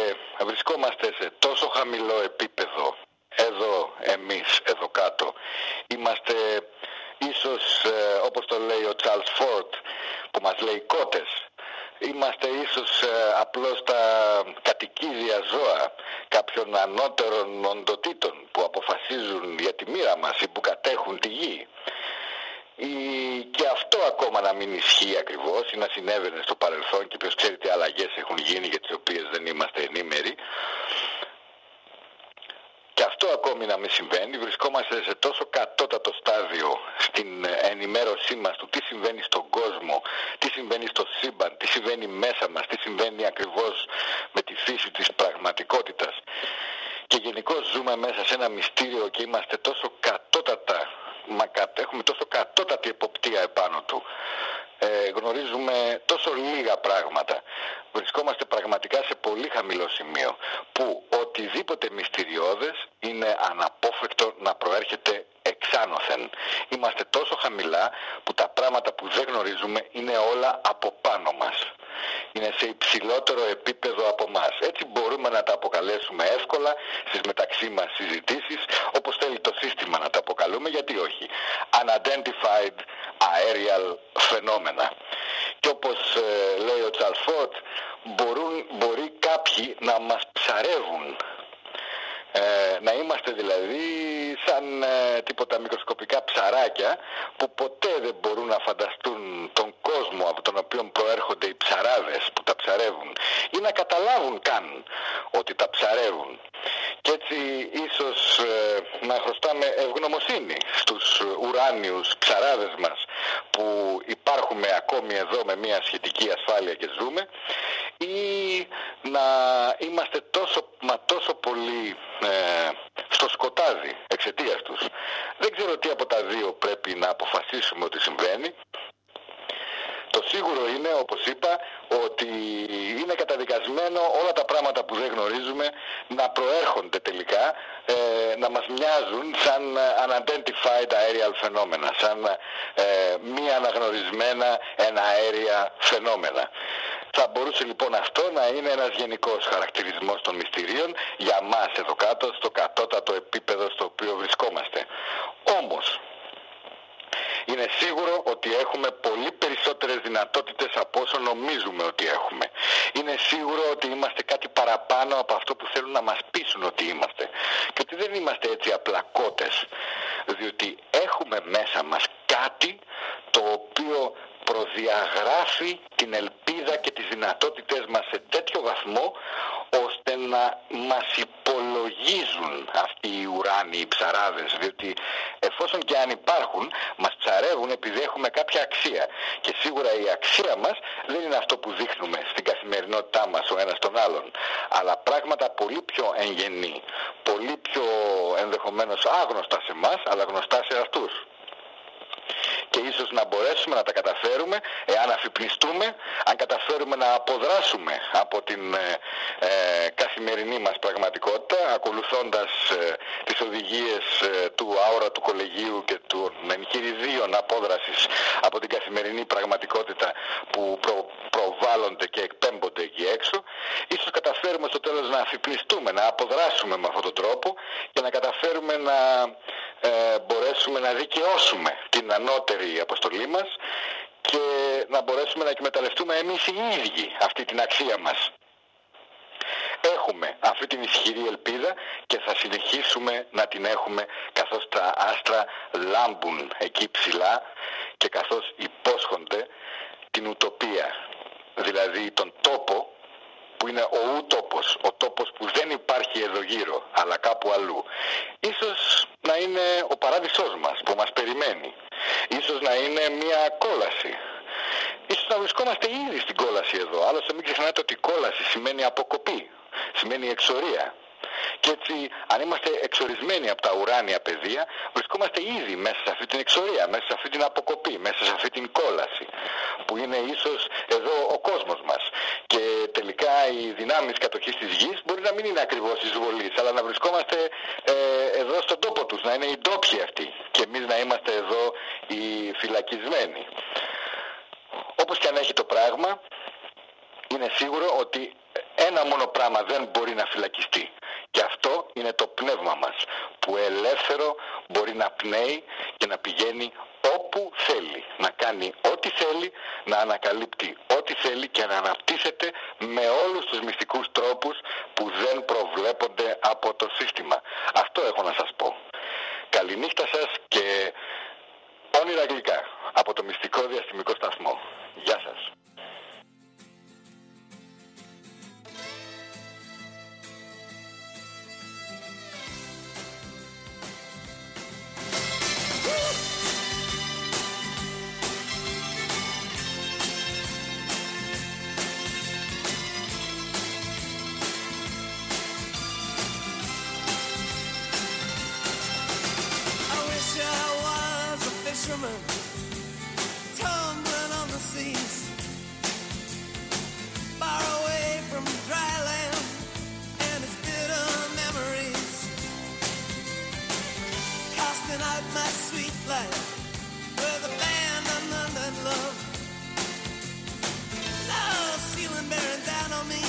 βρισκόμαστε σε τόσο χαμηλό επίπεδο εδώ εμείς, εδώ κάτω. Είμαστε ίσως, ε, όπως το λέει ο Charles Ford, που μας λέει κότες. Είμαστε ίσως ε, απλώς τα κατοικίδια ζώα κάποιων ανώτερων οντοτήτων που αποφασίζουν για τη μοίρα μας ή που κατέχουν τη γη. Ή- Και αυτό ακόμα να μην ισχύει ακριβώς ή να συνέβαινε στο παρελθόν και ποιος ξέρει τι αλλαγές έχουν γίνει για τις οποίες δεν είμαστε ενήμεροι. Και αυτό ακόμη να μην συμβαίνει, βρισκόμαστε σε τόσο κατώτατο στάδιο στην ε, ενημέρωσή μας του τι συμβαίνει στον κόσμο, τι συμβαίνει στο σύμπαν, τι συμβαίνει μέσα μας, τι συμβαίνει ακριβώς με τη φύση της πραγματικότητας. Και γενικώς ζούμε μέσα σε ένα μυστήριο και είμαστε τόσο κατώτατα, μα κα- έχουμε τόσο κατώτατη εποπτεία επάνω του. Ε, γνωρίζουμε τόσο λίγα πράγματα. Βρισκόμαστε πραγματικά σε πολύ χαμηλό σημείο που οτιδήποτε μυστηριώδες είναι αναπόφευκτο να προέρχεται εξάνωθεν. Είμαστε τόσο χαμηλά που τα πράγματα που δεν γνωρίζουμε είναι όλα από πάνω μας. Είναι σε υψηλότερο επίπεδο από μας. Έτσι μπορούμε να τα αποκαλέσουμε εύκολα στις μεταξύ μας συζητήσεις όπως θέλει το σύστημα να τα αποκαλούμε γιατί όχι. Unidentified aerial φαινόμενα. Και όπως ε, λέει ο Charles Ford, μπορούν, μπορεί κάποιοι να μας ψαρεύουν ε, να είμαστε δηλαδή σαν ε, τίποτα μικροσκοπικά ψαράκια που ποτέ δεν μπορούν να φανταστούν τον κόσμο από τον οποίο προέρχονται οι ψαράδες που τα ψαρεύουν ή να καταλάβουν καν ότι τα ψαρεύουν. Και έτσι ίσως ε, να χρωστάμε ευγνωμοσύνη στους ουράνιους ψαράδες μας που υπάρχουμε ακόμη εδώ με μια σχετική ασφάλεια και ζούμε ή να είμαστε τόσο, μα τόσο πολύ ε, στο σκοτάδι εξαιτίας τους. Δεν ξέρω τι από τα δύο πρέπει να αποφασίσουμε ότι συμβαίνει. Το σίγουρο είναι, όπως είπα, ότι είναι καταδικασμένο όλα τα πράγματα που δεν γνωρίζουμε να προέρχονται τελικά, ε, να μας μοιάζουν σαν ε, unidentified aerial φαινόμενα, σαν ε, μη αναγνωρισμένα εναέρια φαινόμενα. Θα μπορούσε λοιπόν αυτό να είναι ένας γενικός χαρακτηρισμός των μυστηρίων για μας εδώ κάτω, στο κατώτατο επίπεδο στο οποίο βρισκόμαστε. Όμως, είναι σίγουρο ότι έχουμε πολύ περισσότερες δυνατότητες από όσο νομίζουμε ότι έχουμε. Είναι σίγουρο ότι είμαστε κάτι παραπάνω από αυτό που θέλουν να μας πείσουν ότι είμαστε. Και ότι δεν είμαστε έτσι απλά κότες. Διότι έχουμε μέσα μας κάτι το οποίο προδιαγράφει την ελπίδα και τις δυνατότητες μας σε τέτοιο βαθμό ώστε να μας υπολογίζουν αυτοί οι ουράνιοι οι ψαράδες. Διότι εφόσον και αν υπάρχουν μας ψαρεύουν επειδή έχουμε κάποια αξία. Και σίγουρα η αξία μας δεν είναι αυτό που δείχνουμε στην καθημερινότητά μας ο ένας τον άλλον. Αλλά πράγματα πολύ πιο εγγενή πολύ πιο ενδεχομένως άγνωστα σε μας αλλά γνωστά σε αυτούς και ίσως να μπορέσουμε να τα καταφέρουμε εάν αφυπνιστούμε, αν καταφέρουμε να αποδράσουμε από την ε, ε, καθημερινή μας πραγματικότητα ακολουθώντας ε, τις οδηγίες ε, του αόρατου κολεγίου και των εγχειριδίων απόδρασης από την καθημερινή πραγματικότητα που προ, προβάλλονται και εκπέμπονται εκεί έξω ίσως καταφέρουμε στο τέλος να αφυπνιστούμε, να αποδράσουμε με αυτόν τον τρόπο και να καταφέρουμε να ε, μπορέσουμε να δικαιώσουμε την ανώτερη αποστολή μας και να μπορέσουμε να εκμεταλλευτούμε εμείς οι ίδιοι αυτή την αξία μας. Έχουμε αυτή την ισχυρή ελπίδα και θα συνεχίσουμε να την έχουμε καθώς τα άστρα λάμπουν εκεί ψηλά και καθώς υπόσχονται την ουτοπία, δηλαδή τον τόπο που είναι ο ου τόπος, ο τόπος που δεν υπάρχει εδώ γύρω, αλλά κάπου αλλού. Ίσως να είναι ο παράδεισός μας που μας περιμένει. Ίσως να είναι μια κόλαση. Ίσως να βρισκόμαστε ήδη στην κόλαση εδώ. Άλλωστε μην ξεχνάτε ότι κόλαση σημαίνει αποκοπή, σημαίνει εξορία. Και έτσι, αν είμαστε εξορισμένοι από τα ουράνια πεδία, βρισκόμαστε ήδη μέσα σε αυτή την εξορία, μέσα σε αυτή την αποκοπή, μέσα σε αυτή την κόλαση, που είναι ίσως εδώ ο κόσμος μας. Και τελικά οι δυνάμεις κατοχής της γης μπορεί να μην είναι ακριβώς εισβολής, αλλά να βρισκόμαστε ε, εδώ στον τόπο τους, να είναι οι ντόπιοι αυτοί και εμείς να είμαστε εδώ οι φυλακισμένοι. Όπως και αν έχει το πράγμα, είναι σίγουρο ότι ένα μόνο πράγμα δεν μπορεί να φυλακιστεί. Και αυτό είναι το πνεύμα μας που ελεύθερο μπορεί να πνέει και να πηγαίνει όπου θέλει. Να κάνει ό,τι θέλει, να ανακαλύπτει ό,τι θέλει και να αναπτύσσεται με όλους τους μυστικούς τρόπους που δεν προβλέπονται από το σύστημα. Αυτό έχω να σας πω. Καληνύχτα σας και όνειρα γλυκά από το μυστικό διαστημικό σταθμό. Γεια σας. life with a band and none that love. Ceiling bearing down on me.